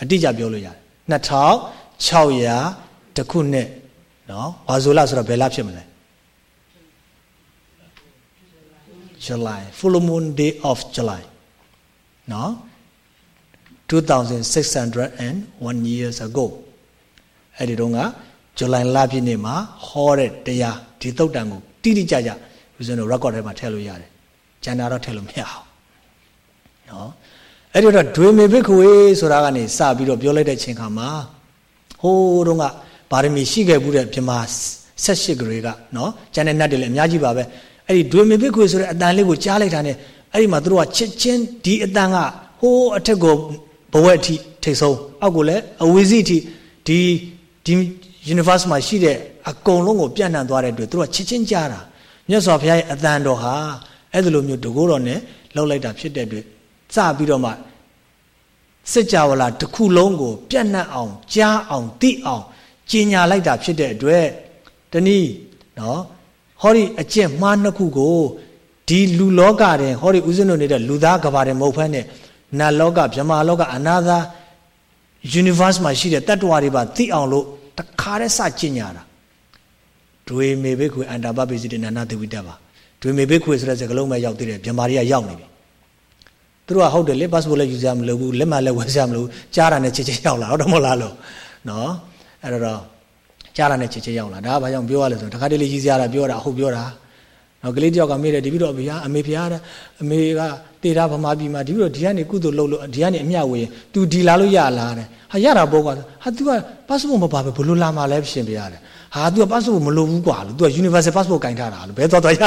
အတိအကျပြောလို့ရတယ်2600တခုနှစ် နော်ဝါဇိုလဆိုတော့ဘယ်လဖြစ်မလဲ July full moon day of July နော်2601 years ago အဲ့ဒီတော့ကဇူလိုင်လပြည့်နေ့မှာဟောတဲ့တရားဒီသုတ်တန်ကိုတိတိကျကျဦးဇင်းတို့ record ထဲမှာထည့်လို့ရတယ်။ကျန်တာတော့ထည့်လို့မရအောင်။နော်။အဲ့ဒီတော့ဒွေမေဘိခဝေဆိုတာကနေစပြီးတော့ပြောလိုက်တဲ့ချိန်ခါမှာဟိုးတုန်းက ဗာရမီရှိခဲ့ဘူးတဲ့ပြမ78ဂရေကနော်။ကျန်တဲ့နတ်တွေလည်းအများကြီးပါပဲ။အဲ့ဒီဒွေမေဘိခဝေဆိုတဲ့အတန်လေးကိုကြားလိုက်တာနဲ့အဲ့ဒီမှာသူတို့ကချစ်ချင်းဒီအတန်ကဟိုးအထက်ကိုဘဝက်အထိထိတ်ဆုံးအောက်ကိုလည်းအဝီစီအထိဒီဒီ universe မှာရှိတဲ့အကုန်လုံးကိုပြန့်နှံ့သွားတဲ့အတွက်သူတို့ကချစ်ချင်းကြားတာမြတ်စွာဘုရားရဲ့အတန်တော်ဟာအဲ့ဒီလိုမျိုးတကိုးတော်နဲ့လှုပ်လိုက်တာဖြစ်တဲ့အတွက်စပြီးတော့မှစစ်ကြဝဠာတစ်ခုလုံးကိုပြန့်နှံ့အောင်ကြားအောင်သိအောင် ကြီးညာလိုက်တာဖြစ်တဲ့အတွက်တနည်းနော်ဟောဒီအကျင့်မှားနှစ်ခုကိုဒီလူလောကတဲ့ဟောဒီဥစဉ်တို့နေတဲ့လူသားကဘာတဲ့မဟုတ်ဖက်နဲ့နတ်လောကဗြဟ္မာလောကအနာသာ universe မှာရှိတဲ့တတ္တဝါတွေပါသိအောင်လို့တခါတည်းစကျင့်ညာတာဒွေမေဘိခွေအန္တာပပိစိတေနာနာသေဝိတ္တပါဒွေမေဘိခွေဆိုတဲ့စကားလုံးပဲရောက်သေးတယ်ဗြဟ္မာတွေကရောက်နေပြီသူတို့ကဟုတ်တယ်လေ passport လည်းယူစရာမလိုဘူးလက်မှတ်လည်းဝယ်စရာမလိုဘူးကြားတာနဲ့ချစ်ချင်းရောက်လာဟုတ်တယ်မဟုတ်လားလို့နော် အဲ့တော့ကြားတာနဲ့ချစ်ချင်းရောက်လာဒါကဘာကြောင့်ပြောရလဲဆိုတော့တခါတည်းလေးကြီးစရာတာပြောတာအဟုတ်ပြောတာနောက်ကလေးတယောက်ကမေးတယ်ဒီပြီးတော့ဘုရားအမေဘုရားအမေကတေတာဗမာပြည်မှာဒီပြီးတော့ဒီကနေကုသိုလ်လုပ်လို့ဒီကနေအမျှဝေရင် तू ဒီလာလို့ရလားတဲ့ဟာရတာပေါ့ကွာဟာ तू က passport မပါပဲဘလို့လာမှာလဲရှင်ဘုရားတဲ့ဟာ तू က passport မလိုဘူးကွာလို့ तू က universal passport ကင်ထားတာလို့ဘယ်သွားသွားရ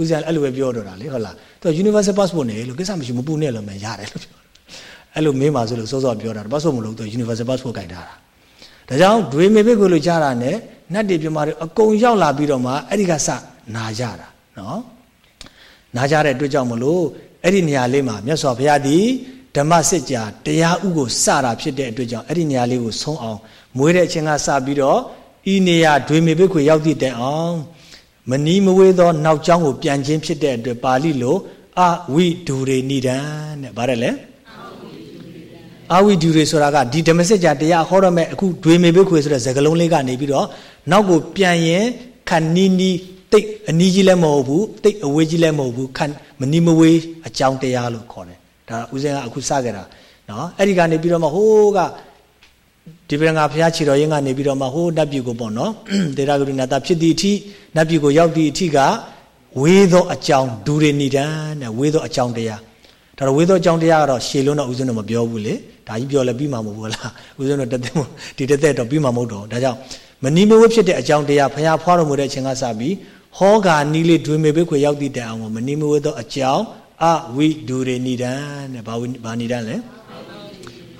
ဦးဇာအဲ့လိုပဲပြောတော့တာလေဟုတ်လား तू က universal passport နဲ့လို့ကိစ္စမရှိမပူနဲ့လို့မရတယ်လို့ပြောအဲ့လိုမင်းပါဆိုလို့စောစောပြောတာ passport မလို့ तू universal passport ကင်ထားတာ ဒါကြောင့်ဒွေမေဘိကိုလို့ကြားတာနဲ့နတ်တွေပြမာတွေအကုန်ရောက်လာပြီးတော့မှအဲ့ဒီကစနာကြတာနော်နာကြတဲ့အတွက်ကြောင့်မလို့အဲ့ဒီနေရာလေးမှာမြတ်စွာဘုရားသည်ဓမ္မစစ်ကြာတရားဥကိုစတာဖြစ်တဲ့အတွက်ကြောင့်အဲ့ဒီနေရာလေးကိုဆုံးအောင်မွေးတဲ့အချိန်ကစပြီးတော့ဤနေရာဒွေမေဘိခွေရောက်သည့်တိုင်အောင်မနီးမဝေးသောနောက်ကျောင်းကိုပြန်ခြင်းဖြစ်တဲ့အတွက်ပါဠိလိုအဝိဒူရေနိဒံတဲ့ဗါတယ်လေ အဝိဒူရေဆိုတာကဒီဓမ္မစစ်ကြာတရားဟောရမယ်အခုဒွေမေဘိခွေဆိုတဲ့စကားလုံးလေးကနေပြီးတော့နောက်ကိုပြန်ရင်ခဏနီးနီးတိတ်အနီးကြီးလည်းမဟုတ်ဘူးတိတ်အဝေးကြီးလည်းမဟုတ်ဘူးခဏမနီးမဝေးအကြောင်းတရားလို့ခေါ်တယ်ဒါဦးဇင်းကအခုစခဲ့တာနော်အဲ့ဒီကနေပြီးတော့မှဟိုးကဒီပရငါဘုရားခြေတော်ရင်းကနေပြီးတော့မှဟိုးနတ်ပြည်ကိုပေါ့နော်ဒေတာဂရုဏတာဖြစ်သည့်အထိနတ်ပြည်ကိုရောက်သည့်အထိကဝေသောအကြောင်းဒူရဏိတံတဲ့ဝေသောအကြောင်းတရားဒါတော့ဝေသောအကြောင်းတရားကတော့ရှေလုံးတော့ဦးဇင်းတော့မပြောဘူးလေ ဒါကြီးပြောလဲပြီးမှာမဟုတ်ဘူးလားဦးဇင်းတော့တသက်ဒီတသက်တော့ပြီးမှာမဟုတ်တော့ဒါကြောင့်မနီမဝေးဖြစ်တဲ့အကြောင်းတရားဘုရားဖွားတော်မူတဲ့အချိန်ကစပြီးဟောဂာနီးလေးဒွေမေဘိခွေရောက်သည့်တိုင်အောင်မနီမဝေးသောအကြောင်းအဝိဒူရဏိဒံတဲ့ဘာဝိဘာဏိဒံလဲ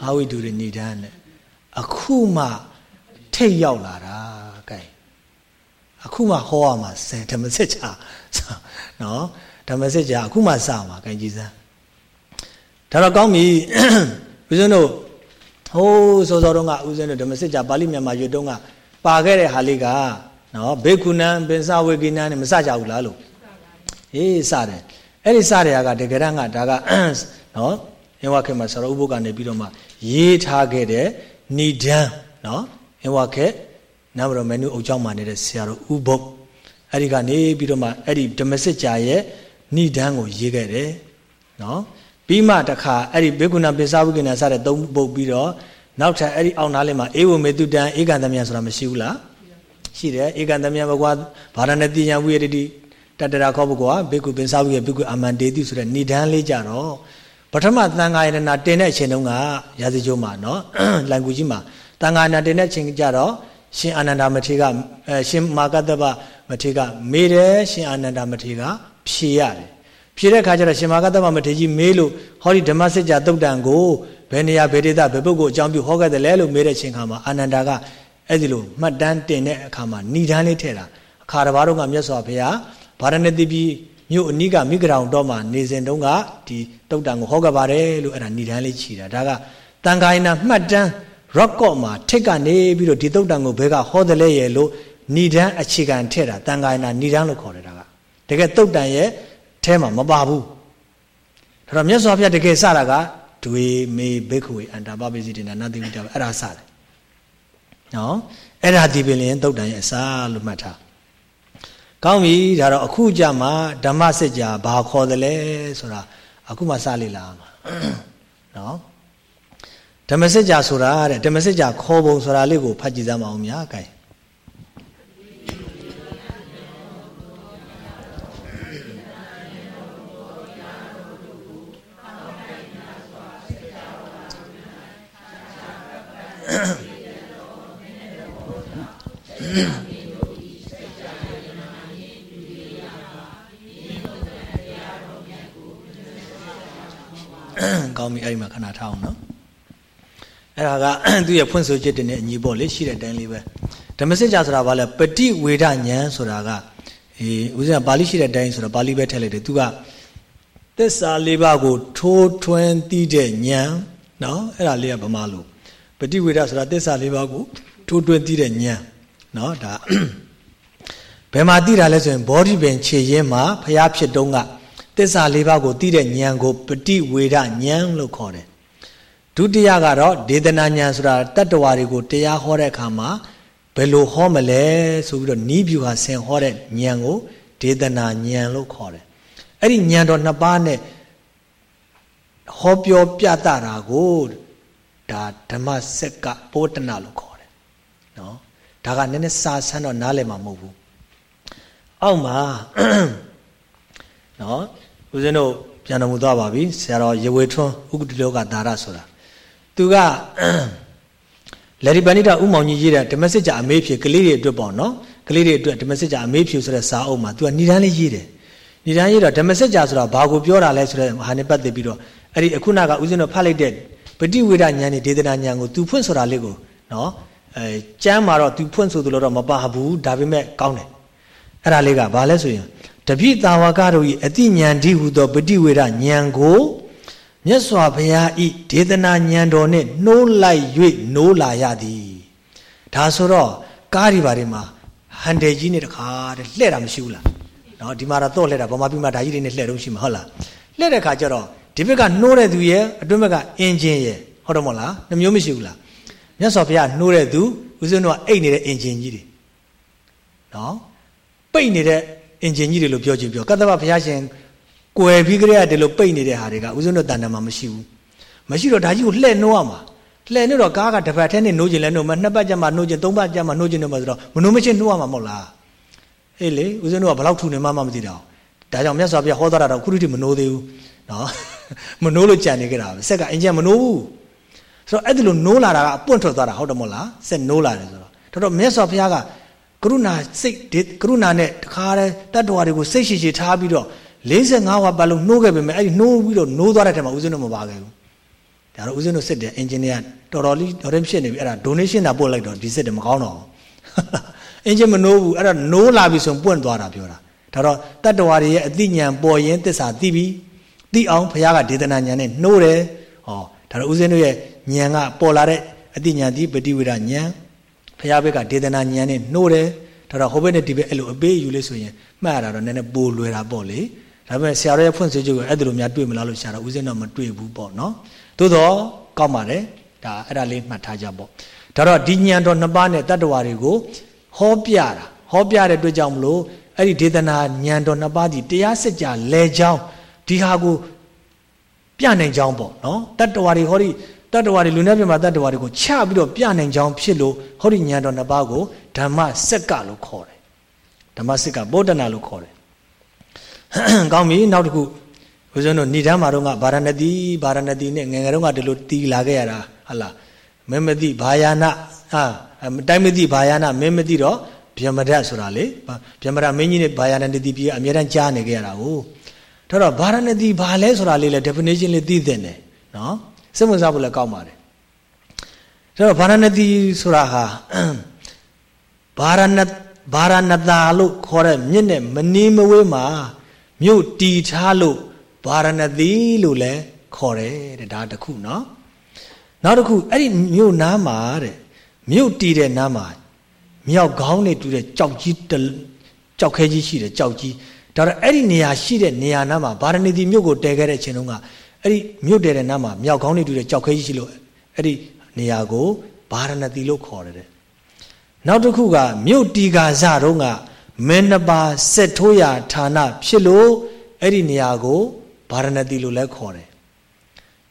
အဝိဒူရဏိဒံတဲ့အခုမှထိတ်ရောက်လာတာကဲအခုမှဟောရမှာစံဓမ္မစစ်ချာနော်ဓမ္မစစ်ချာအခုမှစမှာကဲကြည်စမ်းဒါတော့ကောင်းပြီ ဦးဇင်းတို့ဟိုးစောစောတုန်းကဦးဇင်းတို့ဓမ္မစစ်ချာပါဠိမြန်မာရွတ်တုန်းကပါခဲ့တဲ့ဟာလေးကနော်ဘေကုဏံပင်စဝေကိဏံနဲ့မစကြဘူးလားလို့ဟေးစတယ်အဲ့ဒီစတဲ့ဟာကတကယ်တမ်းကဒါကနော်အင်ဝခေမှာဆရာဥပုပ်ကနေပြီးတော့မှရေးထားခဲ့တဲ့ဏိဒံနော်အင်ဝခေနမတော်မနုအုပ်ကျောင်းမှာနေတဲ့ဆရာတော်ဥပုပ်အဲ့ဒီကနေပြီးတော့မှအဲ့ဒီဓမ္မစစ်ကြာရဲ့ဏိဒံကိုရေးခဲ့တယ်နော် ပြီးမှတခါအဲ့ဒီဘေကုဏံပင်စဝေကိဏံစတဲ့သုံးပုတ်ပြီးတော့နောက်ထပ်အဲ့ဒီအောက်နားလေးမှာအေဝမေတုတံဧကံသမယဆိုတာမရှိဘူးလားရှိတယ်ဧကံသမယဘဂဝါဗာရဏတိယံဝိရတိတတရာခောဘဂဝါဘေကုပင်စာဝိယဘေကုအမန္တေတိဆိုတဲ့ဏိဒန်းလေးကြတော့ပထမသံဃာယတနာတင်တဲ့အချိန်တုန်းကရာဇကျိုးမှာနော်လန်ကူကြီးမှာသံဃာယတနာတင်တဲ့အချိန်ကြတော့ရှင်အာနန္ဒာမထေရကအဲရှင်မာကတ္တပမထေရကမေးတယ်ရှင်အာနန္ဒာမထေရကဖြေရတယ် ဖြေတဲ့ခါကျတော့ရှင်မာကတ္တပမထေရကြီးမေးလို့ဟောဒီဓမ္မစစ်ကြာတုတ်တန်ကိုဘယ်နေရာဘယ်ဒေသဘယ်ပုဂ္ဂိုလ်အကြောင်းပြုဟောခဲ့တယ်လဲလို့မေးတဲ့အချိန်ခါမှာအာနန္ဒာကအဲ့ဒီလိုမှတ်တမ်းတင်တဲ့အခါမှာဏိဒန်းလေးထည့်တာအခါတစ်ပါးတော့ကမြတ်စွာဘုရားဗာရဏသီပြည်မြို့အနီးကမိဂရောင်တော့မှာနေစဉ်တုန်းကဒီတုတ်တန်ကိုဟောခဲ့ပါတယ်လို့အဲ့ဒါဏိဒန်းလေးခြိတာဒါကတန်ခိုင်းနာမှတ်တမ်း record မှာထက်ကနေပြီးတော့ဒီတုတ်တန်ကိုဘဲကဟောတယ်လဲရဲ့လို့ဏိဒန်းအခြေခံထည့်တာတန်ခိုင်းနာဏိဒန်းလို့ခေါ်တယ်ဒါကတကယ်တုတ်တန်ရဲ့ အဲမှာမပါဘူးဒါတော့မြတ်စွာဘုရားတကယ်စတာကဒွေမေဘိက္ခဝေအန္တာပပိစိတေနနတိဝိတအဲ့ဒါစတယ်နော်အဲ့ဒါဒီပင်လျင်သုတ်တန်ရဲ့အစာလို့မှတ်ထားကောင်းပြီဒါတော့အခုကြမှာဓမ္မစစ်ကြာဘာခေါ်တယ်လဲဆိုတာအခုမှစလေလာမှာနော်ဓမ္မစစ်ကြာဆိုတာတဲ့ဓမ္မစစ်ကြာခေါ်ပုံဆိုတာလေးကိုဖတ်ကြည့်စမ်းပါအောင်များ gain ကောင်းပြီအဲ့ဒီမှာခဏထားအောင်နော်အဲ့ဒါကသူ့ရဲ့ဖွင့်ဆိုချက်တွေနဲ့အညီပေါ့လေရှိတဲ့အတိုင်းလေးပဲဓမ္မစစ်ကြာဆိုတာဘာလဲပฏิဝေဒဉာဏ်ဆိုတာကအေးဦးဇင်းကပါဠိရှိတဲ့အတိုင်းဆိုတော့ပါဠိပဲထည့်လိုက်တယ်သူကသစ္စာလေးပါးကိုထိုးထွင်းသိတဲ့ဉာဏ်နော်အဲ့ဒါလေးကဗမာလို့ ပฏิဝေဒဆိုတာသစ္စာလေးပါးကိုထိုးထွင်းသိတဲ့ဉာဏ်နော်ဒါဘယ်မှာသိတာလဲဆိုရင်ဘောဓိပင်ခြေရင်းမှာဖျားဖြစ်တုံးကသစ္စာလေးပါးကိုသိတဲ့ဉာဏ်ကိုပฏิဝေဒဉာဏ်လို့ခေါ်တယ်ဒုတိယကတော့ဒေသနာဉာဏ်ဆိုတာတတ္တဝါတွေကိုတရားဟောတဲ့အခါမှာဘယ်လိုဟောမလဲဆိုပြီးတော့နီးဗျူဟာဆင်ဟောတဲ့ဉာဏ်ကိုဒေသနာဉာဏ်လို့ခေါ်တယ်အဲ့ဒီဉာဏ်တော်နှစ်ပါးနဲ့ဟောပြောပြတာတာကို ဒါဓမ္မစက်ကပိုးတနာလို့ခေါ်တယ်နော်ဒါကနည်းနည်းစာဆန်းတော့နားလည်မှာမဟုတ်ဘူးအောက်မှာနော်ဦးဇင်းတို့ပြန်တော်မူသွားပါပြီဆရာတော်ရေဝေထွန်းဥက္ကဋလောကဒါရဆိုတာသူကလေဒီပဏိတဥမောင်ကြီးရေးတဲ့ဓမ္မစစ်ကြအမေးဖြေကလေးတွေအတွက်ပေါ့နော်ကလေးတွေအတွက်ဓမ္မစစ်ကြအမေးဖြေဆိုတဲ့စာအုပ်မှာသူကဏ္ဍန်းလေးရေးတယ်ဏ္ဍန်းရေးတော့ဓမ္မစစ်ကြဆိုတာဘာကိုပြောတာလဲဆိုတဲ့ဟာနဲ့ပတ်သက်ပြီးတော့အဲ့ဒီအခုနကဦးဇင်းတို့ဖတ်လိုက်တဲ့ ပฏิဝေဒဉာဏ်နဲ့ဒေသနာဉာဏ်ကိုသူဖွင့်ဆိုတာလေးကိုနော်အဲကျမ်းမှာတော့သူဖွင့်ဆိုသလိုတော့မပါဘူးဒါပေမဲ့ကောင်းတယ်အဲ့ဒါလေးကဘာလဲဆိုရင်တပိတာဝကတို့၏အတိဉာဏ်ဒီဟုသောပฏิဝေဒဉာဏ်ကိုမြတ်စွာဘုရားဤဒေသနာဉာဏ်တော်နှင့်နှိုးလိုက်၍နိုးလာရသည်ဒါဆိုတော့ကားဒီပါတွေမှာဟန်တယ်ကြီးနဲ့တခါတည်းလှဲ့တာမရှိဘူးလားနော်ဒီမှာတော့တော့လှဲ့တာဗမာပြည်မှာဒါကြီးတွေနဲ့လှဲ့တော့ရှိမှာဟုတ်လားလှဲ့တဲ့ခါကျတော့ ဒီဘက်ကနှိုးတဲ့သူရဲ့အတွင်းဘက်ကအင်ဂျင်ရဲ့ဟုတ်တယ်မဟုတ်လားနှမျိုးမရှိဘူးလားမြတ်စွာဘုရားနှိုးတဲ့သူဦးဇင်းတို့ကအိတ်နေတဲ့အင်ဂျင်ကြီးတွေနော်ပိတ်နေတဲ့အင်ဂျင်ကြီးတွေလို့ပြောချင်ပြောကတ္တဗဘုရားရှင်ကွယ်ပြီးကြရတဲ့လို့ပိတ်နေတဲ့ဟာတွေကဦးဇင်းတို့တန်တမှာမရှိဘူးမရှိတော့ဒါကြီးကိုလှဲ့နှိုးရမှာလှဲ့နေတော့ကားကတစ်ပတ်ထဲနဲ့နှိုးကျင်လဲနှိုးမှာနှစ်ပတ်ကျမှနှိုးကျင်သုံးပတ်ကျမှနှိုးကျင်တော့မှဆိုတော့မနှိုးမချင်းနှိုးရမှာမဟုတ်လားအေးလေဦးဇင်းတို့ကဘယ်လောက်ထူနေမှမသိတော့ဒါကြောင့်မြတ်စွာဘုရားဟောသွားတာတော့ခုထိမနှိုးသေးဘူးနော် မနှိုးလို့ကြံနေကြတာပဲစက်ကအင်ဂျင်မနှိုးဘူးဆိုတော့အဲ့ဒီလိုနှိုးလာတာကအပွင့်ထွက်သွားတာဟုတ်တယ်မဟုတ်လားစက်နှိုးလာတယ်ဆိုတော့တော်တော်မြတ်စွာဘုရားကကရုဏာစိတ်ကရုဏာနဲ့တခါတည်းတတ္တဝါတွေကိုစိတ်ရှိရှိထားပြီးတော့45ဝါပတ်လုံးနှိုးခဲ့ပေမဲ့အဲ့ဒီနှိုးပြီးတော့နှိုးသွားတဲ့ထက်မှာဦးဇင်းတို့မပါခဲ့ဘူးဒါတော့ဦးဇင်းတို့စစ်တယ်အင်ဂျင်နီယာတော်တော်လေးတော်ရင်ဖြစ်နေပြီအဲ့ဒါ donation တာပို့လိုက်တော့ဒီစစ်တယ်မကောင်းတော့အင်ဂျင်မနှိုးဘူးအဲ့တော့နှိုးလာပြီဆိုပွင့်သွားတာပြောတာဒါတော့တတ္တဝါတွေရဲ့အသိဉာဏ်ပေါ်ရင်သစ္စာသိပြီ သိအောင်ဘုရားကဒေသနာဉာဏ်နဲ့နှိုးတယ်ဟောဒါတော့ဦးဇင်းတို့ရဲ့ဉာဏ်ကပေါ်လာတဲ့အသိဉာဏ်ဒီပฏิဝေဒဉာဏ်ဘုရားဘက်ကဒေသနာဉာဏ်နဲ့နှိုးတယ်ဒါတော့ဟိုဘက်နဲ့ဒီဘက်အဲ့လိုအပေးယူလေးဆိုရင်မှတ်ရတာတော့နည်းနည်းပိုလွယ်တာပေါ့လေဒါပေမဲ့ဆရာတော်ရဲ့ဖွင့်ဆိုချက်ကိုအဲ့ဒါလိုများတွေ့မလားလို့ဆရာတော်ဦးဇင်းတော့မတွေ့ဘူးပေါ့နော်သို့တော့ကောက်ပါတယ်ဒါအဲ့ဒါလေးမှတ်ထားကြပေါ့ဒါတော့ဒီညံတော်နှစ်ပါးနဲ့တတ္တဝါတွေကိုဟောပြတာဟောပြတဲ့အတွက်ကြောင့်မလို့အဲ့ဒီဒေသနာညံတော်နှစ်ပါးဒီတရားစစ်ကြလဲချောင်း ဒီဟာကိုပြနိုင်ချောင်းပေါ့နော်တတ္တဝါတွေဟောဒီတတ္တဝါတွေလူနဲ့ပြမှာတတ္တဝါတွေကိုချပြီးတော့ပြနိုင်ချောင်းဖြစ်လို့ဟောဒီညံတော်နှစ်ပါးကိုဓမ္မစက်ကလို့ခေါ်တယ်ဓမ္မစက်ကဗောဓနာလို့ခေါ်တယ်ကောင်းပြီနောက်တစ်ခုဦးဇင်းတို့ဏိဒမ်းမှာတော့ကဗာရဏတိဗာရဏတိနဲ့ငယ်ငယ်တုန်းကဒီလိုတီးလာခဲ့ရတာဟလာမင်းမသိဘာယာနာဟာတိုင်းမသိဘာယာနာမင်းမသိတော့ဗျမဒတ်ဆိုတာလေဗျမဒတ်မင်းကြီးနဲ့ဘာယာနာတိပြီးအမြဲတမ်းကြားနေခဲ့ရတာကို ဒါတော့ဗာရဏတိဘာလဲဆိုတာလေးလဲ definition လေးသိသင့်တယ်နော်စိတ်ဝင်စားဖို့လည်းကောင်းပါတယ်ဒါတော့ဗာရဏတိဆိုတာဟာဗာရဏဗာရဏတာလို့ခေါ်တဲ့မြင့်နဲ့မနီးမဝေးမှာမြို့တီထားလို့ဗာရဏသီလို့လည်းခေါ်တယ်တဲ့ဒါတခုနော်နောက်တစ်ခုအဲ့ဒီမြို့နားမှာတဲ့မြို့တီတဲ့နားမှာမြောက်ခေါင်းနဲ့တူတဲ့ကြောက်ကြီးကြောက်ခဲကြီးရှိတယ်ကြောက်ကြီး ဒါတော့အဲ့ဒီနေရာရှိတဲ့နေရာနားမှာဗာရဏသီမြို့ကိုတည်ခဲ့တဲ့အချိန်တုန်းကအဲ့ဒီမြို့တည်တဲ့နားမှာမြောက်ခေါင်းနဲ့တူတဲ့ကြောက်ခဲကြီးရှိလို့အဲ့ဒီနေရာကိုဗာရဏသီလို့ခေါ်တယ်တဲ့နောက်တစ်ခုကမြို့တီကာဇတုန်းကမင်းနှစ်ပါးစက်ထိုးရာဌာနဖြစ်လို့အဲ့ဒီနေရာကိုဗာရဏတိလို့လည်းခေါ်တယ်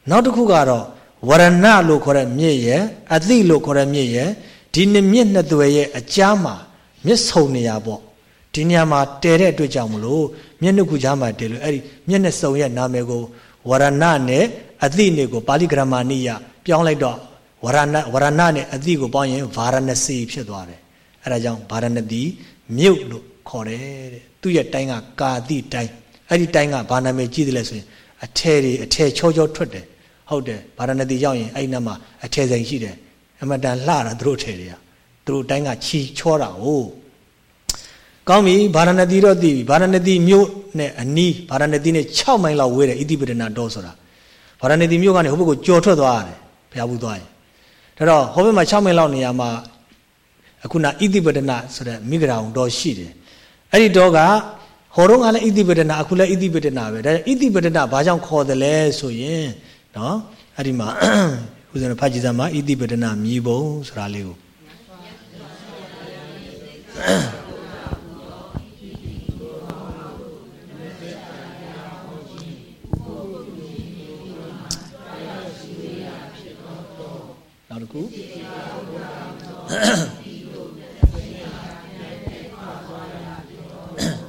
နောက်တစ်ခုကတော့ဝရဏလို့ခေါ်တဲ့မြစ်ရဲ့အသိလို့ခေါ်တဲ့မြစ်ရဲ့ဒီနှစ်မြစ်နှစ်သွယ်ရဲ့အကြားမှာမြစ်ဆုံနေရပေါ့ ဒီနေရာမှာတဲတဲ့အတွက်ကြောင့်မလို့မြစ်နှစ်ခုကြားမှာတဲလို့အဲ့ဒီမြစ်နှစ်ဆုံရဲ့နာမည်ကိုဝရဏနဲ့အသိနဲ့ကိုပါဠိဂရမဏိယပြောင်းလိုက်တော့ဝရဏဝရဏနဲ့အသိကိုပေါင်းရင်ဗာရဏစီဖြစ်သွားတယ်အဲ့ဒါကြောင့်ဗာရဏတိမြုပ်လို့ခေါ်တယ်တဲ့သူ့ရဲ့တိုင်းကကာတိတိုင်းအဲ့ဒီတိုင်းကဘာနာမည်ကြီးတယ်လဲဆိုရင်အထည်တွေအထည်ချောချောထွက်တယ်ဟုတ်တယ်ဗာရဏသီရောက်ရင်အဲ့နမှာအထည်စိန်ရှိတယ်အမတန်လှတာသူတို့ထည်တွေကသူတို့တိုင်းကချီချောတာဟုတ် ကောင်းပြီဗာရဏသီတော့သိပြီဗာရဏသီမြို့နဲ့အနီးဗာရဏသီနဲ့6မိုင်လောက်ဝေးတယ်ဣတိပဒနာတော်ဆိုတာဗာရဏသီမြို့ကနေဟိုဘက်ကိုကြော်ထွက်သွားရတယ်ဘုရားဘူးသွားရင်ဒါတော့ဟိုဘက်မှာ6မိုင်လောက်နေရာမှာအခုနဣတိပဒနာဆိုတဲ့မိဂရာုံတော်ရှိတယ်အဲ့ဒီတော့ကဟောတော့ကလည်းဣတိပဒနာအခုလည်းဣတိပဒနာပဲဒါဣတိပဒနာဘာကြောင့်ခေါ်တယ်လဲဆိုရင်နော်အဲ့ဒီမှာဦးဇင်းဖတ်ကြည့်စမ်းပါဣတိပဒနာမြည်ပုံဆိုတာလေးကို က်တစ်ခု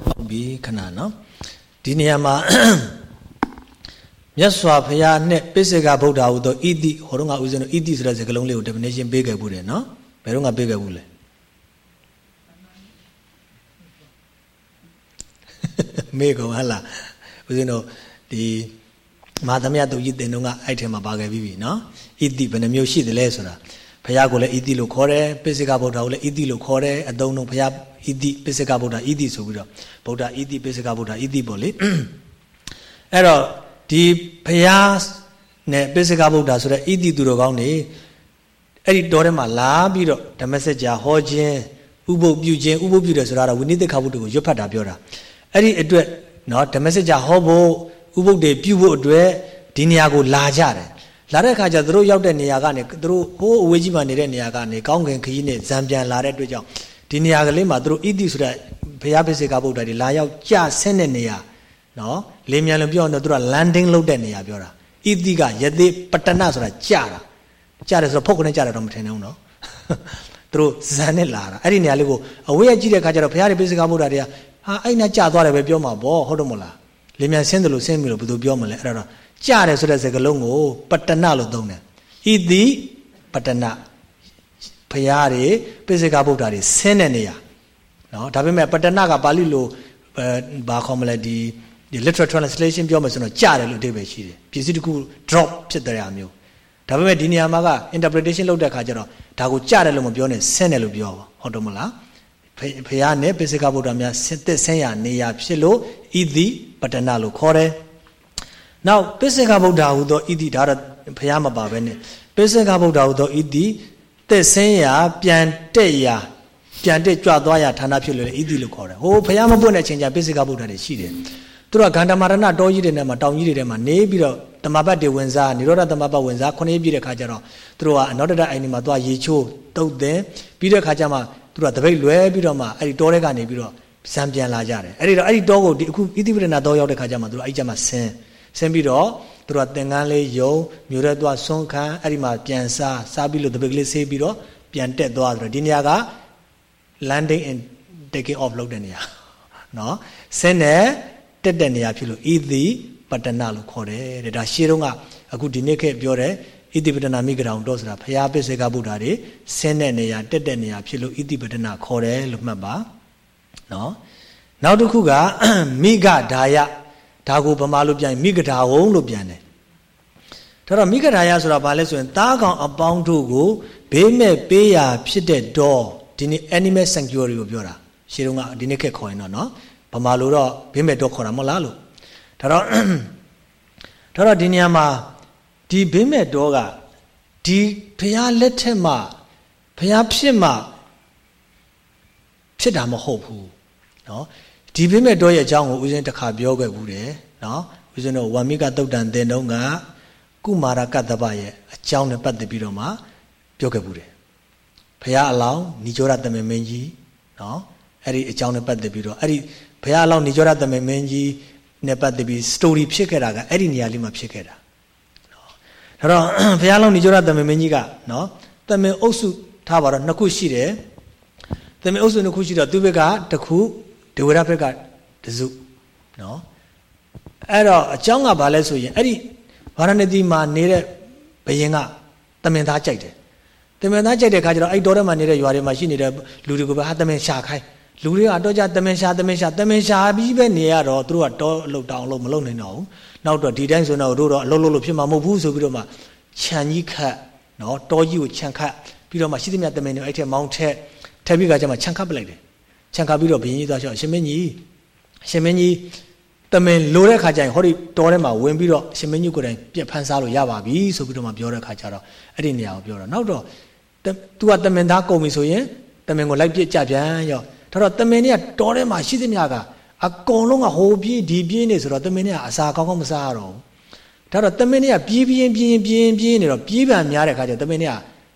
ဟုတ်ပြီခဏနော်ဒီနေရာမှာမြတ်စွာဘုရားနဲ့ပိစိကဗုဒ္ဓဟူသောဣတိဟောတော့ငါဦးဇင်းတို့ဣတိဆိုတဲ့စကားလုံးလေးကို definition ပေးခဲ့ဘူးတယ်နော်ဘယ်တော့ငါပေးခဲ့ဘူးလဲမေကောဟလာဦးဇင်းတို့ဒီ မာသမယတုတ်ကြီးတင်တော့ကအဲ့ထဲမှာပါခဲ့ပြီးပြီနော်ဣတိဘယ်နှမျိုးရှိတယ်လဲဆိုတာဘုရားကိုလည်းဣတိလို့ခေါ်တယ်ပိစိကဗုဒ္ဓကိုလည်းဣတိလို့ခေါ်တယ်အတုံးလုံးဘုရားဣတိပိစိကဗုဒ္ဓဣတိဆိုပြီးတော့ဗုဒ္ဓဣတိပိစိကဗုဒ္ဓဣတိပေါ့လေအဲ့တော့ဒီဘုရားနဲ့ပိစိကဗုဒ္ဓဆိုတဲ့ဣတိသူတော်ကောင်းတွေအဲ့ဒီတော်ထဲမှာလာပြီးတော့ဓမ္မစကြာဟောခြင်းဥပုပ်ပြုခြင်းဥပုပ်ပြုတယ်ဆိုတာတော့ဝိနည်းသိက္ခာပုဒ်ကိုရွတ်ဖတ်တာပြောတာအဲ့ဒီအတွက်နော်ဓမ္မစကြာဟောဖို့ ဥပုပ်တွေပြုဖို့အတွက်ဒီနေရာကိုလာကြတယ်လာတဲ့အခါကျသူတို့ရောက်တဲ့နေရာကနေသူတို့ဟိုးအဝေးကြီးမှနေတဲ့နေရာကနေကောင်းကင်ခရီးနဲ့ဇံပြန်လာတဲ့အတွက်ကြောင့်ဒီနေရာကလေးမှာသူတို့ဣတိဆိုတဲ့ဘုရားပိစိကဗုဒ္ဓတွေလာရောက်ကြဆင်းတဲ့နေရာနော်လေမြန်လုံးပြောတော့သူတို့က landing လုပ်တဲ့နေရာပြောတာဣတိကယသိပတနဆိုတာကြတာကြတယ်ဆိုတော့ဖုတ်ကနေကြတယ်တော့မထင်ဘူးနော်သူတို့ဇန်နဲ့လာတာအဲ့ဒီနေရာလေးကိုအဝေးကကြည့်တဲ့အခါကျတော့ဘုရားတွေပိစိကဗုဒ္ဓတွေကဟာအဲ့နာကြသွားတယ်ပဲပြောမှာပေါ့ဟုတ်တယ်မို့လား လေမြန်ဆင်းတယ်လို့ဆင်းပြီလို့ဘယ်သူပြောမလဲအဲ့တော့ကြတယ်ဆိုတဲ့စကားလုံးကိုပတနလို့သုံးတယ်ဣတိပတနဘုရားတွေပိစိကဗုဒ္ဓတွေဆင်းတဲ့နေရာနော်ဒါပေမဲ့ပတနကပါဠိလိုဘာခေါ်မလဲဒီဒီ literal translation ပြောမယ်ဆိုတော့ကြားတယ်လို့အဓိပ္ပာယ်ရှိတယ်ပစ္စည်းတစ်ခု drop ဖြစ်တဲ့အမျိုးဒါပေမဲ့ဒီနေရာမှာက interpretation လုပ်တဲ့အခါကျတော့ဒါကိုကြားတယ်လို့မပြောနဲ့ဆင်းတယ်လို့ပြောပါဟုတ်တယ်မလား ဖះနဲ့ပိစိကဗုဒ္ဓများဆင်းသက်ဆင်းရနေရာဖြစ်လို့ဣတိပတနာလို့ခေါ်တယ်နောက်ပိစိကဗုဒ္ဓဟူသောဣတိဒါတော့ဖះမပါပဲနဲ့ပိစိကဗုဒ္ဓဟူသောဣတိသက်ဆင်းရပြန်တက်ရာပြန်တက်ကြွသွားရဌာနဖြစ်လို့လေဣတိလို့ခေါ်တယ်ဟိုဖះမပွင့်တဲ့အချိန်ကျပိစိကဗုဒ္ဓတွေရှိတယ်သူတို့ကဂန္ဓမာရဏတောကြီးတွေထဲမှာတောင်ကြီးတွေထဲမှာနေပြီးတော့တမပတ်တွေဝင်စားនិရောဓတမပတ်ဝင်စားခုနှစ်ပြည့်တဲ့ခါကျတော့သူတို့ကအနောတတအိုင်ဒီမှာသွားရေချိုးတုတ်တယ်ပြီးတဲ့ခါကျမှ သူတို့ကတပိတ်လွဲပြီးတော့မှအဲ့ဒီတောထဲကနေပြီးတော့ဇံပြန်လာကြတယ်အဲ့ဒီတော့အဲ့ဒီတောကိုဒီအခုဣတိပရဏတောရောက်တဲ့ခါကျမှသူတို့အဲ့ကျမှဆင်းဆင်းပြီးတော့သူတို့ကသင်္ကန်းလေးယုံမြို့ရဲသွားဆွန်းခံအဲ့ဒီမှာပြန်စားစားပြီးလို့တပိတ်ကလေးဆေးပြီးတော့ပြန်တက်သွားဆိုတော့ဒီနေရာက landing and taking off လုပ်တဲ့နေရာနော်ဆင်းတယ်တက်တဲ့နေရာဖြစ်လို့ဣတိပတနာလို့ခေါ်တယ်တဲ့ဒါရှေးတုန်းကအခုဒီနေ့ခေတ်ပြောတယ် ဣတိပတနာမိဂရောင်တော့ဆိုတာဘုရားပစ္စေကဗုဒ္ဓတွေဆင်းတဲ့နေရာတက်တဲ့နေရာဖြစ်လို့ဣတိပတနာခေါ်တယ်လို့မှတ်ပါနော်နောက်တစ်ခုကမိဂဒါယဒါကိုဗမာလိုပြန်မိဂဒါဝုံလို့ပြန်တယ်ဒါတော့မိဂဒါယဆိုတာဘာလဲဆိုရင်သားကောင်အပေါင်းတို့ကိုဘေးမဲ့ပေးရာဖြစ်တဲ့တော့ဒီနေ့ animal sanctuary ကိုပြောတာရှေးတုန်းကဒီနေ့ခေတ်ခေါ်ရင်တော့နော်ဗမာလိုတော့ဘေးမဲ့တော့ခေါ်တာမဟုတ်လားလို့ဒါတော့ဒါတော့ဒီနေရာမှာ ဒီဘေးမဲ့တော့ကဒီဘုရားလက်ထက်မှာဘုရားဖြစ်မှဖြစ်တာမဟုတ်ဘူးเนาะဒီဘေးမဲ့တော့ရဲ့အကြောင်းကိုဦးဇင်းတစ်ခါပြောခဲ့ဘူးတယ်เนาะဦးဇင်းတို့ဝါမိကတုတ်တန်သင်တုံးကကုမာရကတ္တပရဲ့အကြောင်းနဲ့ပတ်သက်ပြီးတော့မှပြောခဲ့ဘူးတယ်ဘုရားအလောင်းညီကျောရတမင်မင်းကြီးเนาะအဲ့ဒီအကြောင်းနဲ့ပတ်သက်ပြီးတော့အဲ့ဒီဘုရားအလောင်းညီကျောရတမင်မင်းကြီးနဲ့ပတ်သက်ပြီး story ဖြစ်ခဲ့တာကအဲ့ဒီနေရာလေးမှာဖြစ်ခဲ့တာ ဒါတော့ဘုရားလုံးနေကြရတမင်မင်းကြီးကနော်တမင်အုပ်စုထားပါတော့နှစ်ခုရှိတယ်တမင်အုပ်စုနှစ်ခုရှိတော့သူဘက်ကတစ်ခုဒေဝရဘက်ကတစုနော်အဲ့တော့အကြောင်းကဘာလဲဆိုရင်အဲ့ဒီဗာရဏသီမှာနေတဲ့ဘယင်ကတမင်သားကြိုက်တယ်တမင်သားကြိုက်တဲ့ခါကျတော့အဲ့တော်ထဲမှာနေတဲ့ရွာတွေမှာရှိနေတဲ့လူတွေကိုပဲဟာတမင်ရှာခိုင်းလူတွေကတော့ကြတမင်ရှာတမင်ရှာတမင်ရှာပြီးပဲနေရတော့သူတို့ကတော့အလုပ်တောင်းလို့မလုပ်နိုင်တော့ဘူး နောက်တော့ဒီတိုင်းဆိုတော့တို့တော့အလုပ်လုပ်လို့ဖြစ်မှာမဟုတ်ဘူးဆိုပြီးတော့မှခြံကြီးခတ်နော်တောကြီးကိုခြံခတ်ပြီးတော့မှရှိသမျှတမင်တွေအဲ့ထက်မောင်းထက်ထက်ပြီးကကျမှခြံခတ်ပလိုက်တယ်ခြံခတ်ပြီးတော့ဘင်းကြီးသွားချောင်းရှင်မင်းကြီးရှင်မင်းကြီးတမင်လိုတဲ့ခါကျရင်ဟောဒီတောထဲမှာဝင်ပြီးတော့ရှင်မင်းကြီးကိုယ်တိုင်ပြက်ဖန်းစားလို့ရပါပြီဆိုပြီးတော့မှပြောတဲ့ခါကျတော့အဲ့ဒီနေရာကိုပြောတော့နောက်တော့ तू ကတမင်သားကုန်ပြီဆိုရင်တမင်ကိုလိုက်ပြစ်ကြပြန်ရောဒါတော့တမင်တွေကတောထဲမှာရှိသမျှက အကုန်လုံးကဟိုပြေးဒီပြေးနေဆိုတော့သမင်းတွေကအစာကောင်းကောင်းမစားရတော့ဘူးဒါတော့သမင်းတွေကပြေးပြင်းပြင်းပြင်းပြင်းနေတော့ပြေးပြန်များတဲ့အခါကျသမင်းတွေက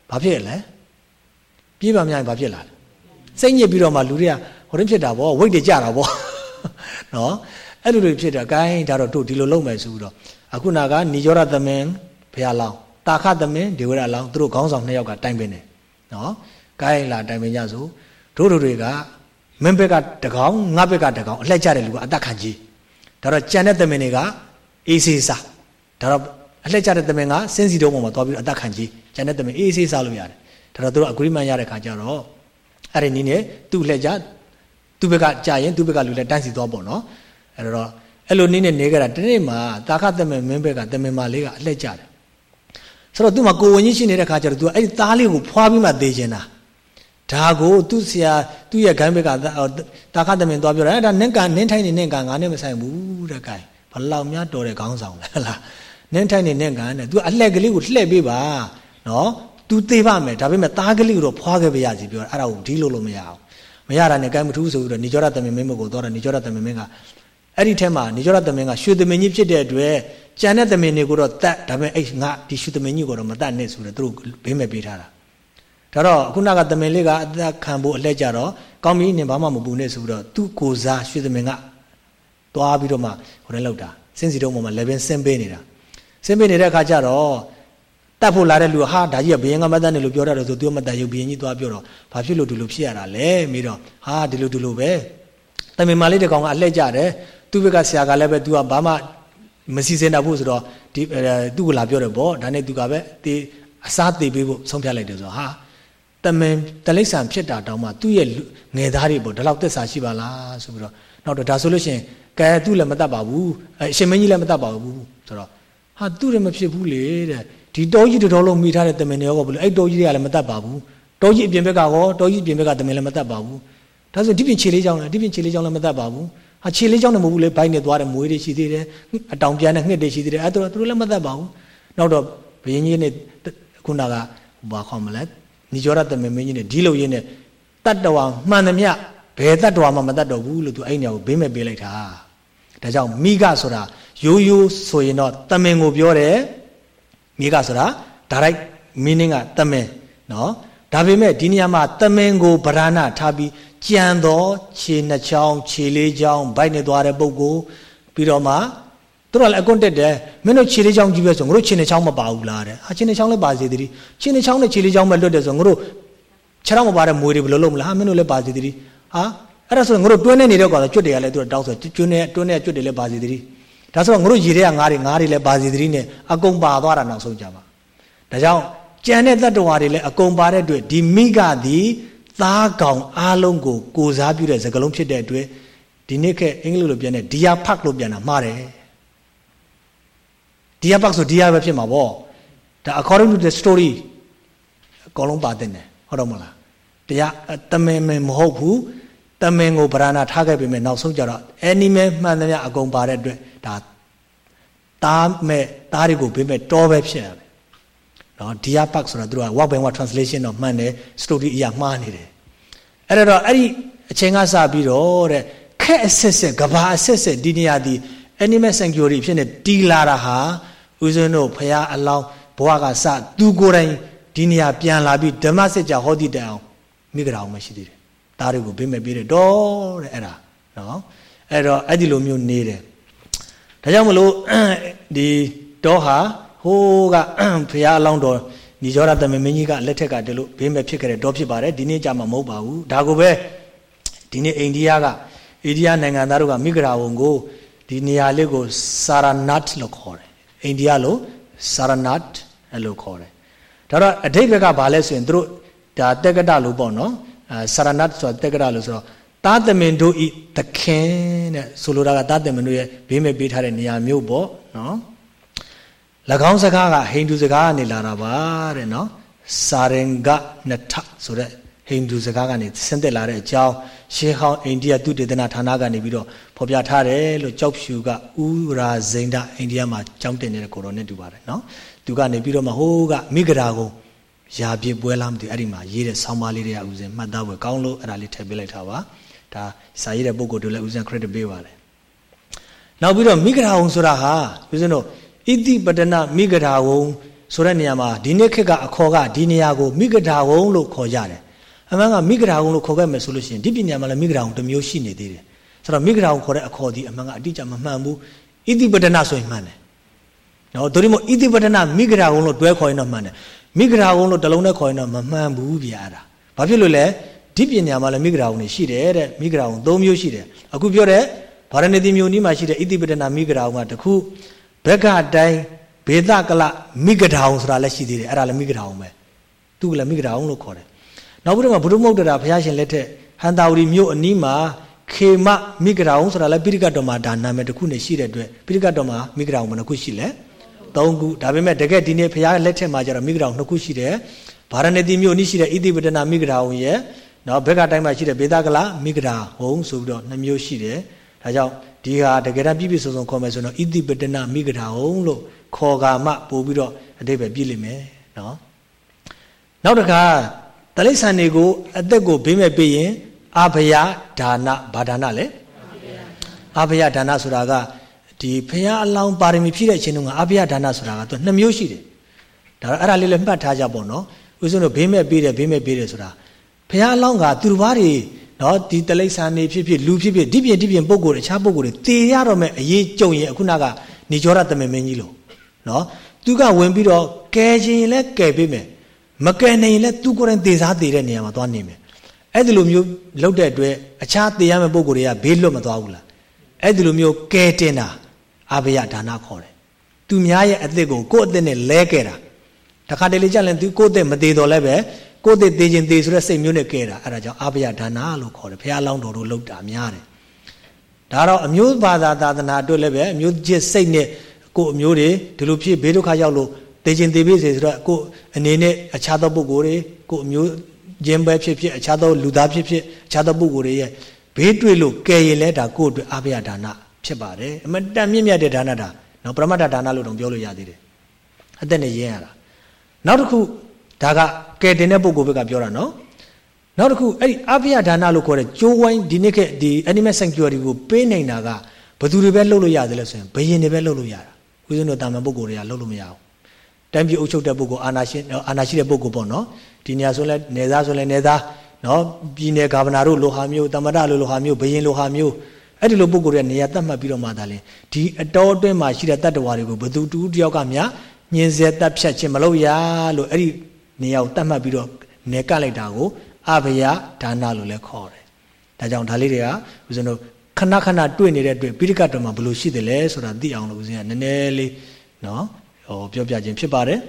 ဘာဖြစ်လဲပြေးပြန်များရင်ဘာဖြစ်လာလဲစိတ်ညစ်ပြီးတော့မှလူတွေကဟိုရင်ဖြစ်တာဗောဝိတ်တွေကြတာဗောနော်အဲ့လိုတွေဖြစ်တာ gain ဒါတော့တို့ဒီလိုလုပ်မယ်ဆိုပြီးတော့အခုနာကနေရောရသမင်းဘုရားလောင်းတာခသမင်းဒေဝရလောင်းသူတို့ခေါင်းဆောင်နှစ်ယောက်ကတိုင်ပင်တယ်နော် gain လာတိုင်ပင်ကြဆိုတို့တို့တွေက မင်းဘက်ကတကောင်ငါဘက်ကတကောင်အလှက်ကြတဲ့လူကအသက်ခံကြီးဒါတော့ကြံတဲ့သမင်တွေကအေးစေးစားဒါတော့အလှက်ကြတဲ့သမင်ကစင်းစီတုံးပေါ်မှာသွားပြီးအသက်ခံကြီးကြံတဲ့သမင်အေးစေးစားလို့ရတယ်ဒါတော့သူတို့ agreement ရတဲ့ခါကျတော့အဲ့ဒီနည်းနဲ့သူ့လှက်ကြသူ့ဘက်ကကြာရင်သူ့ဘက်ကလူလည်းတန်းစီသွားပေါ့နော်အဲ့တော့အဲ့လိုနည်းနဲ့နေကြတာဒီနေ့မှာတာခသမင်မင်းဘက်ကသမင်မလေးကအလှက်ကြတယ်ဆိုတော့သူ့မှာကိုဝင်ကြီးရှိနေတဲ့ခါကျတော့သူကအဲ့ဒီသားလေးကိုဖွားပြီးမှသေချင်တာ ဒါကိုသူ့ဆရာသူ့ရဲ့ဂိုင်းဘက်ကတာခသမင်သွားပြောတာအဲ့ဒါနင့်ကန်နင့်ထိုင်းနေနင့်ကန်ငါနဲ့မဆိုင်ဘူးတဲ့ဂိုင်းဘလောက်များတော်တဲ့ခေါင်းဆောင်လဲဟလားနင့်ထိုင်းနေနင့်ကန်တဲ့ तू အလှက်ကလေးကိုလှည့်ပေးပါနော် तू သေးပါမယ်ဒါပေမဲ့သားကလေးကိုတော့ဖွာခဲ့ပါရစီပြောတာအဲ့ဒါကိုဒီလိုလို့မရအောင်မရတာနဲ့ဂိုင်းမထူးဆိုပြီးတော့နေကြောရသမင်မင်းမကိုတော့နေကြောရသမင်မင်းကအဲ့ဒီထဲမှာနေကြောရသမင်ကရွှေသမင်ကြီးဖြစ်တဲ့အတွက်ကြံတဲ့သမင်တွေကိုတော့တတ်ဒါပေမဲ့အဲ့ငါဒီရွှေသမင်ကြီးကိုတော့မတတ်နဲ့ဆိုတော့သူတို့ဘေးမဲ့ပေးထားတာ ဒါတော့ခုနကသမင်လေးကအသက်ခံဖို့အလှည့်ကြတော့ကောင်းပြီနင်ဘာမှမပူနဲ့ဆိုတော့သူ့ကိုစားရွှေသမင်ကသွားပြီးတော့မှဟိုထဲလောက်တာစင်းစီတုံးပေါ်မှာ level ဆင်းပေးနေတာဆင်းပေးနေတဲ့အခါကျတော့တတ်ဖို့လာတဲ့လူဟာဒါကြီးကဘယင်ကမတတ်နေလို့ပြောတတ်တယ်ဆိုသူမတတ်ရုပ်ဘယင်ကြီးသွားပြောတော့ဘာဖြစ်လို့ဒီလိုဖြစ်ရတာလဲမေးတော့ဟာဒီလိုဒီလိုပဲတမင်မာလေးတကောင်ကအလှည့်ကြတယ်သူ့ဘက်ကဆရာကလည်းပဲ तू ကဘာမှမစီစဉ်တတ်ဘူးဆိုတော့ဒီသူ့ကိုလာပြောတယ်ဗောဒါနဲ့ तू ကပဲတေးအစားသေးပေးဖို့ဆုံးဖြတ်လိုက်တယ်ဆိုတော့ဟာ တမင်တလိษံဖြစ်တာတောင်မှသူ့ရဲ့ငယ်သားတွေပေါ့ဒီလောက်သက်စာရှိပါလားဆိုပြီးတော့နောက်တော့ဒါဆိုလို့ရှိရင်ကဲသူ့လည်းမတတ်ပါဘူးအရှင်မင်းကြီးလည်းမတတ်ပါဘူးဆိုတော့ဟာသူ့လည်းမဖြစ်ဘူးလေတဲ့ဒီတောကြီးတော်လုံးမိထားတဲ့တမင်တွေရောဘလို့အဲ့တောကြီးတွေကလည်းမတတ်ပါဘူးတောကြီးအပြင်ဘက်ကရောတောကြီးအပြင်ဘက်ကတမင်လည်းမတတ်ပါဘူးဒါဆိုဒီပြင်ခြေလေးချောင်းလည်းဒီပြင်ခြေလေးချောင်းလည်းမတတ်ပါဘူးဟာခြေလေးချောင်းနဲ့မဟုတ်ဘူးလေဘိုင်းနဲ့သွားတယ်မွေးတွေရှိသေးတယ်အတောင်ပြန်တဲ့ငှက်တွေရှိသေးတယ်အဲ့တော့သူတို့လည်းမတတ်ပါဘူးနောက်တော့ဘယင်းကြီးနဲ့ခုနကဘာခေါ်မလဲ နိကြောရတမေမင်းကြီးနဲ့ဒီလိုရင်းနဲ့တတ္တဝါမှန်သမျှဘယ်တတ္တဝါမှမတတ်တော့ဘူးလို့သူအဲ့ညောကိုဘေးမဲ့ပေးလိုက်တာဒါကြောင့်မိဂဆိုတာရိုးရိုးဆိုရင်တော့တမင်ကိုပြောတယ်မိဂဆိုတာ direct meaning ကတမင်နော်ဒါပေမဲ့ဒီနေရာမှာတမင်ကိုဗราဏထားပြီးကြံတော်ခြေနှစ်ချောင်းခြေလေးချောင်းဗိုက်နဲ့သွားတဲ့ပုဂ္ဂိုလ်ပြီးတော့မှ သူတို့လည်းအကွန်းတက်တယ်မင်းတို့ခြေလေးချောင်းကြီးပဲဆိုငါတို့ခြေနှစ်ချောင်းမပါဘူးလားတဲ့ဟာခြေနှစ်ချောင်းလည်းပါစေတည်းခြေနှစ်ချောင်းနဲ့ခြေလေးချောင်းပဲလွတ်တယ်ဆိုငါတို့ခြေထောက်မပါတဲ့မွေတွေဘယ်လိုလုပ်မလဲဟာမင်းတို့လည်းပါစေတည်းဟာအဲ့ဒါဆိုငါတို့တွင်းနေနေတဲ့ကောင်ကျွတ်တွေကလည်းသူတို့တောင်းဆိုကျွန်းနဲ့တွင်းနဲ့ကျွတ်တွေလည်းပါစေတည်းဒါဆိုတော့ငါတို့ရေတွေကငါးတွေငါးတွေလည်းပါစေတည်းနဲ့အကုန်ပါသွားတာနောက်ဆုံးကြပါဒါကြောင့်ကြံတဲ့တတ္တဝါတွေလည်းအကုန်ပါတဲ့အတွက်ဒီမိကသည်သားကောင်အားလုံးကိုကိုစားပြုတဲ့စကလုံးဖြစ်တဲ့အတွက်ဒီနေ့ခေတ်အင်္ဂလိပ်လိုပြန်တဲ့ဒီယာဖတ်လို့ပြန်တာမှားတယ် ဒီယာဖတ်ဆိုဒီယာပဲဖြစ်မှာပေါ့ဒါ according to the story အကုန်လုံးပါတဲ့တယ်ဟုတ်တော့မလားတရားတမင်မမဟုတ်ဘူးတမင်ကိုဗราဏထားခဲ့ပေမဲ့နောက်ဆုံးကြတော့ animal မှန်သမျှအကုန်ပါတဲ့အတွက်ဒါသားမဲ့သားတွေကိုဘေးမဲ့တောပဲဖြစ်ရတယ်နော် Deer Park ဆိုတာသူတို့က work by work translation တော့မှန်တယ် story အရာမှားနေတယ်အဲ့တော့အဲ့ဒီအချိန်ကစပြီးတော့တဲ့ခက်အဆက်ဆက်ကဘာအဆက်ဆက်ဒီနေရာဒီ animal sanctuary ဖြစ်နေတီလာတာဟာဦးဇင်းတို့ဖရာအလောင်းဘဝကစသူကိုယ်တိုင်ဒီနေရာပြန်လာပြီးဓမ္မစကြာဟောတိတန်အောင်မိကြအောင်မရှိသေးတယ်ဒါတွေကိုဘေးမဲ့ပြေးတယ်တော့တဲ့အဲ့ဒါနော်အဲ့တော့အဲ့ဒီလိုမျိုးနေတယ်ဒါကြောင့်မလို့ဒီတောဟာဟိုးကဖရာအလောင်းတော်ညီကျော်ရသမမင်းကြီးကလက်ထက်ကတလို့ဘေးမဲ့ဖြစ်ခဲ့တဲ့တော့ဖြစ်ပါတယ်ဒီနေ့ကြမှာမဟုတ်ပါဘူးဒါကိုပဲဒီနေ့အိန္ဒိယကအိန္ဒိယနိုင်ငံသားတို့ကမိဂရာဝန်ကို ဒီနေရာလေးကိုစာရနတ်လို့ခေါ်တယ်အိန္ဒိယလို့စာရနတ်အဲ့လိုခေါ်တယ်ဒါတော့အဓိပ္ပာယ်ကဘာလဲဆိုရင်တို့ဒါတက္ကတလို့ပေါ့နော်အဲစာရနတ်ဆိုတာတက္ကတလို့ဆိုတော့သာသမင်တို့ဤသခင်တဲ့ဆိုလိုတာကသာသမင်တို့ရဲ့ဘေးမဲ့ပေးထားတဲ့နေရာမျိုးပေါ့နော်၎င်းစကားကဟိန္ဒူစကားကနေလာတာပါတဲ့နော်စာရင်ကနထဆိုတဲ့ ဟိန္ဒူစကားကနေဆင်းသက်လာတဲ့အကြောင်းရှေးဟောင်းအိန္ဒိယသုတေသနဌာနကနေပြီးတော့ဖော်ပြထားတယ်လို့ကြောက်ဖြူကဥရာဇိန္ဒအိန္ဒိယမှာကြောင်းတင်နေတဲ့ကိုရောနဲ့တူပါတယ်နော်သူကနေပြီးတော့မှဟိုးကမိဂရာကုံရာပြပွဲလားမသိအဲ့ဒီမှာရေးတဲ့ဆောင်းပါးလေးတွေကဥစဉ်မှတ်သားပွဲကောင်းလို့အဲ့ဒါလေးထည့်ပေးလိုက်တာပါဒါစာရေးတဲ့ပုံကိုယ်တို့လည်းဥစဉ် credit ပေးပါတယ်နောက်ပြီးတော့မိဂရာကုံဆိုတာဟာဥစဉ်တို့ဣတိပတနာမိဂရာကုံဆိုတဲ့နေရာမှာဒီနေ့ခေတ်ကအခေါ်ကဒီနေရာကိုမိဂရာကုံလို့ခေါ်ကြတယ် အမှန်ကမိဂရာကုံလို့ခေါ်ခဲ့မယ်ဆိုလို့ရှိရင်ဒီပညာမှာလည်းမိဂရာကုံတစ်မျိုးရှိနေသေးတယ်ဆိုတော့မိဂရာကုံခေါ်တဲ့အခေါ်ဒီအမှန်ကအတိအကျမမှန်ဘူးဣတိပတနာဆိုရင်မှန်တယ်နော်တို့ဒီမို့ဣတိပတနာမိဂရာကုံလို့တွဲခေါ်ရင်တော့မှန်တယ်မိဂရာကုံလို့တလုံးနဲ့ခေါ်ရင်တော့မမှန်ဘူးဗျာအဲ့ဒါဘာဖြစ်လို့လဲဒီပညာမှာလည်းမိဂရာကုံတွေရှိတယ်တဲ့မိဂရာကုံ၃မျိုးရှိတယ်အခုပြောတဲ့ဗာရဏသီမျိုးနီးမှာရှိတဲ့ဣတိပတနာမိဂရာကုံကတခုဘက်ကတိုင်းဘေဒကလမိဂရာကုံဆိုတာလည်းရှိသေးတယ်အဲ့ဒါလည်းမိဂရာကုံပဲသူကလည်းမိဂရာကုံလို့ခေါ်တယ် နောက်ပြီးတော့ဘုဒ္ဓမုတ်တရာဘုရားရှင်လက်ထက်ဟန်တာဝရီမြို့အနီးမှာခေမမိဂရာုံဆိုတာလည်းပိရိကတော်မှာဒါနာမည်တစ်ခုနဲ့ရှိတဲ့အတွက်ပိရိကတော်မှာမိဂရာုံဘယ်နှခုရှိလဲ၃ခုဒါပေမဲ့တကယ်ဒီနေ့ဘုရားလက်ထက်မှာကျတော့မိဂရာုံနှစ်ခုရှိတယ်ဗာရဏသီမြို့အနီးရှိတဲ့ဣတိပတနာမိဂရာုံရဲ့နော်ဘက်ကတိုင်းမှာရှိတဲ့ဘေဒကလမိဂရာဟုံဆိုပြီးတော့နှမျိုးရှိတယ်ဒါကြောင့်ဒီဟာတကယ်တမ်းပြည့်ပြည့်စုံစုံခေါ်မယ်ဆိုတော့ဣတိပတနာမိဂရာဟုံလို့ခေါ်ကာမှပို့ပြီးတော့အတိပ္ပယ်ပြည့်လိမ့်မယ်နော်နောက်တစ်ခါ တလိษံတွေကိုအသက်ကိုဘေးမဲ့ပေးရင်အဘယဒါနဘာဒါနလဲအဘယဒါနဆိုတာကဒီဖရာအလောင်းပါရမီဖြည့်တဲ့အချိန်တုန်းကအဘယဒါနဆိုတာကသူနှစ်မျိုးရှိတယ်ဒါတော့အဲ့ဒါလေးလည်းမှတ်ထားကြပေါ့နော်ဦးဇင်းတို့ဘေးမဲ့ပေးတယ်ဘေးမဲ့ပေးတယ်ဆိုတာဖရာအလောင်းကသူတစ်ပါးတွေနော်ဒီတလိษံနေဖြစ်ဖြစ်လူဖြစ်ဖြစ်ဒီပြင်ဒီပြင်ပုံကိုယ်တခြားပုံကိုယ်တွေတည်ရတော့မဲ့အရေးကြုံရင်အခုနကနေကျောရတမင်မင်းကြီးလို့နော်သူကဝင်ပြီးတော့ကဲခြင်းလည်းကဲပေးမယ် မကယ်နိုင်ရင်လည်းသူကိုယ်တိုင်သေစားသေးတဲ့နေရာမှာသွားနေမယ်အဲ့ဒီလိုမျိုးလုပ်တဲ့အတွက်အခြားသေရမယ့်ပုံကိုယ်တွေကဘေးလွတ်မသွားဘူးလားအဲ့ဒီလိုမျိုးကဲတင်တာအဘယဒါနခေါ်တယ်သူများရဲ့အသက်ကိုကိုယ့်အသက်နဲ့လဲခဲ့တာတခါတလေကြလည်းသူကိုယ့်အသက်မသေးတော့လည်းပဲကိုယ့်အသက်သေးခြင်းသေးဆိုတဲ့စိတ်မျိုးနဲ့ကဲတာအဲ့ဒါကြောင့်အဘယဒါနလို့ခေါ်တယ်ဘုရားလောင်းတော်တို့လုပ်တာများတယ်ဒါတော့အမျိုးဘာသာသာသနာအတွက်လည်းပဲအမျိုးချစ်စိတ်နဲ့ကိုယ်အမျိုးတွေဒီလိုဖြစ်ဘေးဒုက္ခရောက်လို့ သေခြင်းသေပြီစေဆိုတော့ကိုအနေနဲ့အခြားသောပုဂ္ဂိုလ်တွေကိုအမျိုးခြင်းပဲဖြစ်ဖြစ်အခြားသောလူသားဖြစ်ဖြစ်အခြားသောပုဂ္ဂိုလ်တွေရဲ့ဘေးတွေ့လို့ကယ်ရင်လဲဒါကိုယ့်အတွက်အဘယဒါနဖြစ်ပါတယ်အမတန်မြင့်မြတ်တဲ့ဒါနတာနော်ပရမတ္ထဒါနလို့တော့ပြောလို့ရသေးတယ်အသက်နဲ့ရင်းရတာနောက်တစ်ခုဒါကကယ်တင်တဲ့ပုဂ္ဂိုလ်ဘက်ကပြောတာနော်နောက်တစ်ခုအဲ့ဒီအဘယဒါနလို့ခေါ်တဲ့ကျိုးဝိုင်းဒီနေ့ကဒီ animal sanctuary ကိုပေးနေတာကဘယ်သူတွေပဲလုပ်လို့ရတယ်လဲဆိုရင်ဘယင်တွေပဲလုပ်လို့ရတာဦးဇင်းတို့တာမန်ပုဂ္ဂိုလ်တွေကလုပ်လို့မရဘူး တိုင်းပြည်အုပ်ချုပ်တဲ့ပုဂ္ဂိုလ်အာဏာရှင်အာဏာရှိတဲ့ပုဂ္ဂိုလ်ပေါ့နော်ဒီနေရာဆိုလဲနေသားဆိုလဲနေသားနော်ပြည်နယ်ဂါဗနာတို့လိုဟာမျိုးတမရလိုလိုဟာမျိုးဘယင်လိုဟာမျိုးအဲ့ဒီလိုပုဂ္ဂိုလ်တွေနေရာတတ်မှတ်ပြီးတော့မှသာလဲဒီအတော်အတွင်းမှာရှိတဲ့တတ္တဝါတွေကိုဘသူတူတယောက်ကမြညင်စေတက်ဖြတ်ခြင်းမလုပ်ရလို့အဲ့ဒီနေရာကိုတတ်မှတ်ပြီးတော့နေကလိုက်တာကိုအဘယဒါနလို့လည်းခေါ်တယ်ဒါကြောင့်ဒါလေးတွေကဦးဇင်းတို့ခဏခဏတွေ့နေတဲ့တွေ့ပိဋကတ်တော်မှာဘလို့ရှိတယ်လဲဆိုတာသိအောင်လို့ဦးဇင်းကနည်းနည်းလေးနော် ဟောပြောပြခြင်းဖြစ်ပါတယ်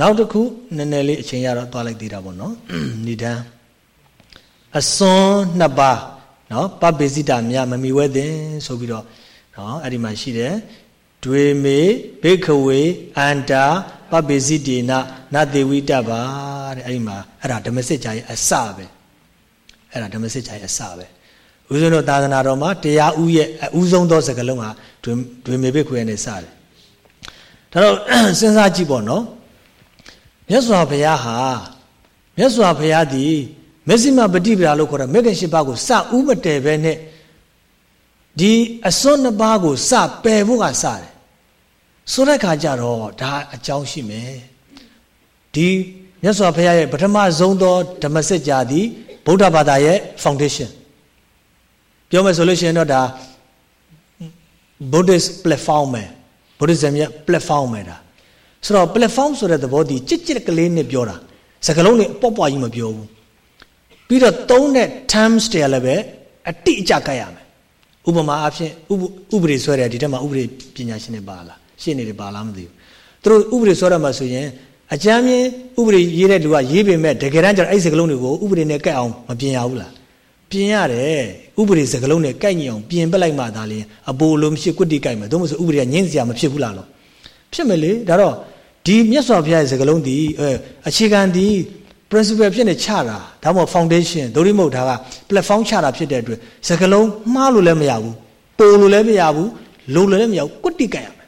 နောက်တစ်ခုနည်းနည်းလေးအချိန်ရတော့သွားလိုက်သေးတာပေါ့နော်ဏိဒံအစွန်းနှစ်ပါးနော်ပပိစိတမြမမီဝဲတဲ့ဆိုပြီးတော့နော်အဲ့ဒီမှာရှိတယ်ဒွေမေဘေခဝေအန္တာပပိစိတေနနသေဝိတပါတဲ့အဲ့ဒီမှာအဲ့ဒါဓမ္မစစ်ကြာရဲ့အစပဲအဲ့ဒါဓမ္မစစ်ကြာရဲ့အစပဲဦးဇင်းတို့သာသနာတော်မှာတရားဥရဲ့အဦးဆုံးသောစကားလုံးဟာဒွေမေဘေခွေနဲ့စတယ် ဒါတော့စဉ်းစားကြည့်ပေါ့နော်မြတ်စွာဘုရားဟာမြတ်စွာဘုရားသည်မဇ္ဈိမပฏิပဒါလို့ခေါ်တဲ့မေခင်ရှိပါးကိုစဥမတည်ပဲနဲ့ဒီအစွန်းနှစ်ပါးကိုစပယ်ဖို့ကစတယ်ဆိုတဲ့ခါကျတော့ဒါအကြောင်းရှိမယ်ဒီမြတ်စွာဘုရားရဲ့ပထမဆုံးသောဓမ္မစကြာသည်ဗုဒ္ဓဘာသာရဲ့ foundation ပြောမယ်ဆိုလို့ရှိရင်တော့ဒါ Buddhist platform ပဲ Buddhism ရဲ့ platform ပဲဒါဆိုတော့ platform ဆိုတဲ့သဘောဒီကြစ်ကြစ်ကလေးနဲ့ပြောတာစကလုံးတွေအပေါ့ပွားကြီးမပြောဘူးပြီးတော့သုံးတဲ့ terms တွေလည်းပဲအတိအကျကတ်ရမယ်ဥပမာအဖြစ်ဥပဒေဆွဲတယ်ဒီထက်မှာဥပဒေပညာရှင်တွေပါလားရှင်းနေတယ်ပါလားမသိဘူးသူတို့ဥပဒေဆွဲရမှာဆိုရင်အကြမ်းမြင်ဥပဒေရေးတဲ့လူကရေးပေမဲ့တကယ်တမ်းကျတော့အဲ့ဒီစကလုံးတွေကိုဥပဒေနဲ့ကတ်အောင်မပြင်ရဘူးလား ပြင်ရတယ်ဥပဒေစကလုံးနဲ့ကိုက်ညီအောင်ပြင်ပလိုက်မှသာလေအပိုလိုမရှိကွတ်တိကိုက်မယ်သို့မဟုတ်ဥပဒေကငင်းစရာမဖြစ်ဘူးလားလို့ဖြစ်မယ်လေဒါတော့ဒီမြတ်စွာဘုရားရဲ့စကလုံးဒီအခြေခံဒီ principle ဖြစ်နေချတာဒါမှမဟုတ် foundation ဒိုရိမုတ်ဒါက platform ချတာဖြစ်တဲ့အတွက်စကလုံးမှားလို့လည်းမရဘူးပိုလို့လည်းမရဘူးလိုလို့လည်းမရဘူးကွတ်တိကိုက်ရမယ်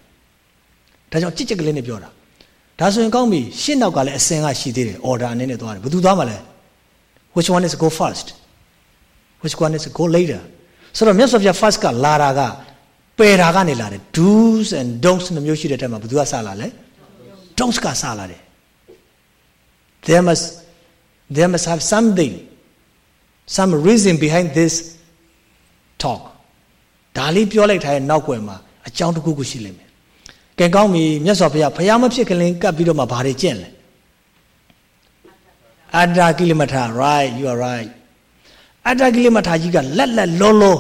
ဒါကြောင့်ကြစ်ကြက်ကလေးနဲ့ပြောတာဒါဆိုရင်ကောင်းပြီရှင်းနောက်ကလည်းအစင်ကရှိသေးတယ် order အနေနဲ့သွားတယ်ဘယ်သူသွားမှာလဲ which one is go first which one is go later ဆိုတော့မြတ်စွာဘုရား first ကလာတာကပယ်တာကနေလာတယ် do's and don'ts နှမျိုးရှိတဲ့ထဲမှာဘယ်သူကစလာလဲ don'ts ကစလာတယ် there must there must have something some reason behind this talk ဒါလေးပြောလိုက်ထားတဲ့နောက်ွယ်မှာအကြောင်းတစ်ခုခုရှိလိမ့်မယ်ကဲကောင်းပြီမြတ်စွာဘုရားဘုရားမဖြစ်ခင်လင်းကပ်ပြီးတော့မှဘာတွေကျင့်လဲအတ္တကိလမထ right you are right အတ္တကိလမထာကြီးကလက်လက်လောလော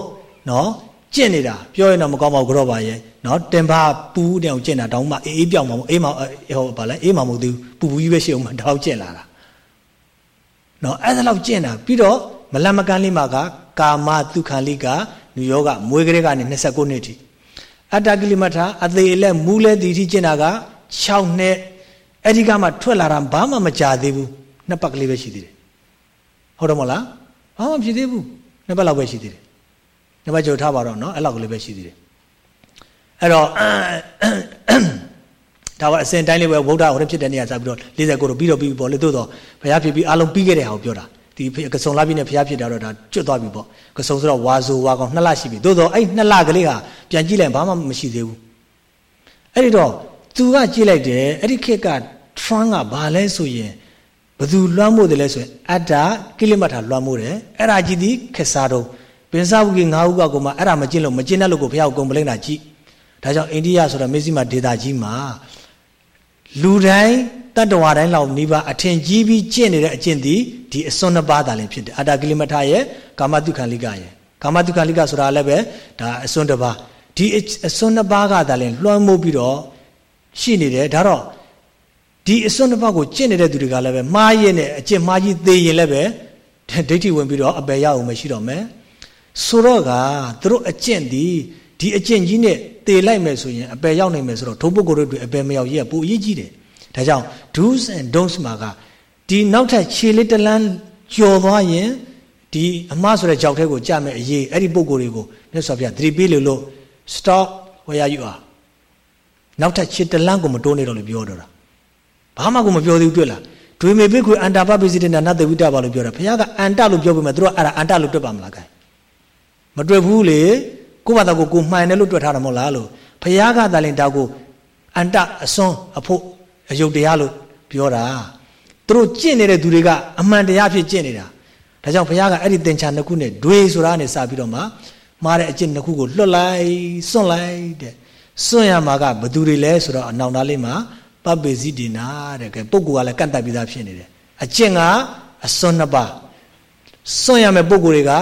နော်ကျင့်နေတာပြောရင်တော့မကောင်းပါဘူးကြောပါရဲ့နော်တင်ပါပူးတဲ့အောင်ကျင့်တာတောင်းမှအေးအေးပြောင်းမှာမအေးမဟိုဗာလဲအေးမှာမဟုတ်သေးဘူးပူပူကြီးပဲရှိအောင်တောင်းကျင့်လာတာနော်အဲ့ဒါလောက်ကျင့်တာပြီးတော့မလမကန်းလေးမှာကကာမဒုက္ခလိကနုယောဂမွေးကလေးကနေ29နှစ်ထိအတ္တကိလမထာအသေးလက်မူးလဲတီထိကျင့်တာက6နှစ်အဲ့ဒီကမှထွက်လာတာဘာမှမကြသေးဘူးနှစ်ပတ်ကလေးပဲရှိသေးတယ်ဟုတ်တယ်မဟုတ်လား ဘာမှဖြစ်သေးဘူးနှစ်ပတ်လောက်ပဲရှိသေးတယ်နှစ်ပတ်ကျော်ထားပါတော့နော်အဲ့လောက်ကလေးပဲရှိသေးတယ်အဲ့တော့ဒါကအစဉ်တိုင်းလေးပဲဗုဒ္ဓဟိုရဖြစ်တဲ့နေရာစပြီးတော့49တို့ပြီးတော့ပြီးပေါ့လေသို့တော့ဘုရားဖြစ်ပြီးအားလုံးပြီးခဲ့တဲ့ဟာကိုပြောတာဒီကဆုံလာပြီနဲ့ဘုရားဖြစ်တာတော့ဒါကျွတ်သွားပြီပေါ့ကဆုံဆိုတော့ဝါဆိုဝါကောင်နှစ်လရှိပြီသို့တော့အဲ့နှစ်လကလေးဟာပြန်ကြည့်လိုက်ဘာမှမရှိသေးဘူးအဲ့ဒီတော့သူကကြည့်လိုက်တယ်အဲ့ဒီခေတ်က trunk ကဘာလဲဆိုရင် သူလွှမ်းမိုးတယ်လဲဆိုရင်အတ္တကိလေသာလွှမ်းမိုးတယ်အဲ့ဒါကြည့်သည်ခက်စားတော့ပင်စားဘူးကြီးငါးဦးကကိုမှအဲ့ဒါမကျင့်လို့မကျင့်တတ်လို့ကိုဘုရားကိုကုံပလိမ့်တာကြည့်ဒါကြောင့်အိန္ဒိယဆိုတာမေဇိမဒေတာကြီးမှာလူတိုင်းတတ္တဝါတိုင်းလောက်နိဗ္ဗာန်အထင်ကြီးပြီးကျင့်နေတဲ့အကျင့်ဒီဒီအစွန်းနှစ်ပါးသာလင်ဖြစ်တယ်အတ္တကိလေသာရဲ့ကာမတုခန္လိကရဲ့ကာမတုခန္လိကဆိုတာလည်းပဲဒါအစွန်းတစ်ပါးဒီအစွန်းနှစ်ပါးကသာလင်လွှမ်းမိုးပြီးတော့ရှိနေတယ်ဒါတော့ ဒီအစွန်းတစ်ပါးကိုကျင့်နေတဲ့သူတွေကလည်းပဲမှားရနဲ့အကျင့်မှားကြီးသေးရင်လည်းပဲဒိဋ္ဌိဝင်ပြီးတော့အပယ်ရအောင်မရှိတော့မယ်ဆိုတော့ကသူတို့အကျင့်ဒီဒီအကျင့်ကြီးနဲ့တေလိုက်မယ်ဆိုရင်အပယ်ရောက်နိုင်မယ်ဆိုတော့ဒုပုဂ္ဂိုလ်တွေအပယ်မရောက်ရပိုအရေးကြီးတယ်ဒါကြောင့် do's and don'ts မှာကဒီနောက်ထပ်ခြေလေးတလန်းကျော်သွားရင်ဒီအမှားဆိုတဲ့ကြောက်ထဲကိုကြမယ်အရေးအဲ့ဒီပုဂ္ဂိုလ်တွေကိုမြတ်စွာဘုရားသတိပေးလို့ stop where you are နောက်ထပ်ခြေတလန်းကိုမတိုးနေတော့လို့ပြောတော့တာ ဘာမှကိုမပြောသေးဘူးတွေ့လားဒွေမေပိခွေအန္တာပပိစိတနာနတ်တေဝိတပါလို့ပြောတာဘုရားကအန္တလို့ပြောပေမဲ့သူတို့အဲ့ဒါအန္တလို့တွက်ပါမလားကဲမတွက်ဘူးလေကိုယ့်ဘာသာကိုကိုမှန်တယ်လို့တွက်ထားတာမဟုတ်လားလို့ဘုရားကသာလင်တောက်ကိုအန္တအစွန်းအဖို့အယုတ်တရားလို့ပြောတာသူတို့ကျင့်နေတဲ့သူတွေကအမှန်တရားဖြစ်ကျင့်နေတာဒါကြောင့်ဘုရားကအဲ့ဒီသင်္ချာနှစ်ခုနဲ့ဒွေဆိုတာနဲ့စပြီးတော့မှမှားတဲ့အကျင့်နှစ်ခုကိုလွတ်လိုက်စွန့်လိုက်တဲ့စွန့်ရမှာကဘသူတွေလဲဆိုတော့အနောင်သားလေးမှာ ပပေစီဒီနာတဲ့ကဲပုဂ္ဂိုလ်ကလည်းကန့်တတ်ပြီးသားဖြစ်နေတယ်အကျင့်ကအစွန်းနှစ်ပါးစွန့်ရမယ့်ပုဂ္ဂိုလ်တွေက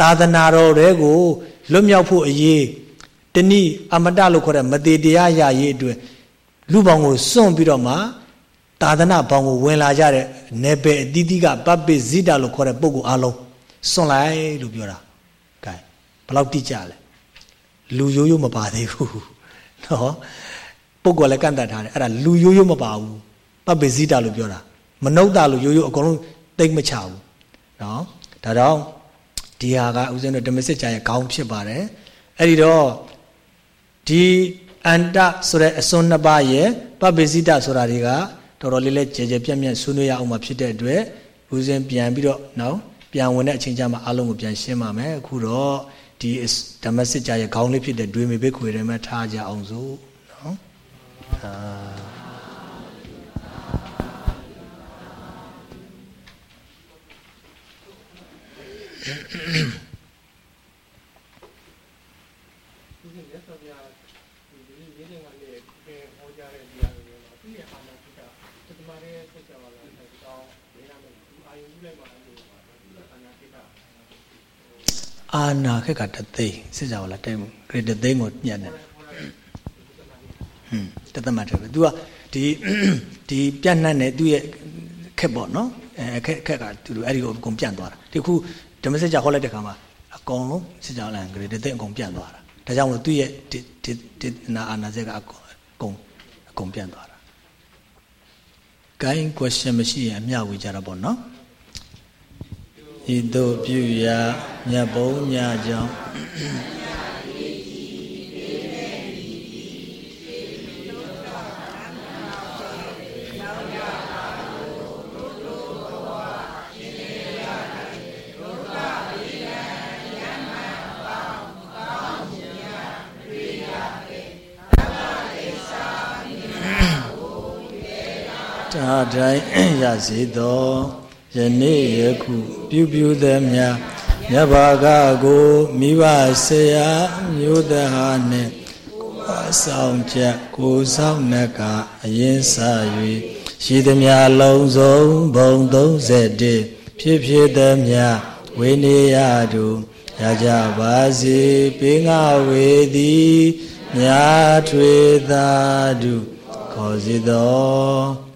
သာသနာတော်တွေကိုလွတ်မြောက်ဖို့အရေးတနည်းအမတလို့ခေါ်တဲ့မသေးတရားရရေးအတွက်လူပေါင်းကိုစွန့်ပြီးတော့မှသာသနာပေါင်းကိုဝင်လာကြတဲ့နေပယ်အတိတိကပပိဇိတာလို့ခေါ်တဲ့ပုဂ္ဂိုလ်အလုံးစွန့်လိုက်လို့ပြောတာကဲဘယ်လောက်တိကျလဲလူရိုးရိုးမပါသေးဘူးနော် ပုဂ္ဂိုလ်လည်းကန့်တတ်ထားတယ်အဲ့ဒါလူရိုးရိုးမပါဘူးပပိဇိတာလို့ပြောတာမနုဿလို့ရိုးရိုးအကုန်လုံးတိတ်မချဘူးနော်ဒါတော့ဒီဟာကဦးဇင်းတို့ဓမ္မစစ်ကြာရဲ့ခေါင်းဖြစ်ပါတယ်အဲ့ဒီတော့ဒီအန္တဆိုတဲ့အစွန်းနှစ်ပါးရဲ့ပပိစိတဆိုတာတွေကတော်တော်လေးလေးကြဲကြဲပြန့်ပြန့်ဆွေးနွေးရအောင်မှာဖြစ်တဲ့အတွက်ဦးဇင်းပြန်ပြီးတော့နော်ပြန်ဝင်တဲ့အချိန်ကျမှအားလုံးကိုပြန်ရှင်းပါမယ်အခုတော့ဒီဓမ္မစစ်ကြာရဲ့ခေါင်းလေးဖြစ်တဲ့ဒွေမေဘိခွေထဲမှာထားကြအောင်စို့ နော်အာအာနာခက်ကတသိန်းစစ်ကြပါလားတဲ့ဂရတသိန်းကိုညံ့တယ် ဟွန်းတသမတ်တယ်ပဲ तू ကဒီဒီပြန့်နှံ့တဲ့သူ့ရဲ့ခက်ပေါ့နော်အဲခက်ခက်ကသူအဲ့ဒီကိုအကုန်ပြန့်သွားတာဒီခုဓမ္မစကြာဟောလိုက်တဲ့ခါမှာအကုန်လုံးစကြာလန်ဂရေတသိအကုန်ပြန့်သွားတာဒါကြောင့်မို့သူ့ရဲ့ဒီနာအာနာစက်ကအကုန်အကုန်အကုန်ပြန့်သွားတာ gain question မရှိရင်အမျှဝေကြတာပေါ့နော်ဤသို့ပြုရာမြတ်ဘုံညကြောင့် တာတိုင်းရစေသောယနေ့ယခုပြုပြုသည်များမြတ်ဘာကကိုမိဘဆရာမျိုးတဟာနှင့်ကိုအဆောင်ချက်ကိုဆောင်နှက်ကအရင်စ၍ရှိသည်များလုံးစုံဘုံ31ဖြစ်ဖြစ်သည်များဝိနေယတို့ရကြပါစေပေးငါဝေသည်မြာထွေသာတုခေါ်စီသော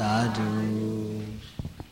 သာဓု